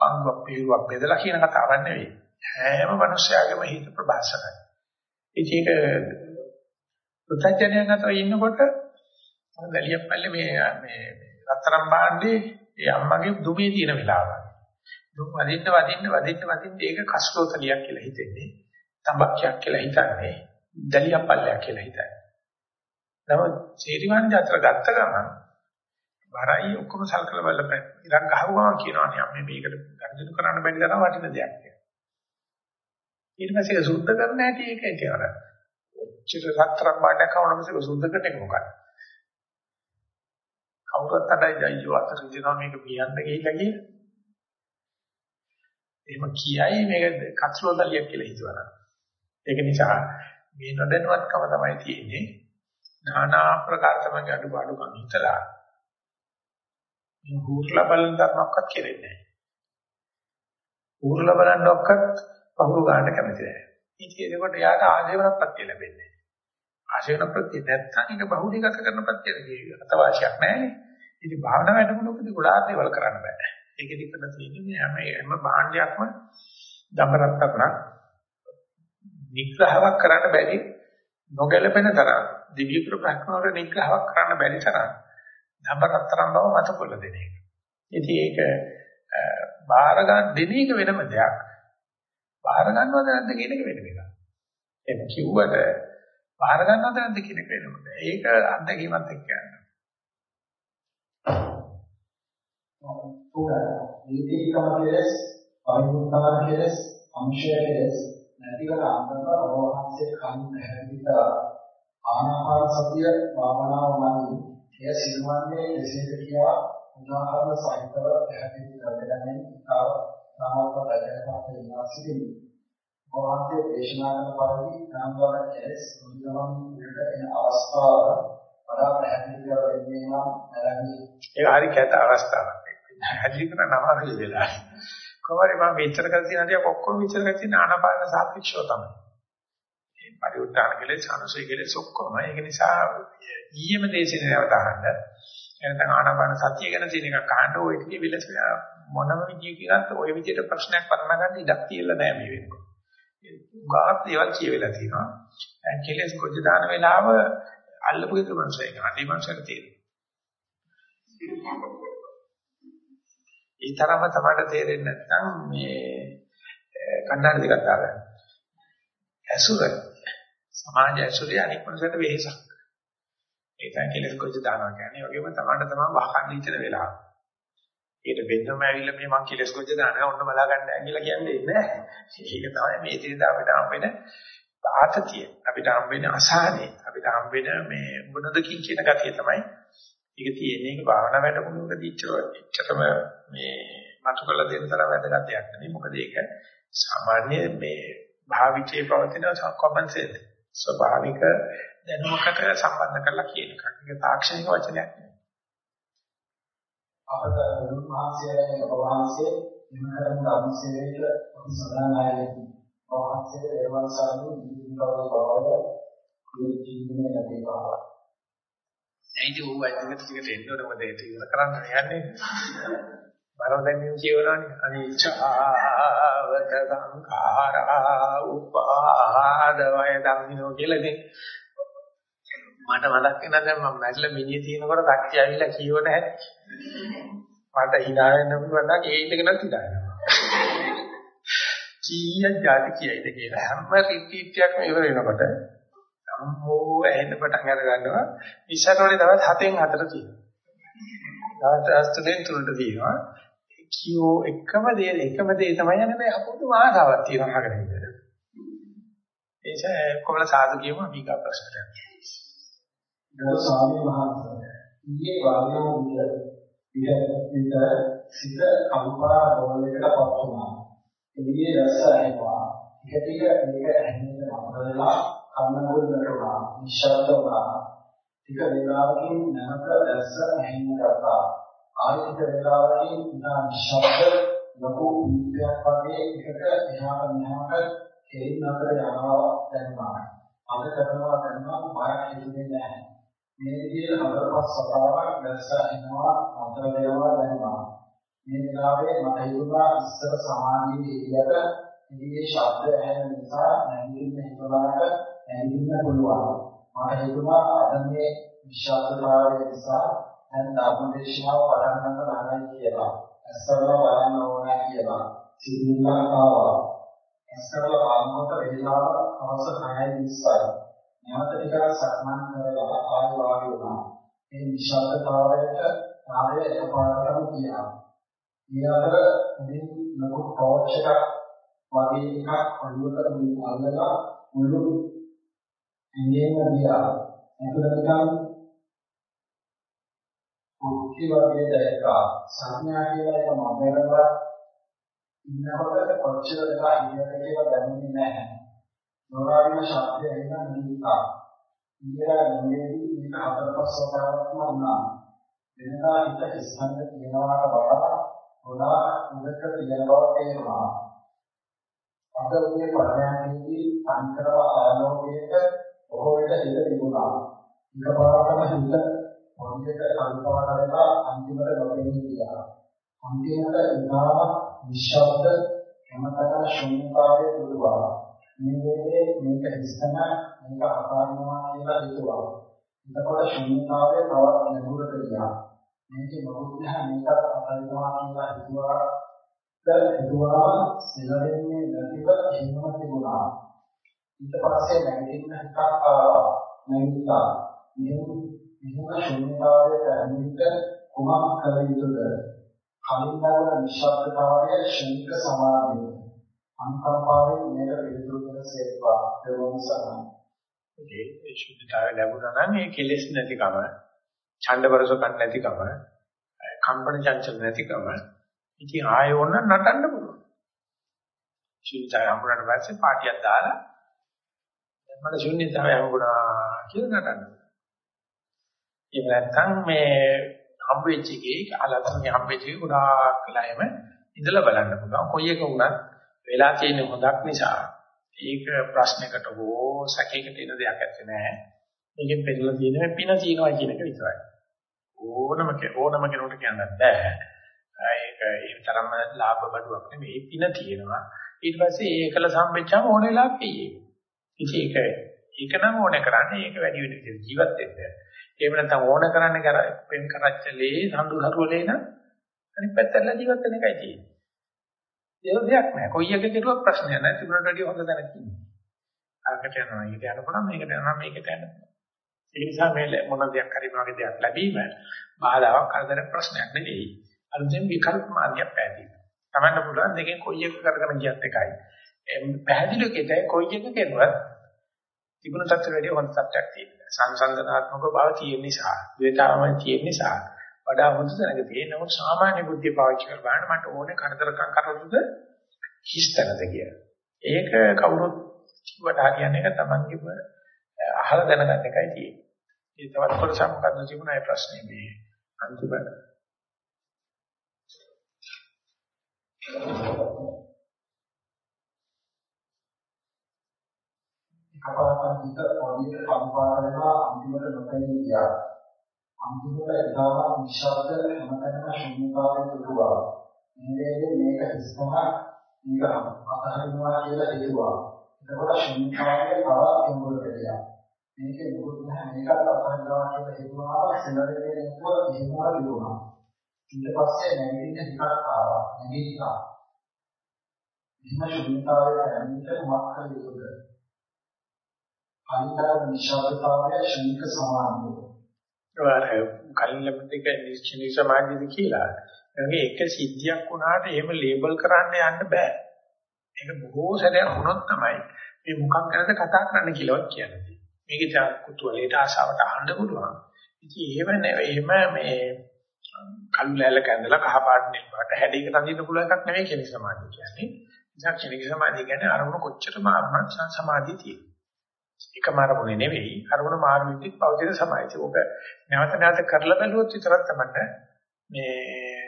පංගුවක් පිරුවක් බෙදලා කියන කතාවක් නෙවෙයි. හැම මිනිස්යාගේම හිත ප්‍රබස්සරයි. ඉතින් ඒක පුතඥයන් අතර ඉන්නකොට දැලියපල්ලේ මේ මේ රත්තරන් භාණ්ඩේ ඒ අම්මගේ දුමේ තියෙන වෙලාවක්. දුම් වදින්න වදින්න වදින්න වදින්න ඒක කස්ලෝතලියක් කියලා හිතෙන්නේ. තඹක්යක් කියලා හිතන්නේ. දැලියපල්ලයක් කියලා හිතන්නේ. නමුත් සීරිවන්ද අතර ගත්ත ගමන් වරයි ඔක්කොම සල්කල බලපෑ. ඉරක් ගහුවා කියනවා නේ අපි මේකට ගනුදෙනු කරන්න බැරි තරම් වටින දෙයක් කියලා. ඊට පස්සේ සුද්ධ කරන්න ඇති ඒකයි කියලා. ඔච්චර රත්තරන් බාඩයක් කවුරුම මේක සුද්ධ කරන එක මොකක්ද? කවුරුත් අඩයි දයියෝ අතර ඉඳලා මේක පියන්න ගිහිල්ලා කියලා. එහෙම කියයි මේක කත්ලෝදලියක් කියලා හිතුවා. ඒක නිසා මේ නොදැනුවත්කම තමයි තියෙන්නේ. নানা ආකාර තමයි අඩුපාඩුකම් හිතලා. මේ හුරුලා බලන ධර්මයක්වත් කෙරෙන්නේ නැහැ. හුරුලා බලනවක්වත් පහුරු ගන්න කැමති නැහැ. ඉතින් ඒකට යාට ආජීවනපත්‍ය ලැබෙන්නේ. ආශේවන ප්‍රත්‍ය නැත්නම් ඒක බහුලීගත කරන ප්‍රත්‍යද අතවාසියක් නැහැනේ. ඉතින් භාවනා වැඩමුළුකදී ගොඩාක් දේවල් කරන්න බෑ. ඒකෙදි කරලා තියෙන්නේ මේ හැම හැම භාණ්ඩයක්ම දඹරත්තක් නිග්‍රහයක් කරන්න බැරි නොගැලපෙන තරම් දිව්‍ය ප්‍රඥාවක නිග්‍රහයක් කරන්න බැරි තරම් දඹරත්තරම් බව මත කොල්ල දෙන එක. ඉතින් ඒක බාර ගන්න දෙන එක වෙනම දෙයක්. බාර ගන්නවද නැද්ද කියන එක වෙන එකක්. එහෙම කිව්වට බාර ගන්නවද නැද්ද කියන එක වෙනම දෙයක්. ඒක අත්දැකීමත් එක්ක යනවා. නීතිකම කෙලස්, පරිමුක්තම කෙලස්, අංශය කෙලස් නැතිවල අන්තම රෝහන්සේ කන් පැහැදිලිත ආනාපාන සතිය භාවනාවමයි එය සිදුවන්නේ කෙසේද කියලා උදාහරණ සහිතව පැහැදිලි කරගන්න තව නාමක රැකගන්න ඉන්නවා සිටින්නේ. මොහොතේ දේශනා කරන පරිදි නාමවල කෙලස් මුලින්ම උඩට එන අවස්ථාව වඩා පැහැදිලි කර දෙන්නේ නම් නැරඹී. ඒක හරි කැත අවස්ථාවක්. පැහැදිලි කරන නමාරි වෙලා. කොහොමද මම මෙච්චර කර තියෙන දේ ඔක්කොම මෙච්චර කර තියෙන ආනාපාන සාපේක්ෂව තමයි. මේ පරිඋත්තරන කෙලෙස් අනුසය කෙලෙස් ඔක්කොම ඒක නිසා ඊයේම දේශනේ නැවත අහන්න. එනතන ආනාපාන සතිය ගැන තියෙන එකක් අහන්න ඔය ටිකේ විලස මොනම විදියකින්වත් ඔය විදියට ප්‍රශ්නයක් පරණගන්න ඉඩක් තියලා නැහැ මේ වෙනකොට. උගාත් දේවල් කියවෙලා තියෙනවා. දැන් කෙලෙස් කොච්චර දාන වෙලාව අල්ලපු ගෙදර මනුස්සයෙක් අනේ මනුස්සයෙක් තියෙනවා. ඒ තරම තමයි තේරෙන්නේ නැත්නම් මේ කණ්ඩායම් දෙකක් දාගන්න. ඇසුර සමාජ ඇසුරේ අනික් මොනසට වෙහෙසක්. ඒ තමයි කෙලෙස් කොච්චර දානවා කියන්නේ. ඒ වගේම තමයි තමයි වහන්න ඉතන වෙලාව. ඊට වෙන්නම ඇවිල්ලා මේ මං කෙලෙස් කොච්චර දානවා ඔන්න බලා ගන්න කියලා කියන්නේ නැහැ. ඒක තමයි මේ ඉතිරිද අපිට හම්බෙන ආතතිය. අපිට හම්බෙන අසහනේ. අපිට හම්බෙන මේ මොනදකින් කියන ගතිය තමයි ඒක තියෙන්නේ ඒක භාවනා වැඩමුළුවකදී ඉච්චරම මේ මතු කළ දෙන තරම් වැදගත් දෙයක් නෙවෙයි. මොකද ඒක සාමාන්‍ය මේ භාවිතයේ පවතින කොමන් සෙන්ස් ස්වභාවික දැනුමකට සම්බන්ධ කරලා කියන එකක්. ඒක තාක්ෂණික වචනයක් නෙවෙයි. අපද උන්වහන්සේ ඔබවහන්සේ ඉමහරන් ධම්සේවේල අපි සදානායක ඔබවහන්සේ දේවල් සාදු නිවිලව බවද ජීවිතේ ලැබේවා. ඇයිද ඌ අයිතික ටිකට එන්න ඕනේ මොකද ඒක ඉවර කරන්න යන්නේ? බරව දැමීම කියවනවානේ. අනිච්චාවත සංඛාරා උපාද වය ධම්මිනෝ කියලා ඉතින් මට මතක් වෙනවා දැන් මම මැරිලා මිනිහ තියෙනකොට කට්ටිය ඇවිල්ලා කියවන හැටි. මට hina වෙන්න පුළුවන් නම් ඒ ඉඳගෙනත් hina වෙනවා. කීයක් જાති කියයිද කියලා හැම රිට්‍රීට් එකක්ම ඉවර වෙනකොට අම්මෝ ඇහෙන්න පටන් අර ගන්නවා ඉස්සරහට දවස් 7න් 4 තියෙනවා. දවස් 3න් 3ට තියෙනවා. කියෝ එකම දේ එකම දේ තමයි යන්නේ මේ අපුදු ආසාවක් තියෙනවා අහගෙන ඉඳලා. ඒක කොහොමද සාදු කියමු අභිගා ප්‍රශ්නයක් ගරු ස්වාමීන් වහන්සේ ඊයේ වාදයේ විතර විතර සිත කම්පා රෝලයකට පත් වුණා. එළියේ රස ඇහෙනවා. ටික ටික මේක ඇහෙන්න මතකලා කන්නගොල් නටුණා නිශ්ශබ්ද වුණා ටික වේලාවකින් නැවත දැස්ස ඇහෙන්න ගත්තා ආයෙත් වේලාවකින් ඉතා නිශ්ශබ්ද ලොකු ඉන්ද්‍රියක් වගේ එකට එහාට මෙහාට කෙලින් අතර යනවා දැනනවා. අද කරනවා දැනනවා බයක් හිතෙන්නේ නැහැ. මේ විදිහට හතරපස් සතාවක් දැස්ස එනවා අතර වෙනවා දැනනවා. මේ වෙලාවේ මට හිතුණා ඉස්සර සමාධියේ ඉරියට ඉතිගේ ශබ්ද ඇහෙන නිසා නැගිටින්න හිතලාට නැගිටින්න පුළුවන්. මට හිතුණා අද මේ විශ්වාසතාවය නිසා දැන් ධර්ම දේශනාව පටන් ගන්න ළඟයි කියලා. ඇස්සරලා බලන්න ඕනෑ කියලා. සිතිවිල්ලක් ආවා. ඇස්සරලා බලනකොට වේලාව අවස 6:20යි. නැවත ටිකක් සක්මන් කරලා ආයෙ වාඩි වුණා. මේ විශ්වාසතාවයට ආයෙ එකපාරටම කියනවා. ඊළඟට මුලින් ලොකු ටෝච් එකක් වගේ එකක් ඔළුවට මුලින් අල්ලලා මුළු ඇඟේම ගියා. එතකොට නිකන් කුක්ටි වගේ දැක්කා. සංඥා කියලා එක මගරලා ඉන්නකොට කොච්චර දෙනා ඉන්නද කියලා දැනෙන්නේ නැහැ. නොරාවින ශබ්දය එන්න නිවිතා. ඉන්දියා නිවේදී මේක හතර පහ සතාවක්ම වුණා. වෙනදා හිත ඉස්සන්න තියනවාට වඩා ගොඩාක් උදක තියෙන බව තේරුණා. අද උදේ පරයන්කේදී අන්තරව ආලෝකයක බොහෝ විට හිත තිබුණා. එකපාරටම හිත මොනියට කල්පනා කරලා අන්තිමට නොපෙනී ගියා. අන්තිමට ඉතාම නිශ්ශබ්ද හැමතැනම ශූන්‍යතාවයේ දුරුවා. මේ වෙලේ මේක හිස්තන මේක අපාරනවා කියලා හිතුවා. එතකොට ශූන්‍යතාවය තවත් නැඹුරට ගියා. මේකේ මොකුත් නැහැ මේකත් අපාරනවා කියලා හිතුවා. හිතුවා සිලෙන්නේ නැතිව හිමම තිබුණා. ඊට පස්සේ නැගිටින්න හිතක් ආවා. නැගිට්ටා. මෙහෙම මෙහෙම ශූන්‍යතාවයේ පැමිණිට කුමක් කළ යුතුද? කලින් ලැබුණ නිශ්ශබ්දතාවය ශනික සමාධිය. අනුකම්පාවෙන් මේක පිළිතුරු දෙන සේවා දෙවොන් සරණ. ඒ ශුද්ධතාවය ලැබුණා නම් ඒ කෙලෙස් නැතිකම, ඡණ්ඩවරසකම් නැතිකම, කම්පන චංචල නැතිකම ඉතින් ආයෙ ඕන නටන්න පුළුවන්. ශුද්ධතාවය හම්බුනාට පස්සේ පාටියක් දාලා මට ශුන්‍යතාවය හම්බුණා කියලා නටන්න. එහෙම නැත්නම් මේ හම්බෙච්ච එකේ අලතන හම්බෙච්ච එක ගොඩාක් වෙලාවෙම ඉඳලා බලන්න පුළුවන්. කොයි එක වුණත් වෙලා තියෙන හොදක් නිසා ඒක ප්‍රශ්නයකට හෝ සැකයකට එන දෙයක් ඇත්තේ නැහැ. මේකෙන් පෙන්නලා තියෙන්නේ පින තියනවා කියන එක විතරයි. ඕනම ඕනම කෙනෙකුට කියන්න බෑ. ඒක ඒ තරම්ම ලාභ බඩුවක් නෙමෙයි පින තියෙනවා. ඊට පස්සේ ඒකල සම්පෙච්චාම ඕන වෙලාවක පියේ. ඉතින් ඒක ඒක නම් ඕනේ කරන්නේ ඒක වැඩි වෙන විදිහට ජීවත් වෙන්න. එහෙම නැත්නම් ඕන කරන්නේ කර පෙන් කරච්චලේ සම්දු කරුවලේ නම් අනිත් පැත්තට ජීවත් වෙන එකයි තියෙන්නේ. ඒක දෙයක් නෑ. කොයි එක කෙරුවක් ප්‍රශ්නයක් නෑ. තිබුණට වැඩිය හොඳ දැනක් ඉන්නේ. අරකට යනවා, ඊට යන්න පුළුවන්, මේකට යනවා, මේකට යන්න පුළුවන්. ඒ නිසා මේ මොන දෙයක් හරි වගේ දෙයක් ලැබීම බාධාවක් කරදර ප්‍රශ්නයක් නෙවෙයි. අලුතෙන් විකල්ප මාර්ගයක් පැහැදිලි. තමන්න පුළුවන් දෙකෙන් කොයි එක කරගෙන ගියත් එකයි. පැහැදිලිව කිව්තේ කොයි එක කෙරුවත් තිබුණ තත්ත්වෙට වැඩිය හොඳ තත්ත්වයක් තියෙනවා. සංසන්දනාත්මක බව තියෙන නිසා, ද්වේතාවම තියෙන නිසා වඩා හොඳ තැනක තියෙන නමුත් සාමාන්‍ය බුද්ධිය පාවිච්චි කරලා මට ඕනේ කරදරකම් කරද්ද හිස්තනද කියලා. ඒක කවුරුත් කිව්වට හරියන්නේ නැහැ තමන්ගේම අහලා දැනගන්න එකයි තියෙන්නේ. ඒ තවත් කොටසක් මොකක්ද තිබුණා ඒ ප්‍රශ්නේ මේ අන්තිමට. එකපාරට හිත පොඩියට සම්පාර වෙනවා අන්තිමට නොපෙනී ගියා. අන්තිමට ඉතාම නිශ්ශබ්ද හැමතැනම ශුන්‍යතාවය දුරුවා. මේ වේලේ මේක හිස්තම මේක අතහරිනවා කියලා හිතුවා. එතකොට ශුන්‍යතාවය තව එඹුරට ගියා. මේකේ මොකද නැහැ මේකත් අතහරිනවා කියලා හිතුවා සෙලරේ නෙතුව එහෙමම දිනුනා. ඊට පස්සේ නැගිටින්න හිතක් ආවා. නැගිට්ටා. එහෙම ශුන්‍යතාවය දැනෙන්න මොකක් කළ යුතුද? අන්තර නිශ්ශබ්දතාවය ශනික සමාධිය. ඒ කලින් ලැබෙද්දී නිශ්චිනී සමාධියද කියලා. ඒ එක සිද්ධියක් වුණාට එහෙම ලේබල් කරන්න යන්න බෑ. ඒක බොහෝ සැරයක් වුණොත් තමයි මේ මොකක් ගැනද කතා කරන්න කියලාවත් කියන්නේ. මේක දැන් කුතුහලයට ආසාවට අහන්න පුළුවන්. ඉතින් එහෙම එහෙම මේ කළු ලෑල්ල කැඳලා කහ පාට නිල් පාට හැඩයකට අඳින්න පුළුවන් එකක් නෙවෙයි කියන සමාධිය කියන්නේ. ඉතින් ක්ෂණික සමාධිය කියන්නේ අරමුණ කොච්චර මාරුණත් සමාධිය තියෙනවා. එකම අරමුණේ නෙවෙයි අරමුණ මාරු වෙද්දි පවතින සමාධිය. ඔබ නැවත නැවත කරලා බැලුවොත් විතරක් තමයි මේ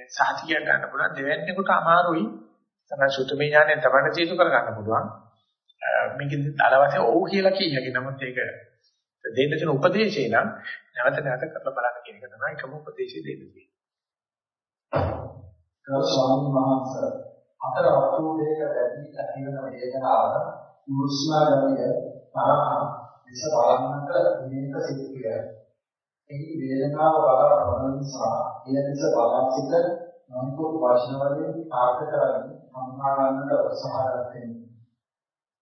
සාහිතිය ගන්න පුළුවන් දෙවැන්නේකට අමාරුයි. තමයි සුතමේ ඥාණයෙන් තමයි තීතු කර ගන්න පුළුවන්. මේකෙන් අලවසේ ඔව් කියලා කියයි. නමුත් ඒක දෙන්න තියෙන උපදේශය නම් නැවත නැවත කරලා බලන්න කියන එක තමයි එකම උපදේශය දෙන්න තියෙන්නේ. ගරු ස්වාමීන් වහන්සේ අතර වස්තුවේක වැඩි ඇතිවන වේදනාව මුස්නාගමිය තරහ විස බලන්නට විනේක සිද්ධිය. එහි වේදනාව බල ප්‍රබල නිසා එය විස බලන් සිට නොනිකුත් වචන වලින් පාර්ථ කරමින් සම්මානන්නට උත්සාහ කරන්නේ.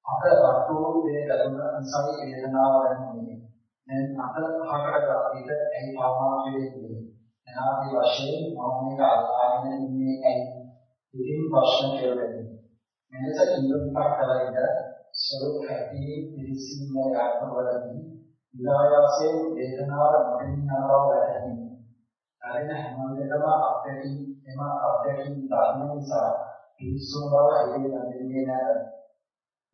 අතර වස්තුවේ ලැබුණ නිසා වේදනාව දැනෙන්නේ. දැන් අතර පහකට අපිට ඇයි පවනා වෙන්නේ? එනාදී වශයෙන් මම මේක අල්ලාගෙන ඉන්නේ ඇයි? ඉතින් ප්‍රශ්න කෙරෙන්නේ. මෙලෙස ඉන්ද්‍රියක් කලින්ද ස්වરૂප ඇති පිළිසින්න යාත්‍රවලදී විලායයෙන් වේදනාව නොදෙන්නා බව වැටහෙනවා. අරින හැම වෙලම අපැති එම අපැති ධර්ම නිසා පිළිසු බව එළේ නැදෙන්නේ නැහැ.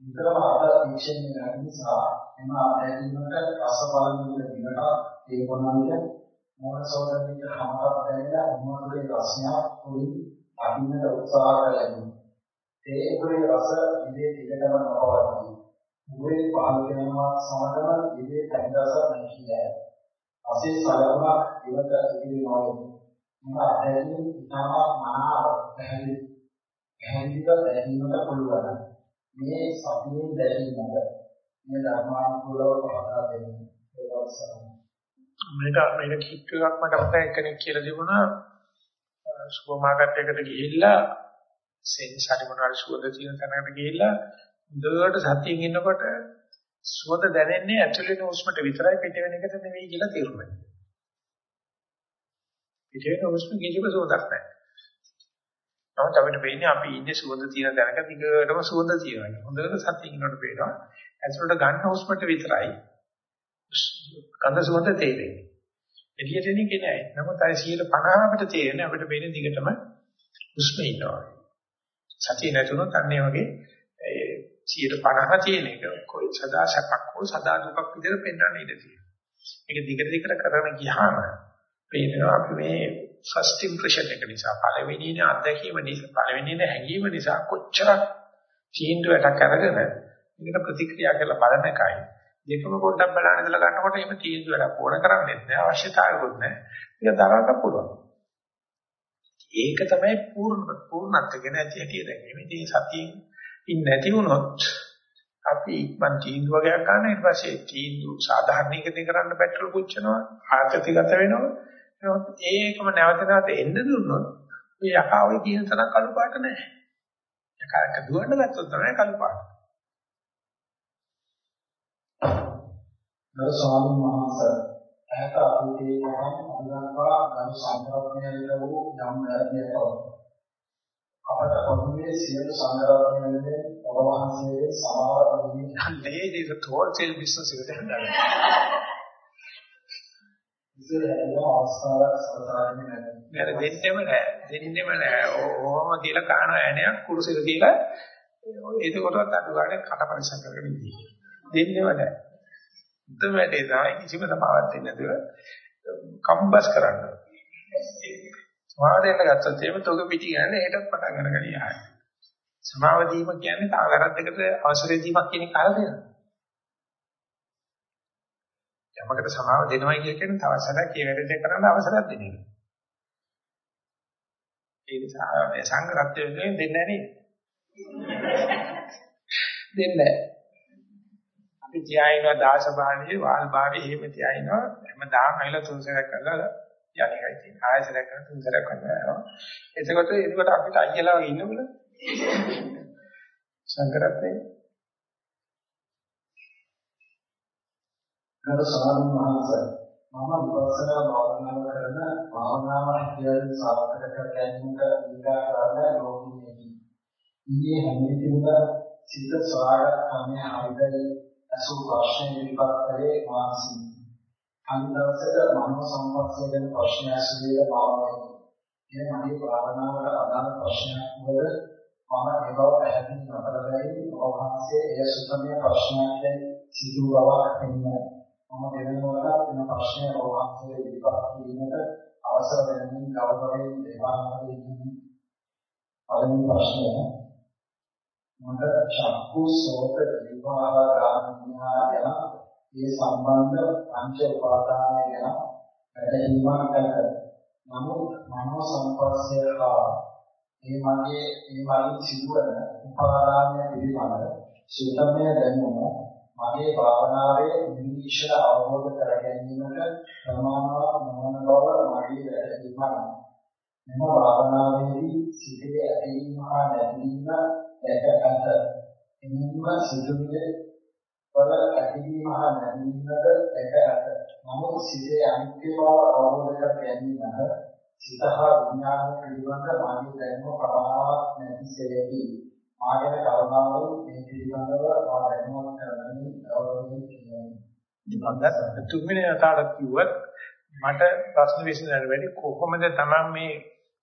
විතරම අත විශ්ෙන්නේ නැති නිසා එම අපැතිමට රස බලමින් දිනට ඒ කොනන්ට මොනසෝදමිට හමරක් දැනලා මොනෝදේ රසයක් උඩින් අදින්නට උත්සාහ කළේ. ඒ උඩේ රස ඉදේ දිගටම නොපවතී. උඩේ පහළ වෙනවා සමගම ඉදේ තනිරස නැතිය. අසේ සලකුණක් ඉවත ඉදිරි නොවේ. මම අධ්‍යයනයේ ඉතාම මනාව පැහැදිලි පැහැදිලිව දැනීමට පුළුවන්. මේ සතියේ දැනීමද මේ ධර්මානුකූලව පහදා දෙන්නේ. ඒක අවසරයි. මේක මේක කිට් එකක් මට අපතේ කෙනෙක් කියලා තිබුණා සුපර් මාකට් එකට ගිහිල්ලා සෙන්ස් හරි මොනවාරි සුවඳ තියෙන තැනකට ගිහිල්ලා හොඳට සතියින් ඉන්නකොට සුවඳ දැනෙන්නේ ඇතුළේ උස්මට විතරයි පිට වෙන එකට නෙවෙයි කියලා තේරුණා. පිට වෙන උස්ම කිසිම සුවඳක් නැහැ. නමුත් අපිට වෙන්නේ අපි ඉන්නේ සුවඳ තියෙන තැනක දිගටම සුවඳ තියෙනවා. හොඳට සතියින් ඉන්නකොට පේනවා ඇතුළට ගන්න උස්මට විතරයි ගඳ සුවඳ තේරෙන්නේ. එළියට එන්නේ නෑ. නමුත් අය 150කට තේරෙන්නේ අපිට වෙන්නේ දිගටම උස්මේ ඉන්නවා. සතිය නැතුනොත් අන්න ඒ වගේ ඒ 150 තියෙන එක. කොයි සදා සැපක් හෝ සදා දුකක් විදිහට පෙන්වන්න ඉඩ තියෙනවා. මේක දිගට දිගට කරගෙන ගියාම පේනවා අපි මේ ෆස්ට් ඉම්ප්‍රෙෂන් එක නිසා පළවෙනිනේ අත්දැකීම නිසා පළවෙනිනේ හැඟීම නිසා කොච්චරක් තීන්දුවටක් අරගෙන මේකට ප්‍රතික්‍රියා කරලා බලන එකයි. දෙකම පොඩ්ඩක් බලන්න ඉඳලා ගන්නකොට එහෙම තීන්දුව වැඩක් ඕන කරන්නේ නැහැ. අවශ්‍යතාවයකුත් නැහැ. ඒක දරන්න පුළුවන්. ඒක තමයි පූර්ණ පූර්ණත්වගෙන ඇති හැටි දැක්කේ මේ සතියෙන් ඉන්නේ නැති වුණොත් අපි ඉක්මන් තීන්දුව වගේක් ගන්න. ඊට පස්සේ තීන්දුව සාධාරණීකරණය කරන්න පැට්‍රල් පුච්චනවා. ආතතිගත වෙනවා. ඒකම නැවත නැවත එන්න දුන්නොත් මේ යකාවේ කියන තරම් කළු පාට නැහැ. යකාක දුවන්න ගත්තොත් තමයි කළු පාට ගරු ස්වාමීන් වහන්සේ. ඇත පටන් අදන්වා ගරු සංග්‍රහණය වූ යම් ධර්මයක අපට පොදුවේ සියලු සංග්‍රහණයන්ගෙන් ඔබ වහන්සේගේ සමාව දෙන්නේ this wholesale business එකට හදන්නේ. ඉතින් ඒක අවස්ථාවක් සලසාගෙන නැහැ. නේද දෙන්නෙම නෑ. දෙන්නෙම නෑ. ඕම කියලා කාන ඇණයක් කුරුසෙක කියලා ඒකකටවත් අඩු ගන්න කට පරිසම් කරගෙන ඉන්නේ. දෙන්නෙම නෑ. උත්තර වැඩේ තමයි කිසිම සමාවක් දෙන්නේ නැතුව කම්බස් කරන්න. සමාව දෙන්න ගත්තොත් එහෙම තොග පිටි ගන්න ඒකත් පටන් ගන්න ගලියයි. සමාව දීම කියන්නේ තාගරත් එකට අවසරය දීමක් කියන කාල දෙනවා. යමකට සමාව දෙනවයි කියන්නේ තව සැරයක් ඒ වැඩේ කරන්න අවසරයක් දෙන එක. ඒ නිසා මේ සංගරත්වයෙන් දෙන්නේ නැහැ නේද? දෙන්නේ නැහැ. අපි තියාිනවා දාස භාවයේ වාල් භාවයේ එහෙම තියාිනවා හැමදාම ඇවිල්ලා තුන්සරයක් කරලා යන්නේයි තියෙන්නේ. ආයෙසරයක් කරලා තුන්සරයක් කරනවා. එතකොට එතකොට අපිට අයියලා වගේ ඉන්නවල සංගරත්නේ කර සාරණ මහන්සේ මම විපස්සනා භාවනාව කරන භාවනාව හැටියට සාර්ථක කර ගැනීමට දීලා කරන යෝගීනි. ඊයේ හැමතිස්සෙම සිත සාර කමේ හරිදයි අසු ප්‍රශ්න ඉදිරිපත් කරේ මානසික. අන්දවසට මනෝ සම්පස්සේ ගැන ප්‍රශ්න ඇසුරේ බවයි. එය මගේ භාවනාවට අදාළ ප්‍රශ්නයක් වල මම ඒව පැහැදිලි නොකර බැරි ඔබ වහන්සේ එය සුතමේ ප්‍රශ්නයක් සිදු බවක් පෙන්වනවා. මම දෙවෙනිවට වෙන ප්‍රශ්නය රෝහන්සේ ඉදිරිපත් කිරීමට අවසර දෙමින් ගෞරවයෙන් දේවාලයට ඉන්නේ. පළවෙනි ප්‍රශ්නය මට චක්කු සෝත විවාහ ගාමිනා යන මේ සම්බන්ධ පංච උපාදානය ගැන වැටහීමක් ඇත. නමුත් මනෝ සංපස්සය හා මේ මගේ මේ මගින් සිදුවන උපාදානය පිළිබඳ සුතමය දැනුම මගේ භාවනාවේ නිරීක්ෂණ අවබෝධ කර ගැනීමට ප්‍රමාණවත් නොවන බව මගේ වැටහීමයි. මෙම භාවනාවේදී සිතේ ඇතිවීම හා නැතිවීම දැක ඇත. එනින්ම සිතුවිලි වල ඇතිවීම හා නැතිවීමද දැක ඇත. නමුත් සිතේ අනිත්‍ය බව අවබෝධ කර ගැනීමට සිත හා විඥාන පිළිබඳ මාගේ දැනුම ප්‍රමාණවත් නැතිසේදී මාගෙන කරුණාවෙන් මේ පිළිබඳව මා දැනුවත් කරගන්න ගෞරවයෙන් කියනවා. මම තුන්වෙනි අතාරක් කිව්වත් මට ප්‍රශ්න විසඳන්න වැඩි කොහොමද Taman මේ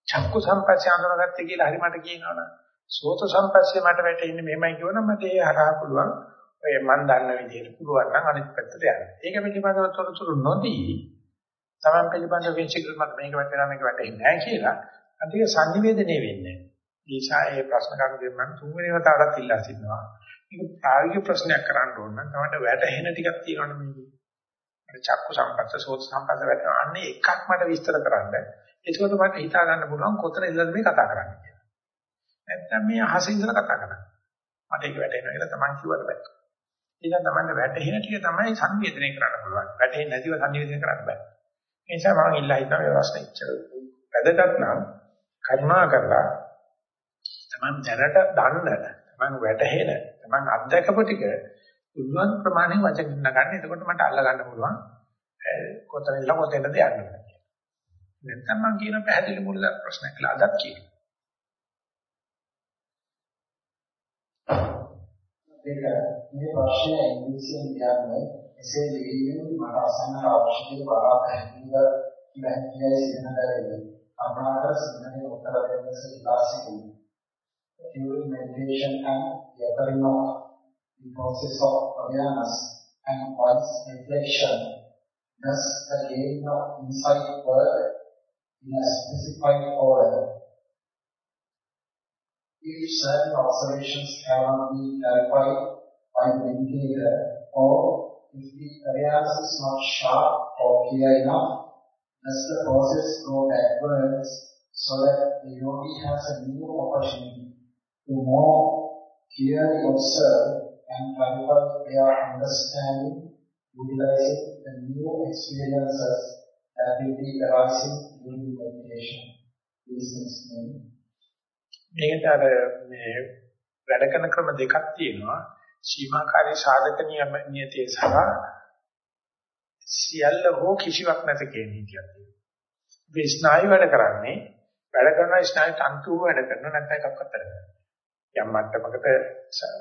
චක්කු සම්පස්සේ අඳුනගත්තේ කියලා හරි මට කියනවනේ. සෝත සම්පස්සේ මට වැටෙන්නේ මෙහෙමයි කියවනම් මට ඒ හරහා පුළුවන් ඔය මන් දන්න විදිහට පුළුවන් නම් අනිත් පැත්තට යන්න. ඒක පිළිබඳව තොරතුරු නොදී Taman පිළිබඳව විශ්ිකල් මත මේක වැටෙනවා මේක වැටෙන්නේ නැහැ කියලා අතික සංනිවේදනය වෙන්නේ. නිසා ඒ ප්‍රශ්න කරුගෙන් මම තුන්වෙනි වතාවටත් ඉල්ලා සිටිනවා. මේක ප්‍රායෝගික ප්‍රශ්නයක් කරන්න ඕන නම් තමයි වැටහෙන ටිකක් තියෙනවනේ මේක. අර චක්කු සම්පස්ස සෝත සම්පස්ස වැටෙනවා. අන්නේ එකක් මට විස්තර කරන්න. ඒකෝට මට හිතා ගන්න පුළුවන් කොතන ඉඳලාද මේ කතා කරන්නේ කියලා. නැත්නම් මේ අහසින් ඉඳලා කතා කරන්නේ. මට ඒක වැටෙනවා කියලා Taman කිව්වට බෑ. ඒක තමයි වැටහෙන ටික තමයි සංවේදනය කරන්න පුළුවන්. වැටහෙන්නේ නැතිව සංවේදනය කරන්න බෑ. ඒ නිසා මම ඉල්ලා හිටන ව්‍යවස්ථා ඉච්චර වැදගත් නම් කරුණා කරලා තමන් දැනට දන්න තමන් වැටහෙන තමන් අත්දකපු ටික පුළුවන් ප්‍රමාණයෙන් වචන ගන්න. එතකොට මට අල්ල ගන්න පුළුවන් කොතනින්ද කොතෙන්ද යන්නේ කියලා. නැත්නම් මම කියන පැහැදිලි මුල ප්‍රශ්නයක් කියලා අදත් කියනවා. දෙක මේ ප්‍රශ්නය ඉංග්‍රීසියෙන් කියන්නේ එසේ ලිවීමෙන් මට අසන්නට අවශ්‍ය බලා පැහැදිලිව කියලා කියයි සිතනදරේ. අමාර සිංහලේ උත්තර දෙන්න සිතා සිටිනවා. During meditation and the occurring of the process of awareness and one's reflection, thus the gain of insight work in a specified order. If certain observations cannot be clarified by the meditator, or if the awareness is not sharp or clear enough, does the process go backwards so that the yogi has a new opportunity to more clearly observe and clarify their understanding, utilizing the new experiences that will be arising during meditation. Please explain. මේකට අර මේ වැඩ කරන ක්‍රම දෙකක් තියෙනවා සීමාකාරී සාධක නියම නියතේ සහ සියල්ල හෝ කිසිවක් නැත කියන විදියක් තියෙනවා. මේ ස්නායු වැඩ කරන්නේ වැඩ කරන ස්නායු තන්තු වැඩ කරන නැත්නම් එකක්වත් වැඩ කරන්නේ. යම් මට්ටමකට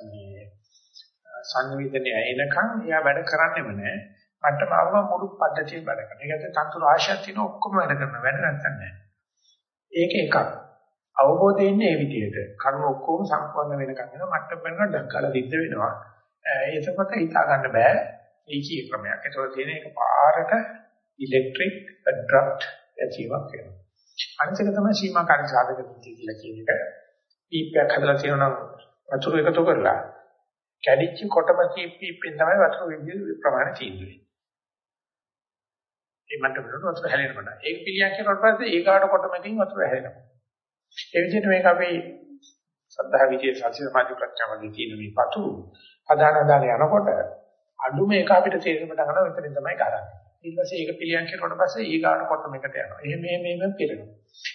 මේ සංවේදනය එනකන් එයා වැඩ කරන්නේම නැහැ. මට්ටම ආවම මුළු පද්ධතිය වැඩ කරනවා. ඒකට තන්තු රාශියක් තියෙන ඔක්කොම වැඩ කරන වැඩ නැත්නම් නැහැ. ඒක එකක්. අවබෝධය ඉන්නේ මේ විදිහට. කර්ම ඔක්කොම සම්පූර්ණ වෙනකන් වෙනවා. මට්ටම වෙනවා ඩක්කලා දිද්ද වෙනවා. එතකොට හිතා ගන්න බෑ. ඒකී ක්‍රමයක්. ඒතකොට තියෙන එක පාරට ඉලෙක්ට්‍රික් ඇබ්‍රප්ට් ඇචීවක් වෙනවා. අනිත් එක තමයි සීමාකාරී සාධක නීතිය කියලා කියන එක. පීප්පයක් හදලා තියෙනවා නම් වතුර එකතු කරලා කැඩිච්ච කොටම පීප්පෙන් තමයි වතුර විද්‍යුත් ප්‍රමාණය තීන්දුව වෙන්නේ. ඒ මට්ටමකට වතුර හැලෙනවා. ඒක පිළියම් කරනකොට පස්සේ ඒකාට කොටමකින් වතුර හැලෙනවා. ඒ විදිහට මේක අපි සද්ධා විදියේ සති සමාධි ප්‍රඥා වගේ තියෙන මේ පතු අදාන අදාන යනකොට අඩුම එක අපිට තේරෙන්න පටන් ගන්නවා මෙතනින් තමයි කරන්නේ. ඊට පස්සේ ඒක පිළියම් කරනකොට පස්සේ ඊගාට කොටමකට යනවා. එහෙම මේ මේම පිරෙනවා.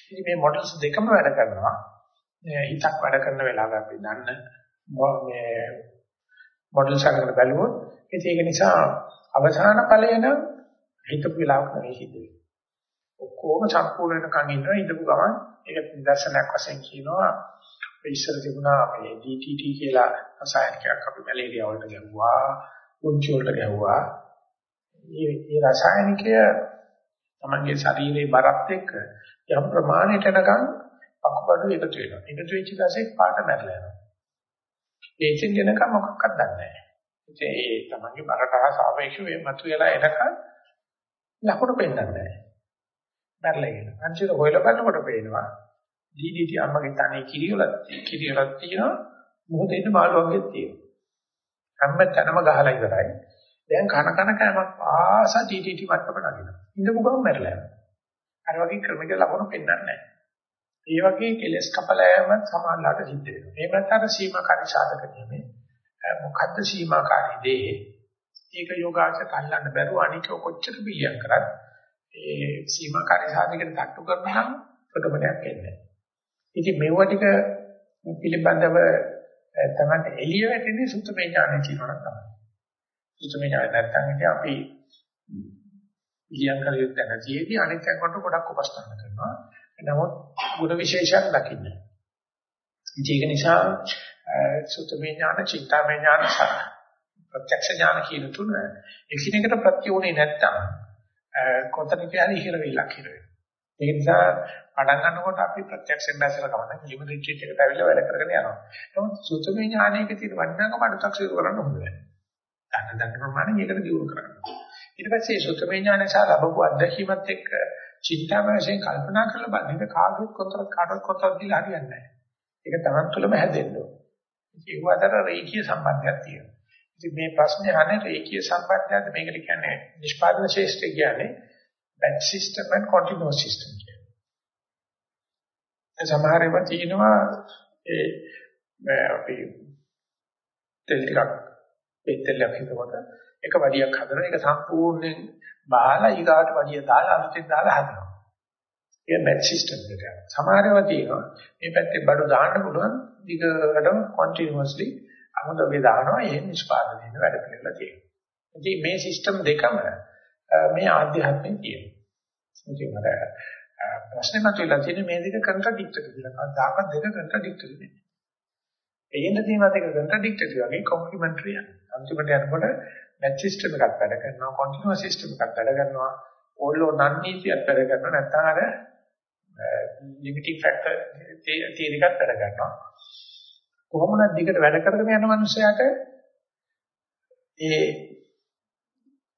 ඉතින් මේ මොඩල්ස් දෙකම වැඩ කරනවා. හිතක් වැඩ කරන වෙලාව අපි දන්න මේ මොඩල් සාකරන බැලුවොත් ඉතින් ඒක නිසා අවසාන ඵලය නම් හිතපු වෙලාවක නෙවෙයි සිද්ධ වෙන්නේ. ඔක්කොම සම්පූර්ණ වෙනකන් ඉන්නවා ඉඳපු ගමන් ඒක නිදර්ශනයක් වශයෙන් කියනවා ඉස්සර තිබුණා මේ DTT කියලා රසායනිකයක් අපි මැලේරියා වලට ගැහුවා, පුංචි වලට ගැහුවා. මේ මේ රසායනිකය තමන්ගේ ශරීරයේ බරත් එක්ක යම් ප්‍රමාණයට යනකම් අකුබඩු එකතු වෙනවා. එකතු වෙච්ච දවසේ පාට මැරලා යනවා. ඒකෙන් දෙනකම් මොකක්වත් දන්නේ නැහැ. ඒ තමන්ගේ බරට හා සාපේක්ෂව මේ මතුවලා එනකන් ලකුණු පෙන්නන්නේ නැහැ. බැලගෙන. අන්තිමට හොයලා බලනකොට පේනවා DDT අම්මගේ තනේ කිරියලක් කිරියලක් තියෙනවා මොහොතේ මාළු වර්ගෙත් තියෙනවා. හැම තැනම ගහලා ඉවරයි. දැන් කන කන කෑමක් පාස DDT මට්ටම නගිනවා. ඉඳපු ගමන් මැරලා යනවා. අර වගේ ක්‍රමික ලකුණු පෙන්නන්නේ නැහැ. ඒ වගේ කෙලස් කපලෑම සමානලාට සිද්ධ වෙනවා. මේ මතර සීමාකාරී සාධක නියමේ මොකද්ද සීමාකාරී දේ? ඒක යෝගාචර කල්ලන්න බැරුව අනික කොච්චර බිලියම් කරත් ඒ සීමාකාරී සාධකයට තට්ටු කරනහම ප්‍රගමනයක් එන්නේ. ඉතින් මේව ටික පිළිබඳව තමයි එළිය වැටෙන්නේ සුත්තමේ ඥානය කියනවා තමයි. සුත්තමේ ඥානය නැත්නම් ඉතින් අපි පිළියම් කර යුත්තේ නැතිදී අනිත් එකට ගොඩක් උපස්ථාන කරනවා. නමුත් ගුණ විශේෂයක් දකින්නේ. ඒක නිසා සුතමේ ඥාන, චින්තාමේ ඥාන, ප්‍රත්‍යක්ෂ ඥාන කියන තුන එකිනෙකට ප්‍රත්‍යෝනේ නැත්තම් කොතනක හරි ඉහිර වෙලා ඉහිර වෙනවා. ඒ නිසා පටන් ගන්නකොට අපි ප්‍රත්‍යක්ෂයෙන් දැසලා ගමන ජීව රිට්‍රීට් එකට ඇවිල්ලා වැඩ කරගෙන යනවා. නමුත් සුතමේ ඥානයක තියෙන වටිනාකම අඩුවක් සිදු කරන්න හොඳ නැහැ. දන්න දන්න ප්‍රමාණය ඒකට දියුණු කරන්න. ඊට පස්සේ සුතමේ ඥානය සහ ලැබපු අත්දැකීමත් එක්ක චින්තාමය වශයෙන් කල්පනා කරලා බලන එක කාගෙත් කොතරම් කාටවත් කොතරම් දීලා හරියන්නේ නැහැ. ඒක තමන් තුළම හැදෙන්න ඕන. ඒක අතර රේඛීය සම්බන්ධයක් තියෙනවා. ඉතින් මේ ප්‍රශ්නේ අහන්නේ රේඛීය සම්බන්ධයක්ද මේකට කියන්නේ නිෂ්පාදන ශේෂ්ඨ කියන්නේ batch system and continuous system කියන්නේ. සමහර ඒවා තියෙනවා ඒ අපි තෙල් ටිකක් පෙත්තලක් හිතකොට එක වඩියක් හදනවා ඒක සම්පූර්ණයෙන් බාලා ඊගාට වඩිය දාලා අලුතෙන් දාලා හදනවා. ඒක බැච් සිස්ටම් එකට යනවා. සමහර ඒවා තියෙනවා මේ පැත්තේ බඩු දාන්න පුළුවන් දිගටම කන්ටිනියස්ලි අමුද වේ දානවා ඒ නිෂ්පාදනය වෙන වැඩ පිළිවෙල තියෙනවා. ඉතින් මේ සිස්ටම් දෙකම මේ ආධ්‍යාත්මයෙන් තියෙනවා. ඉතින් අර ප්‍රශ්නේ මතුවලා තියෙන්නේ මේ දෙක කන්ට්‍රඩික්ටරි කියලා. දාපන් දෙක කන්ට්‍රඩික්ටරි නෙමෙයි. එන්න තියෙන දෙක කන්ට්‍රඩික්ටරි වගේ කොම්ප්ලිමන්ටරි යන. අන්තිමට යනකොට බැච් සිස්ටම් එකක් වැඩ කරනවා, කන්ටිනියස් සිස්ටම් එකක් වැඩ කරනවා, ඕල්ලෝ නන් නීතියක් වැඩ කරනවා නැත්නම් අර ලිමිටිං ෆැක්ටර් තියරි එකක් වැඩ කරනවා. කොහොමද දිගට වැඩ කරගෙන යන මනුස්සයාට ඒ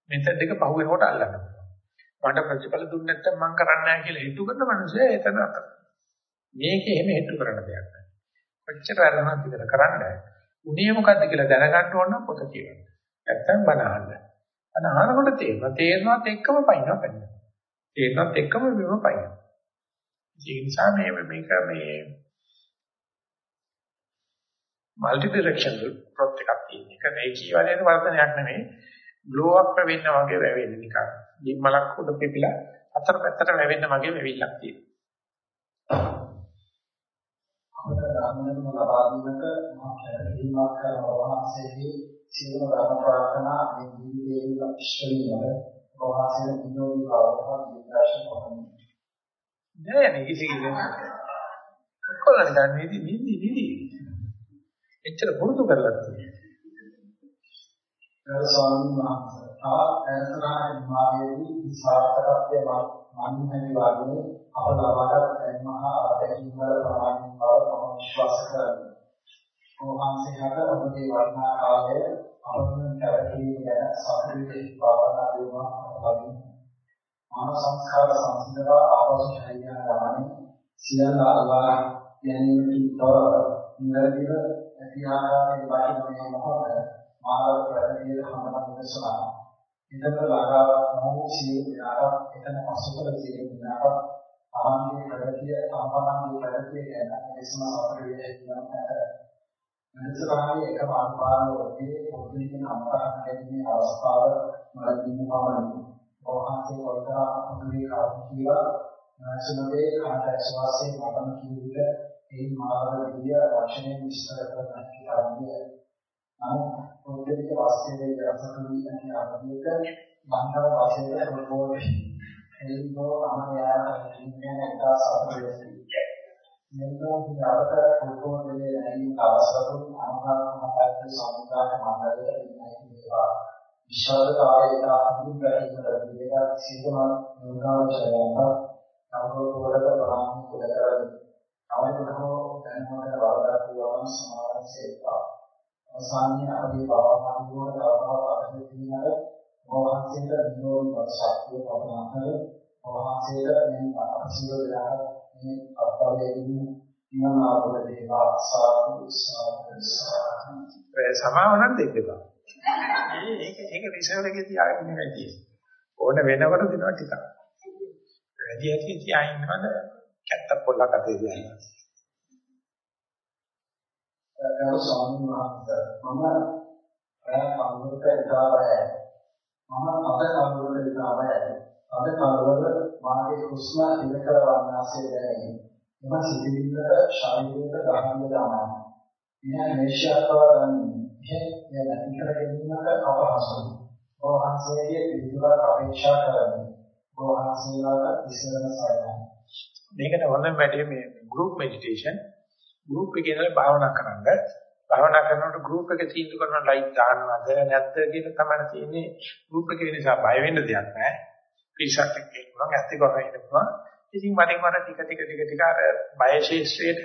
මෙතඩ් එක පහු වෙනකොට අල්ලන්න පුළුවන්. මට ප්‍රතිඵල දුන්නේ නැත්නම් මම කරන්නේ නැහැ කියලා හිතු කරන මනුස්සයා එතන අතර. මේක එහෙම හිතු කරන්න දෙයක් නෑ. කොච්චර අරමුණක් විතර කරන්නේ. උනේ මොකද්ද කියලා දැනගන්න ඕන නම් පොත කියවන්න. නැත්තම් බනහන්න. බනහනකොට තේරෙනවා තේරෙනවත් එක්කම පයින්නවා පයින්නවා. තේරෙනවත් එක්කම බිම පයින්නවා. ඒ නිසා මේ මේක මේ মালටි ඩිරෙක්ෂනල් ප්‍රොත් එකක් තියෙන. ඒක රේඛී වලේන වර්ධනයක් නෙමෙයි. බ්ලෝ අප් වෙන්න වගේ වැවෙන්නේ නිකන්. දිම්මලක් උඩ පිපිලා අතර පැත්තට වැවෙන්න වගේ වෙවිලක් මා මේ. නෑ නේ කිසි කෙනෙක්. කොල්ලන් ගන්න නිදි නිදි නිදි. එච්චර පුරුදු කරලා තියෙනවා. ගරු ස්වාමීන් වහන්සේ තා ඇසරාණ මායේදී සාර්ථකත්වය මන්හනි වාගේ අප ලබාගත් ධර්මහා අධ්‍යයන වල ප්‍රමාණික බව මම විශ්වාස කරමි. වහන්සේට ඔබගේ වර්ණා කාලය අනුන් කරකී ගැන සතුටේ භාවනා දිනුවා අපලමින් මානව සංස්කාර සංසිඳවා ආපසු හැරියන ගමනේ සියල්ල අල්ලා ගැනීමකින් තොරව නිරදිව ඇති ආකාරයෙන් බාහිර මොහොත මානව ප්‍රතිපදියේ හඳුනන විශ්වාස ඉදක ලාගාවක් නොවු සියලු විනාවක් එතන පසුකල සියලු විනාවක් ආන්ගේ ප්‍රගතිය සම්පන්නගේ ප්‍රගතිය ගැන එසම සතුටේ හැකියාවක් නැත මනසකාරයේ එකම අනුපාතයේ පොදුනිකන අම්පාන ගැනීමේ අවස්ථාව මලින් පවණි. ඔහාසේ කොල්තරා අනුවේ කාර්යීව සුනදේ කාට ඇස්වාසේ මතම කිවිද ඒ මාර්ගය රක්ෂණය විස්තර කරන කිතාවිය. නමුත් පොදුනික වාස්තවයේ රසතුනි යන ආදියක බන්ධව වාසයේ ප්‍රබෝධි. එළිනෝ අමයාර කියන්නේ එක සතුටේ මෙන්නෝ විහාරක පොතෝනේ නැගී අවසරු අනුහාරමකට සමුදාය මණ්ඩලයේ ඉන්නේවා විශාලතාවයේ අනුග්‍රහීමට විවේක සිදුම නුගාවචරයන්ට අවබෝධවලට ප්‍රාණ කුලකරමි අවබෝධෝ දැනමකට වරදක් වූවම සමාන සේවා අවසානයේ අපි භාවනා වල තවතාවක් අහගෙන තියෙනකොට මොහොතේට නිරෝධ ශක්තිය පවනා කර මොහොතේට මේ අපසිර වෙලා මේ අපවේදී නිවන ආවද දේවා සාදු සාදු සාදු සමාවනක් දෙන්න එපා. ඒක ඒක රිසර්ව් එකේ තියාගෙන ඉන්න වැඩි. ඕන වෙනකොට දෙනවා ටිකක්. වැඩි ඇති තියාගෙන ඉන්නවද කැත්ත පොල්ලක් අතේ තියනවා. ගරු ස්වාමීන් වහන්සේ මම රැ කවුරුට ඉතාලයි මම අද කවුරුට ඉතාලයි අද කවුරුද මාගේ හුස්ම ඉවතර වන්නාසේ දැනේ එම සිතිවිල්ලට ශරීරයට ගහන්න දානවා මෙය මේෂාතව ගන්නේ එය නැති කර ගැනීමට අපහසුයි. වහන්සේගේ පිළිතුරක් අපේක්ෂා කරමි. වහන්සේලාට ඉස්සරන සයයි මේකට හොඳම වැඩි මේ group meditation ගෲප් එකේ ඉඳලා භාවනා කරන්න. භාවනා කරනකොට ගෲප් එක තීන්දුව කරන ලයිට් දානවද නැද්ද කියන තමයි තියෙන්නේ. ගෲප් එකේ නිසා බය වෙන්න දෙයක් නැහැ. පිරිසක් එක්ක ඉන්නවා ඇත්ත කරගෙන ඉන්නවා. ඉතින් මරින් මර ටික ටික ටික ටික අර බය ශේෂ්ත්‍රයේ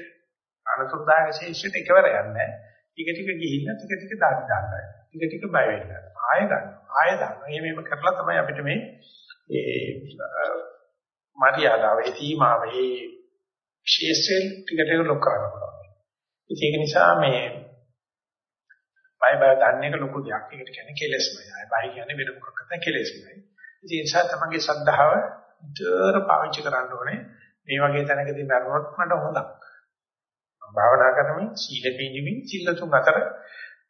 අනුසුද්ධාය ශේෂ්ත්‍රයට එකවර යන්නේ. ටික ටික ගිහිල්ලා ටික ටික දාටි දානවා. ටික ටික බය වෙන්න. ආය ගන්න. ආය දාන්න. මේ මේක කරලා තමයි අපිට මේ ඒ මරියාදාව, ඒ සීමාව, ඒ ශේෂ්ත්‍රයෙන් ටික ටික ලොක් කරන්න පුළුවන්. ඒක නිසා මේ බය බය ගන්න එක ලොකු දෙයක්. ඒකට කියන්නේ කෙලෙස්මයි. අය බය කියන්නේ වෙන මොකක්ද නැහැ කෙලෙස්මයි. ඉතින් ඒ නිසා තමන්ගේ ශ්‍රද්ධාව විතර පාවිච්චි කරන්න ඕනේ. මේ වගේ තැනකදී මරුණොත් මට හොඳක්. භාවනා කරමින් සීල පිළිවින් සිල් තුන් අතර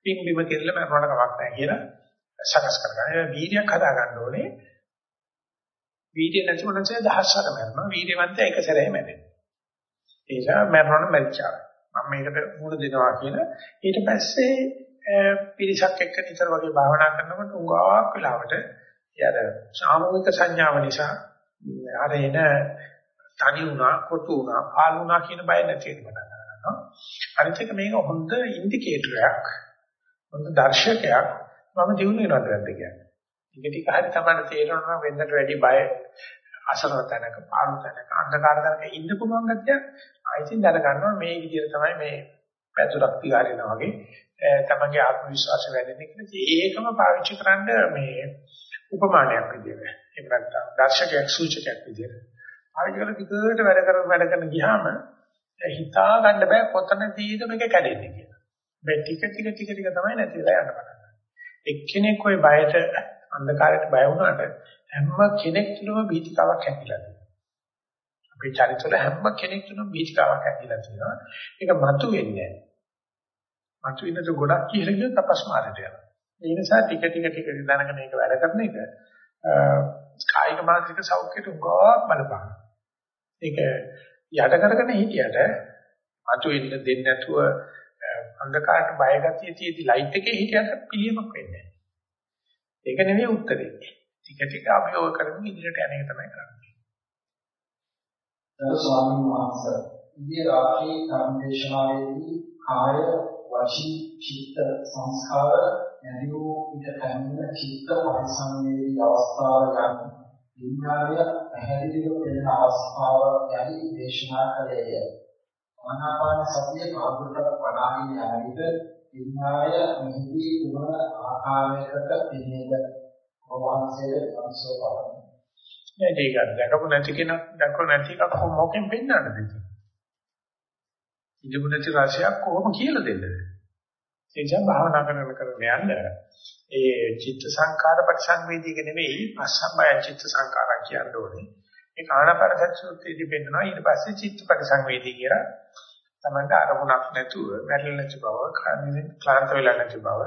පින් බිම කියලා මරුණට කමක් නැහැ කියලා සකස් කරගන්න. ඒ වීර්යයක් හදා ගන්න ඕනේ. වීර්ය නැති මොනසේ දහස්වර මරනවා. වීර්යවන්තයා එක සැරේ මැරෙනවා. ඒ නිසා මරනොත් මැරිචාව. මම මේකට මුණ දෙනවා කියලා ඊට පස්සේ පිරිසක් එක්ක නිතර වගේ භාවනා කරනකොට උගාවක් වෙලාවට යාර සාමූහික සංඥාව නිසා අර එන තනි වුණා කොටු වුණා පාළු වුණා කියන බය නැති වෙන පටන් ගන්නවා අනිත් එක මේක හොඳ ඉන්ඩිකේටරයක් හොඳ දර්ශකයක් මම දිනු වෙනවද නැද්ද කියන්නේ ටික ටික හරි තමයි තේරෙනවා වෙනදට වැඩි බය අසරණ තැනක පාළු තැනක අන්ධකාර තැනක ඉන්න පුළුවන් ගැතිය ආයිතින් දැන ගන්නවා මේ විදිහට තමයි මේ පැතුරක් තියාරිනා වගේ තමන්ගේ ආත්ම විශ්වාසය වැඩෙන්නේ කියලා. ඒකම පාවිච්චි කරන්න මේ උපමානයක් විදිහට. එහෙම නැත්නම් දර්ශකයක් සූචකයක් විදිහට. පාවිච්චි කරලා දිගට වැඩ කරන වැඩ කරන ගියාම හිතා ගන්න බෑ කොතනදීද මේක කැඩෙන්නේ කියලා. මේ ටික ටික ටික ටික තමයි නැතිලා යන්න පටන් ගන්නේ. එක්කෙනෙක් ওই බයට අන්ධකාරයට බය වුණාට හැම කෙනෙක් තුළම බීතිකාවක් හැදිලා තියෙනවා. අපේ චරිතවල හැම කෙනෙක් තුළම බීතිකාවක් හැදිලා තියෙනවා. ඒක මතු වෙන්නේ නැහැ. මතු වෙනද ගොඩක් කියලා කියන තපස් මාර්ගයට යනවා. ඒ නිසා ටික ටික ටික දැනගෙන මේක වැඩ කරන එක කායික මානසික සෞඛ්‍යයට උගාවක් බලපාන. ඒක යට කරගෙන හිටියට මතු වෙන්න දෙන්නේ නැතුව අන්ධකාරයට බය ගතිය තියෙදි ලයිට් එකේ හිටියට පිළියමක් වෙන්නේ නැහැ. ඒක නෙවෙයි උත්තරේ. ටික ටික අපි ඔය කරමින් ඉදිරියට යන එක තමයි කරන්නේ. ගරු ස්වාමීන් වහන්සේ ඉදිරිය රාත්‍රී ධර්මදේශනාවේදී කාය වචී චිත්ත සංස්කාර නැති වූ පිට පැමිණ චිත්ත පරිසංවේදී අවස්ථාව යන විඥානය පැහැදිලිව පෙනෙන අවස්ථාව යටි දේශනා කළේය. ආනාපාන සතිය කවුරුටත් වඩාගෙන යන විට විඥාය මෙහිදී කුමන ආකාරයකට පිළිද වහන්සේ අංශෝ බලන්න. නෑ ඒක දැකපු නැති කෙනෙක් දැකපු නැති එකක් මොකෙන් පෙන්නන්නද ඒක? ඉඳපු නැති රසයක් කොහොම කියලා දෙන්නද? ඒ නිසා භාවනා කරන කරන යන්න ඒ චිත්ත සංකාර පරිසංවේදීක නෙවෙයි පස්සම්බය චිත්ත සංකාරා කියන්න ඕනේ. ඒ ආනාපාන සතියේදී පෙන්නනවා ඊට පස්සේ චිත්ත පරිසංවේදී කියලා තමයි අරමුණක් නැතුව මැරෙන්නේ නැති බව, ක්ලාන්ත වෙලා නැති බව,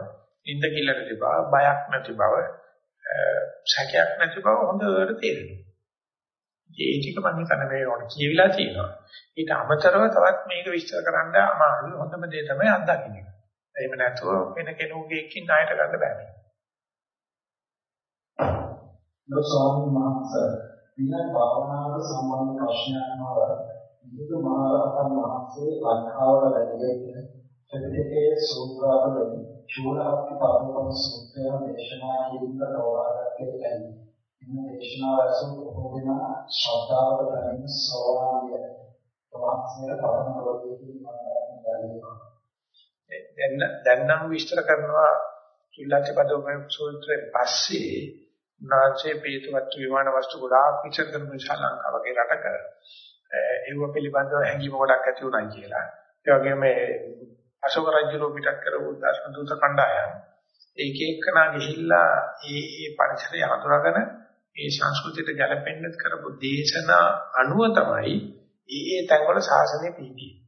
නිින්ද කිල්ල නැති බව, බයක් නැති බව, සැකයක් නැති බව හොඳට තේරෙනවා. ඒ ටික මම හිතන්නේ මේ ඕන කියවිලා තියෙනවා. ඊට අමතරව තවත් මේක විස්තර කරන්න අමාරුයි. හොඳම දේ තමයි අත්දකින්න එක. එහෙම නැතුව වෙන කෙනෙකුගේ එක්කින් ණයට ගන්න බෑ. නොසෝමි මාස වින භාවනාවට සම්බන්ධ ප්‍රශ්නයක් නව බුදු මහරහතන් වහන්සේ ලංකාවට වැඩිගෙන ත්‍රිපිටකයේ සූත්‍රවලින් චූලහත්ති පාදපන සූත්‍රය දේශනා කිරීමට තෝරාගත්තේ ඇයි. එම දේශනාව ඇසූ බොහෝ දෙනා ශ්‍රද්ධාවට පැමිණ සෝවාන්ය වහන්සේට පරම ලෝකයේ දැන් දැන් නම් විස්තර කරනවා චුල්ලච්ඡපදෝම සූත්‍රයෙන් පස්සේ නාචේ පීතවත් විමාන වස්තු ගොඩාක් විචාර කරන නිසා ලංකාවගේ රටක ඒව පිළිබඳව හැඟීම ගොඩක් ඇති වුණා කියලා. ඒ වගේම අශෝක රජුරෝ පිටත් කරපු දර්ශන දූත කණ්ඩායම ඒක එක්කනා ගිහිල්ලා ඒ ඒ පරිසරය හඳුනාගෙන ඒ සංස්කෘතියට ගැලපෙන්න කරපු දේශනා අනුව තමයි ඒ ඒ තැන්වල ශාසනය පිහිටියේ.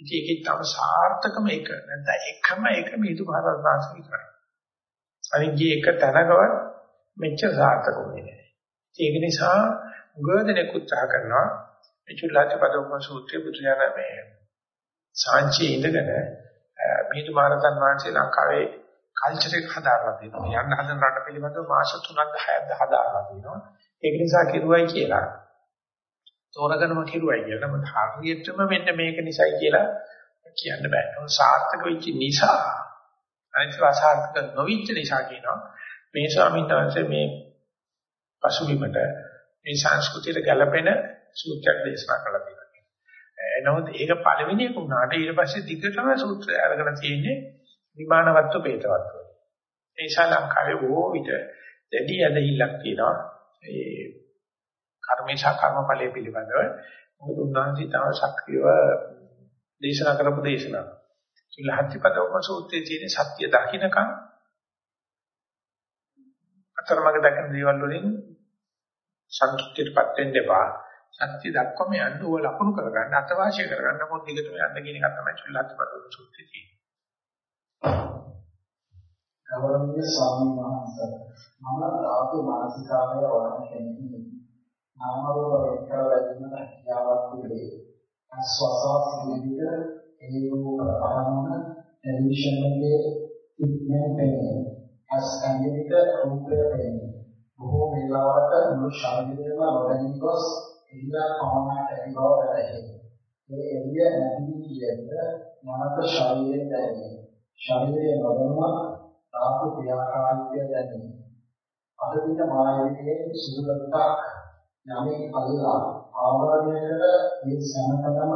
ඉතින් ඒකේ තම සාර්ථකම එක නැත්නම් එකම එක මිහිඳු මහරහතන් විතරයි. අනිත් එක තැනකවත් මෙච්චර සාර්ථක වෙන්නේ නැහැ. ඒක නිසා ගෝධනෙ උත්සාහ කරනවා මේ චුල්ලාචපදෝපම සූත්‍රය බුදුරජාණන් මේ සාංචියේ ඉඳගෙන මිහිඳු මහරහතන් වහන්සේ ලංකාවේ කල්චර් එක හදාarලා තියෙනවා. යන්න හදන රට පිළිබඳව මාස 3ක් 10ක් හදාarලා තියෙනවා. ඒක නිසා කිරුවයි කියලා තෝරගෙනම කිරුවයි කියලා. නමුත් හරියටම මෙන්න මේක නිසයි කියලා කියන්න බෑ. ඒක සාර්ථක වෙච්ච නිසා අනිත් අසාර්ථක නොවිච්ච නිසා කියනවා. මේ ස්වාමීන් වහන්සේ මේ පසුබිමට මේ සංස්කෘතියට ගැළපෙන සූත්‍රයක් දේශනා කළා කියලා. නමුත් ඒක පළවෙනි එක වුණාට ඊට පස්සේ දිගටම සූත්‍රය අරගෙන තියෙන්නේ විමානවත්ව පේතවත්ව. ඒ නිසා ලංකාවේ බොහෝ විට දැඩි ඇදහිල්ලක් තියෙනවා. ඒ කර්මේශා කර්මඵලයේ පිළිබඳව මොකද උන්වහන්සේ තව සක්‍රියව දේශනා කරපු දේශනා. සිලහත්තිපදෝම සූත්‍රයේ තියෙන සත්‍ය දකින්නකම් අතරමඟ දකින දේවල් වලින් සන්තුෂ්ටියටපත් වෙන්න එපා. සත්‍ය දක්වම යන්න ඕව ලකුණු කරගන්න අතවාසිය කරගන්න මොකද දිගටම යන්න කියන එක තමයි සිලහත්තිපදෝම සූත්‍රයේ තියෙන්නේ. ගෞරවනීය ස්වාමීන් වහන්සේ මම ධාතු මානසිකාවය වඩන කෙනෙක් නාම රූප වෙන්කර බැලීමට හැකියාවක් තිබේ. ආස්වාසාව පිළිවිද ඒ රූප අරමුණ ටෙලිවිෂන් එකේ ඉක්මන පෙනේ අස් ඇඟිලික රූපය පෙනේ බොහෝ වේලාවට මුළු ශරීරයම නොදැනී ගොස් එළිය පමණට ඇති බව වැටහේ ඒ එළිය නැති කියද්ද මනස ශරීරයේ දැනේ ශරීරයේ නොදැනුම ධාතු ක්‍රියාකාරීත්වය දැනේ. අද දින මායයේ සුදුලත්තක් යමේ අල්ලා ආවරණයකට මේ සමතම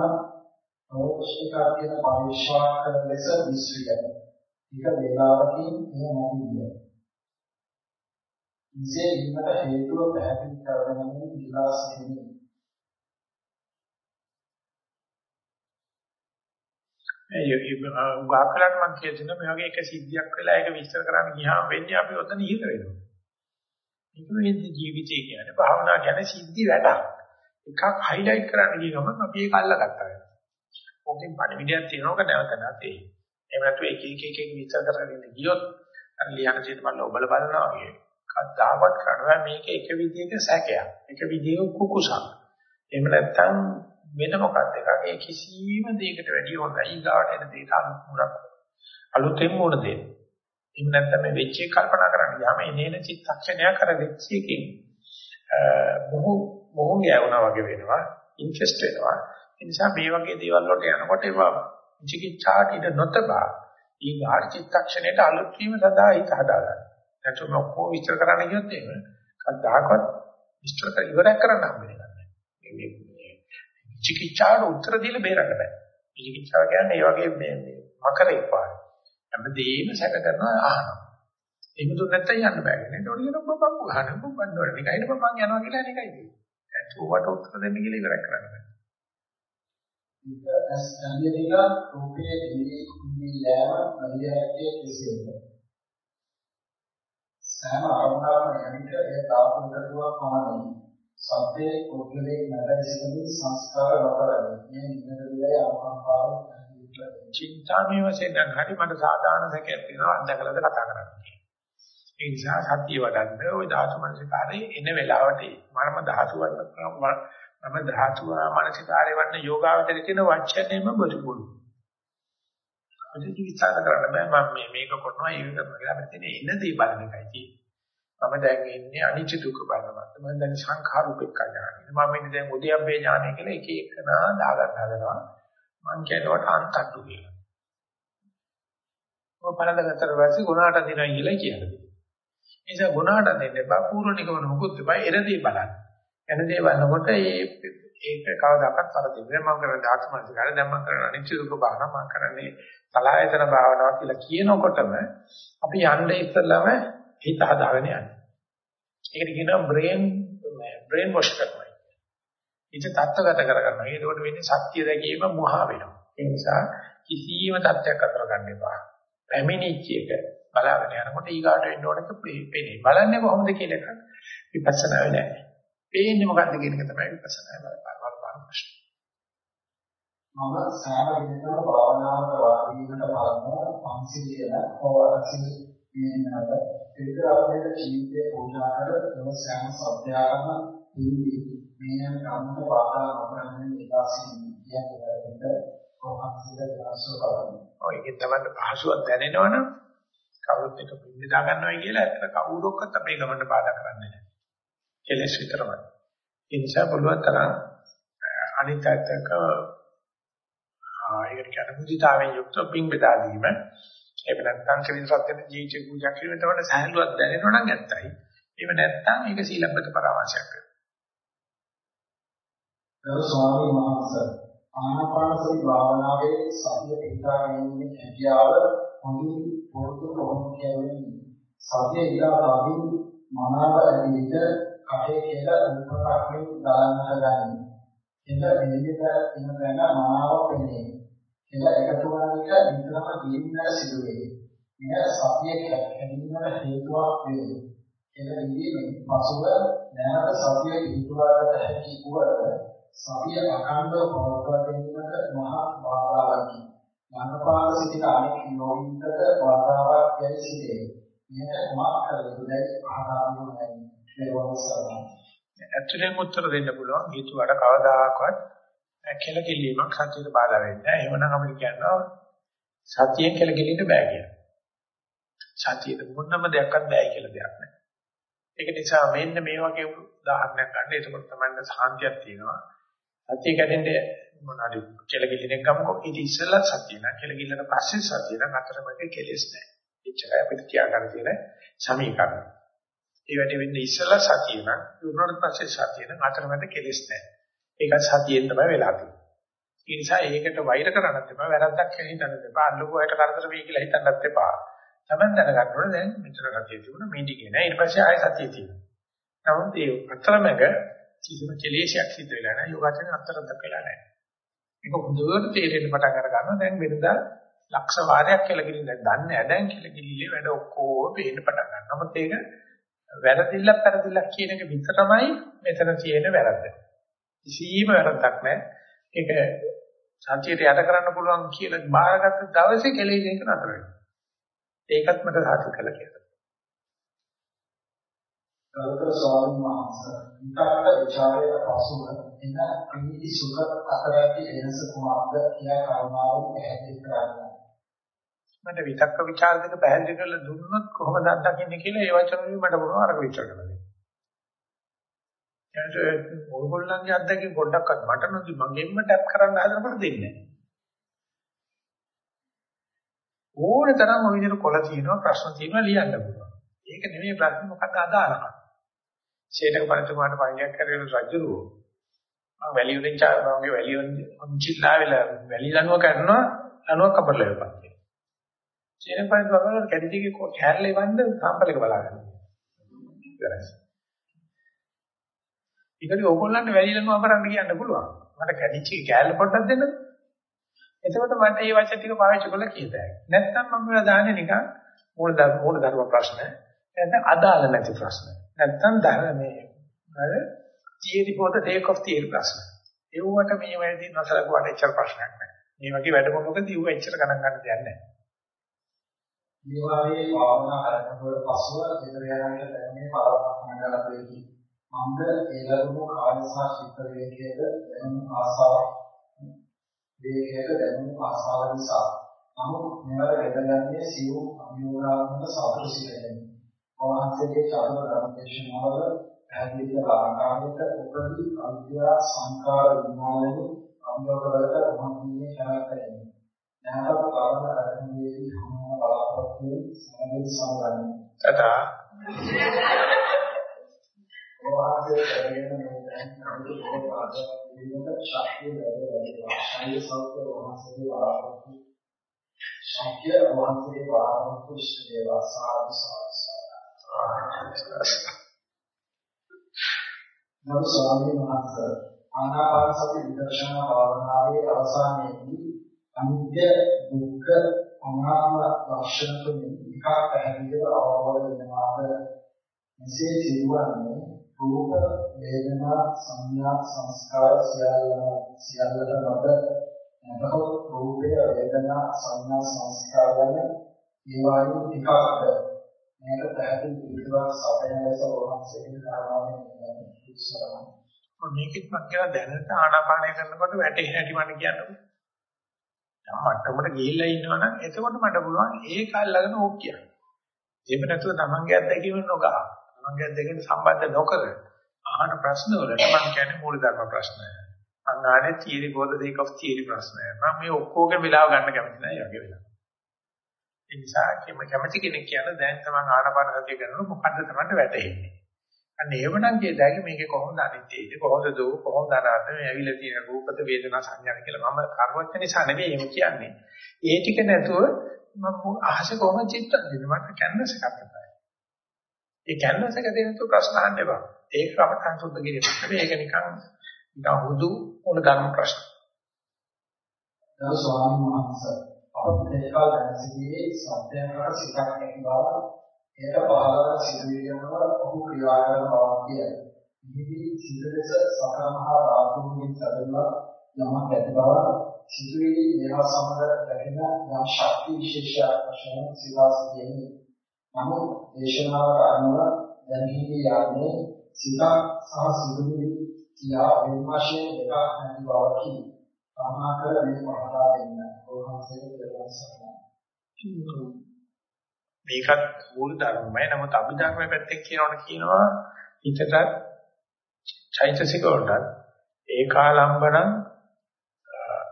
අවශ්‍යකා කියන පරිශ්‍රාකර ලෙස විශ්විත. ටික වේලාවකින් එය නැති විය. ඉසේ ඊට හේතුව පැහැදිලි කරගන්නමින් විලාස දෙන්නේ උගාකලන් මම කියන මේ වගේ එක සිද්ධියක් වෙලා ඒක විස්තර කරන්න ගියාම වෙන්නේ අපි ඔතන ඉහිත වෙනවා. ඒක මේ ජීවිතය කියන්නේ භාවනා කියන්නේ සිද්ධි වැඩක්. එකක් හයිලයිට් කරන්න ගිය ගමන් අපි ඒක අල්ලගත්තා වෙනවා. ඕකෙන් පණිවිඩයක් තියෙනවක නැවත නැතේ. එහෙම නැත්නම් එක එක එක එක විස්තර කරගෙන ගියොත් අර ලියන සිට මම ඔබල බලනවා වගේ. කද්දාවත් කරනවා මේක එක විදිහක සැකයක්. එක විදිහක කුකුසක්. එහෙම නැත්නම් වෙන මොකක්ද එකක් ඒ කිසිම දෙයකට වැඩිය හොඳයි. ඊගාවට එන දෙයට අනුමුණක් අලුතෙන් මොන දෙයක්. එහෙම නැත්නම් මේ වෙච්ච එක කල්පනා කරන්න ගියාම එනේන චිත්තක්ෂණයක් අර වෙච්ච එකකින් බොහෝ බොහෝ යවුණා වගේ වෙනවා ඉන්ට්‍රස්ට් වෙනවා. ඒ නිසා මේ වගේ දේවල් වලට යනකොට ඒවා චිකිච්ඡාට ඉඳ නොතබා ඊගාට චිත්තක්ෂණයට අලුත් වීම සඳහා හිත හදාගන්න. නැත්නම් ඔක්කොම විස්තර කරන්න ගියොත් එහෙම කවදාකවත් විස්තර ඉවරයක් කරන්න හම්බෙන්නේ නැහැ. මේ චිකිත්සාවට උත්තර දීලා බේරන්න බෑ. චිකිත්සාව කියන්නේ ඒ වගේ මේ මේ මකරේ පාන. හැමදේම සැක කරනවා අහනවා. එහෙම දුන්න නැත්නම් යන්න බෑ. නේද? ඔය කියන බබන් ගහන බබන් වල නිකයිද බබන් යනවා කියලා නිකයි කියන්නේ. ඒත් උවට උත්තර දෙන්න කියලා ඉවරක් කරන්න බෑ. ඒක ඇස් ඇඳිලා රූපයේ දිවි කුඩි යෑම අධ්‍යයනයේ කෙසේද? සෑම අරමුණක්ම යනිට ඒ තාපුකටුවක් පමණයි. සත්‍යයේ කුද්දලේ නැරෙසිමින් සංස්කාර වතරයි. මේ නිරවිලයි අනුකම්පාව චින්තාමය වශයෙන් නම් හරි මට සාධාරණ සැකයක් තියෙනවා අන්දකලද කතා කරන්නේ. ඒ නිසා සත්‍ය වඩන්න ওই ධාතු මනසිකාරේ එන වෙලාවට මම ධාතු වඩන මම ධාතු මනසිකාරේ වඩන යෝගාවචර කියන වචනේම බොරුබුරු. අපිට විචාර කරන්න බෑ මම මේ මේක කරනවා ඒක කරනවා කියලා අපිට එන දේ බලන එකයි තියෙන්නේ. මම දැන් ඉන්නේ අනිච්ච දුක බලවත්. මම දැන් සංඛාර උපේක්ඛා ඥානෙ. මම ඉන්නේ දැන් උද්‍යප්පේ ඥානෙ කියලා එක එකනා දාගන්න හදනවා. මං කියනකොට අන්තට්ටු කියලා. ඔය පළඳගත්තට පස්සේ ගුණාට දිනයි කියලා කියන්නේ. ඒ නිසා ගුණාට දෙන්න එපා පූර්ව නිගමන මොකුත් එපා එරදී බලන්න. එරදී බලනකොට ඒ ඒක කවදාකවත් වරදින්නේ මම කරන ධාතු මනසකාරය දැන් මම කරන අනිත්‍ය දුක භාවනා මම කරන්නේ සලායතන භාවනාව කියලා කියනකොටම අපි යන්නේ ඉස්සෙල්ලාම හිත හදාගෙන යන්නේ. ඒකට කියනවා බ්‍රේන් බ්‍රේන් වොෂ් කරනවා. හිත තත්ත්වගත කරගන්නවා. ඒකෝට වෙන්නේ සත්‍ය දැකීම මුහා වෙනවා. ඒ නිසා කිසියම් තත්ත්වයක් අතර ගන්න එපා. පැමිණිච්ච එක බලාගෙන යනකොට ඊගාට වෙන්න ඕනක පේන්නේ. බලන්නේ කොහොමද කියන එක විපස්සනා වෙන්නේ නැහැ. පේන්නේ මොකද්ද කියන එක තමයි විපස්සනා බලපාන ප්‍රශ්න. මම සෑම දිනකම භාවනාවට වාඩි වීමට බලන පන්සිලියන හොවරසින් කියනකට ඒක අපේ ජීවිතේ පූජා කර ඒ සෑම සත්‍යයක්ම හිඳි මේ යන කම්මත වාදා නොකරන්නේ විලාසින් කියන්නේ කොහොමද දවසක බලන්නේ. ඔය ඒකෙන් තමයි පහසුවක් දැනෙනවනම් කවුරුත් එක පිළිදා ගන්නවයි කියලා ඇත්තට කවුරක්වත් අපේ ගමන්ට බාධා කරන්නේ නැහැ. කෙලෙස් විතරමයි. ඒ නිසා පුළුවන් තරම් අනිත් අයතක ආයකට කියන මුදිතාවෙන් යුක්ත පිං බෙදා දීම. එහෙම නැත්නම් ත්‍රිවිධ සත්‍යෙට ජීවිත පූජා කිරීම තමයි සහැල්ලුවක් දැනෙනවා නම් ඇත්තයි. එහෙම නැත්නම් ඒක සීලබ්බත පරාමාශයක් වෙනවා. ගරු ස්වාමීන් වහන්සේ ආනාපානසති භාවනාවේ සතිය පිටා ගැනීමේ හැකියාව හොඳින් පුරුදු කොහොමද කියන්නේ සතිය ඉලා තවින් මනාව ඇති විට කටේ කියලා උපකාරයෙන් දාන්නට ගන්න. එද එළියට එන තැන මනාව පෙනේ. එද එකතු වන විට විතරම දීන්නට සිදු වේ. මෙය සතිය කැඩීමට හේතුවක් වේ. එද ඉදීමෙන් පසුව නැවත සතිය පිටුවාට හැකි වුවද සතිය අඛණ්ඩව පවත්වා ගැනීමට මහා බාධාවකි. මනපාල සිටින අනෙක් යෝගින්කට බාධාවක් දැයි සිටේ. මෙයට මා කළ යුතුයි ආරාධනය නැහැ. ඇත්තටම උත්තර දෙන්න පුළුවන් හිතුවට කවදාකවත් කෙලකිරීමක් සත්‍යයට බාධා වෙන්නේ නැහැ. එහෙමනම් අපිට කියනවා සතියෙන් කෙලකිරීමට බෑ කියලා. සතියට මොනම දෙයක්වත් බෑ කියලා දෙයක් නැහැ. ඒක නිසා මෙන්න මේ වගේ උදාහරණයක් ගන්න. එතකොට තමයි සාන්තියක් තියෙනවා. සතිය කැඩෙන්නේ මොනවාරි කෙලකිරීමක් ගමකො ඊට ඉස්සෙල්ලා සතිය නා කෙලකිරීමට පස්සේ සතිය නා අතරමැද කෙලෙස් නැහැ. එච්චරයි අපිට කියාගන්න තියෙන සමීකරණය. ඒ වැඩි වෙන්නේ ඉස්සලා සතිය නම් උරුණට පස්සේ සතිය නම් අතරමැද කෙලෙස් නැහැ. ඒක සතියෙන් තමයි වෙලා තියෙන්නේ. ඒ නිසා ඒකට වෛර කරන්නත් එපා, වැරද්දක් කියලා හිතන්නත් එපා, අල්ලුවාට කරදර වෙයි කියලා හිතන්නත් එපා. Taman දැනගන්න ඕනේ දැන් මෙතන සතිය තිබුණා, මේ දිගේ නෑ. ඊට පස්සේ ආයෙ සතිය තියෙනවා. නමුත් ඒ අතරමැද කිසිම කෙලෙසයක් සිද්ධ වෙලා නැහැ. යෝගාචරණ අතරක් වෙලා නැහැ. ඒක හොඳට තේරෙන්න පටන් අර ගන්නවා. දැන් වෙනදා ලක්ෂ වාරයක් කියලා ගිහින් දැන් දන්නේ නැහැ. දැන් කියලා ගිහිල්ලා වැඩ ඔක්කොම පේන්න පටන් ගන්නවා. නමුත් ඒක වැරදිල්ලක් වැරදිල්ලක් කියන එක විතරමයි මෙතන තියෙන වැරද්ද. කිසිම වැරද්දක් නැහැ. ඒක සත්‍යයට යට කරන්න පුළුවන් කියලා බාරගත්ත දවසේ කෙලෙස් එක නතර වෙනවා. ඒකත් මට සාධු කළ කියලා. ගෞතම ස්වාමීන් වහන්සේ විකාර විචාරයේ පසුව එන ප්‍රීති සුඛ අතර ඇති වෙනස කුමක්ද කියා කරුණාවෙන් පැහැදිලි කරන්න. මට විතක්ක ਵਿਚාර දෙක පැහැදිලි කරලා දුන්නොත් කොහොමද අත්දකින්නේ කියලා ඒ වචන වලින් මට මොනව අරක විචාර කරන්න දෙන්න. ඊට ඕගොල්ලන්ගේ අත්දැකීම් පොඩ්ඩක්වත් මට නොදි මගෙන්ම ටැප් කරන්න හදනකොට දෙන්නේ නැහැ. ඕනේ තරම් ඔය විදිහට කොළ තියෙනවා ප්‍රශ්න තියෙනවා ලියන්න පුළුවන්. ඒක නෙමෙයි ප්‍රශ්න මොකක්ද අදාළකම්. ශේතක පරිතුමාට පණියක් කරගෙන රජුරෝ මම වැලි වලින් චා මගේ වැලි වලින් අම්චිලා වෙලා වැලි ලනුව කරනවා ලනුව කපලා වෙපත්. චේන පරිදි වගන කැඩිටිගේ කැරලේ වන්ද සාම්පලයක බලාගන්න. ඉවරයි. ඒකදී ඕගොල්ලන්ට වැලිලම අපරන්න කියන්න පුළුවන්. මට කැඩිච්ච කැලල පොඩ්ඩක් දෙන්න. එතකොට මට මේ වචන ටික පාවිච්චි කරලා කියතයි. නැත්නම් මම මේවා දාන්නේ නිකන් මූල ධර්ම මූල ධර්ම ප්‍රශ්න. නැත්නම් අදාළ නැති ප්‍රශ්න. නැත්නම් ධර්මයේ අර theory for the sake of theory ප්‍රශ්න. ඒවට මේ වෙලදී නොසලකුවාට එච්චර ප්‍රශ්නයක් නැහැ. මේ වගේ වැඩමුළුකදී ඌ එච්චර ගණන් ගන්න දෙයක් නැහැ. මේ වගේ භාවනා කරනකොට පසුව ඉතර යනකට දැනෙන්නේ පරමපන්න කරපෙකි. මන්ද ඒ ලැබුණු කාය සහ චිත්ත වේගයේද දැනුණු ආසාව වේගයේද දැනුණු ආසාව නිසා නමුත් මෙවර වෙදගන්නේ සියුම් අභියෝගාත්මක සාධු සිටෙන්නේ. වහන්සේගේ චතුර ධර්මදේශනාවල පැහැදිලි කළ ආකාරයට උපදී අවිද්‍යා සංකාර විඥානයේ අභියෝගවලට මොහොතින් කරන්නේ. නැවත කාරණ අරමුණේදී හමුවන බලාපොරොත්තු සමගින් සමගන්නේ. තදා වාදයේ කරගෙන මේ දැන් අමුතු බොහෝ ආදයක් විදිහට ශක්තිය ලැබෙනවා. ශාරීරික සෞඛ්‍ය වහන්සේගේ ආරම්භු. ශක්තිය වහන්සේගේ ආරම්භු ඉස්සේවා සාදු නම ස්වාමීන් වහන්සේ ආනාපාන සති විදර්ශනා භාවනාවේ අවසානයේදී අනිත්‍ය දුක්ඛ අනාත්ම ලක්ෂණ තුනෙන් එකක් පැහැදිලිව අවබෝධ වෙනවාද මෙසේ සිදුවන්නේ රූප වේදනා සංඥා සංස්කාර සියල්ල සියල්ලට මත නැතහොත් රූපය වේදනා සංඥා සංස්කාර යන ඒවායින් එකක්ද මේක පැහැදිලි පිළිතුරක් සපයන ලෙස වහන්සේගේ කාරණාවෙන් ඉස්සරහම මේකෙත් මම කියලා දැනට ආනාපානය කරනකොට වැටේ හැටි මම කියන්නේ මට්ටමට ගිහිල්ලා ඉන්නවනම් එතකොට මට පුළුවන් ඒක අල්ලගෙන ඕක කියන්න. එහෙම නැතුව තමන්ගේ අත්දැකීම නොගා. තමන්ගේ අත්දැකීම සම්බන්ධ නොකර අහන ප්‍රශ්න වලට මම කියන්නේ මූලධර්ම ප්‍රශ්න. මම ආනේ theory for the sake of theory ප්‍රශ්න. මම මේ ඔක්කොගේ වෙලාව ගන්න කැමති නැහැ යගේ වෙලාව. ඒ නිසා කිම කැමති කෙනෙක් කියන දැන් තමන් ආනාපාන සතිය කරනකොට මොකද්ද තමයි වැටෙන්නේ. අන්න ඒවනම් කියදාගේ මේකේ කොහොමද අනිත්‍යද කොහොමද දෝ කොහොමද අනාත්ම මේ ඇවිල්ලා තියෙන රූපද වේදනා සංඥා කියලා මම කර්මච්ච නිසා නෙවෙයි එහෙම කියන්නේ. ඒ ටික නැතුව මම අහස කොහොමද චිත්තක් දෙන්නේ මට කැන්වස් එකක් තමයි. ඒ කැන්වස් එක දෙන්න තු ප්‍රශ්න අහන්න එපා. ඒක අපතන් සුද්ධ කිරීමක් නෙවෙයි ඒක නිකන් නිකන් හුදු මොන ධර්ම ප්‍රශ්න. දරු ස්වාමීන් වහන්සේ අපේ දේශපාල දැනසිදී සත්‍යයන්කට සිතක් ඇති බව ඒක පහළවන සිදුවීමව ඔහු ක්‍රියා කරන බවක් කියයි. මෙහිදී සිත ලෙස සතරමහා ධාතුන්ගෙන් සැදෙනවා යමක් ඇති බව සිදුවීමේ ඒවා සමග දැකෙන යම් ශක්ති විශේෂයක් වශයෙන් සිතාසිතෙන්නේ. නමුත් දේශනාවට අනුව දැනෙන්නේ යන්නේ සිත සහ සිදුවීම කියා වෙන වශයෙන් එකක් නැති බවකි. සාමාකර මේ පහදා දෙන්න. ඕනෑම දෙයක් මේකත් මූල ධර්මමයි. නමුත් අභිධර්මයේ පැත්තෙන් කියනවනේ කියනවා හිතට චෛතසික වලට ඒකාලම්බන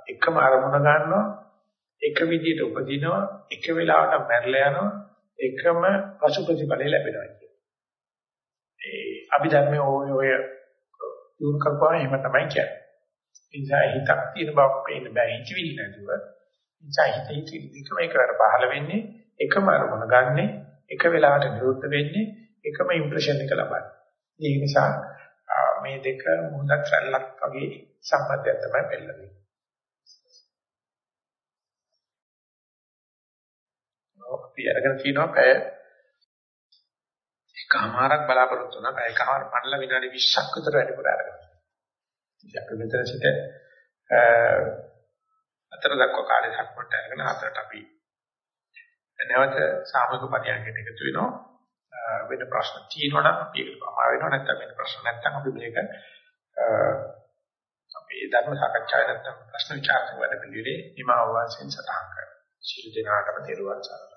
එකම අරමුණ ගන්නවා එක විදිහට උපදිනවා එක වෙලාවට මැරලා යනවා එකම පසු ප්‍රතිඵල ලැබෙනවා කියන්නේ. ඒ අභිධර්මයේ ඔය ඔය දුරු කරපුවා එහෙම තමයි කියන්නේ. ඒ නිසා හිතක් තියෙන බව පේන්න බෑ හිතවිලි නැතුව. ඒ නිසා හිත හිතවිලි දෙකම එකකට පහළ වෙන්නේ එකම අරමුණ ගන්නෙ එක වෙලාවට නිරුද්ධ වෙන්නේ එකම ඉම්ප්‍රෙෂන් එක ලබන්නේ. ඒ නිසා මේ දෙක මුහුදක් රැල්ලක් වගේ සම්බන්ධයක් තමයි පෙළෙන්නේ. අපි අරගෙන කියනවා පැය එකමාරක් බලාපොරොත්තු වෙනවා පැය එකමාර පණල විනාඩි 20ක් විතර වැඩිපුර අරගෙන. ඉතින් අපි මෙතන සිට අතර දක්වා කාලේ සක්මන්ට අරගෙන හතරට අපි නැවත සාමූහික පරියන්කට එකතු වෙනවා. වෙන ප්‍රශ්න තියෙනවා නම් අපි ඒක පමා වෙනවා නැත්නම් වෙන ප්‍රශ්න නැත්නම් අපි මේක අපි ධර්ම සාකච්ඡාවේ නැත්නම් ප්‍රශ්න විචාරක වැඩ පිළිවිලේ නිමාව වශයෙන් සටහන් කරනවා. සියලු දෙනාටම තෙරුවන් සරණයි.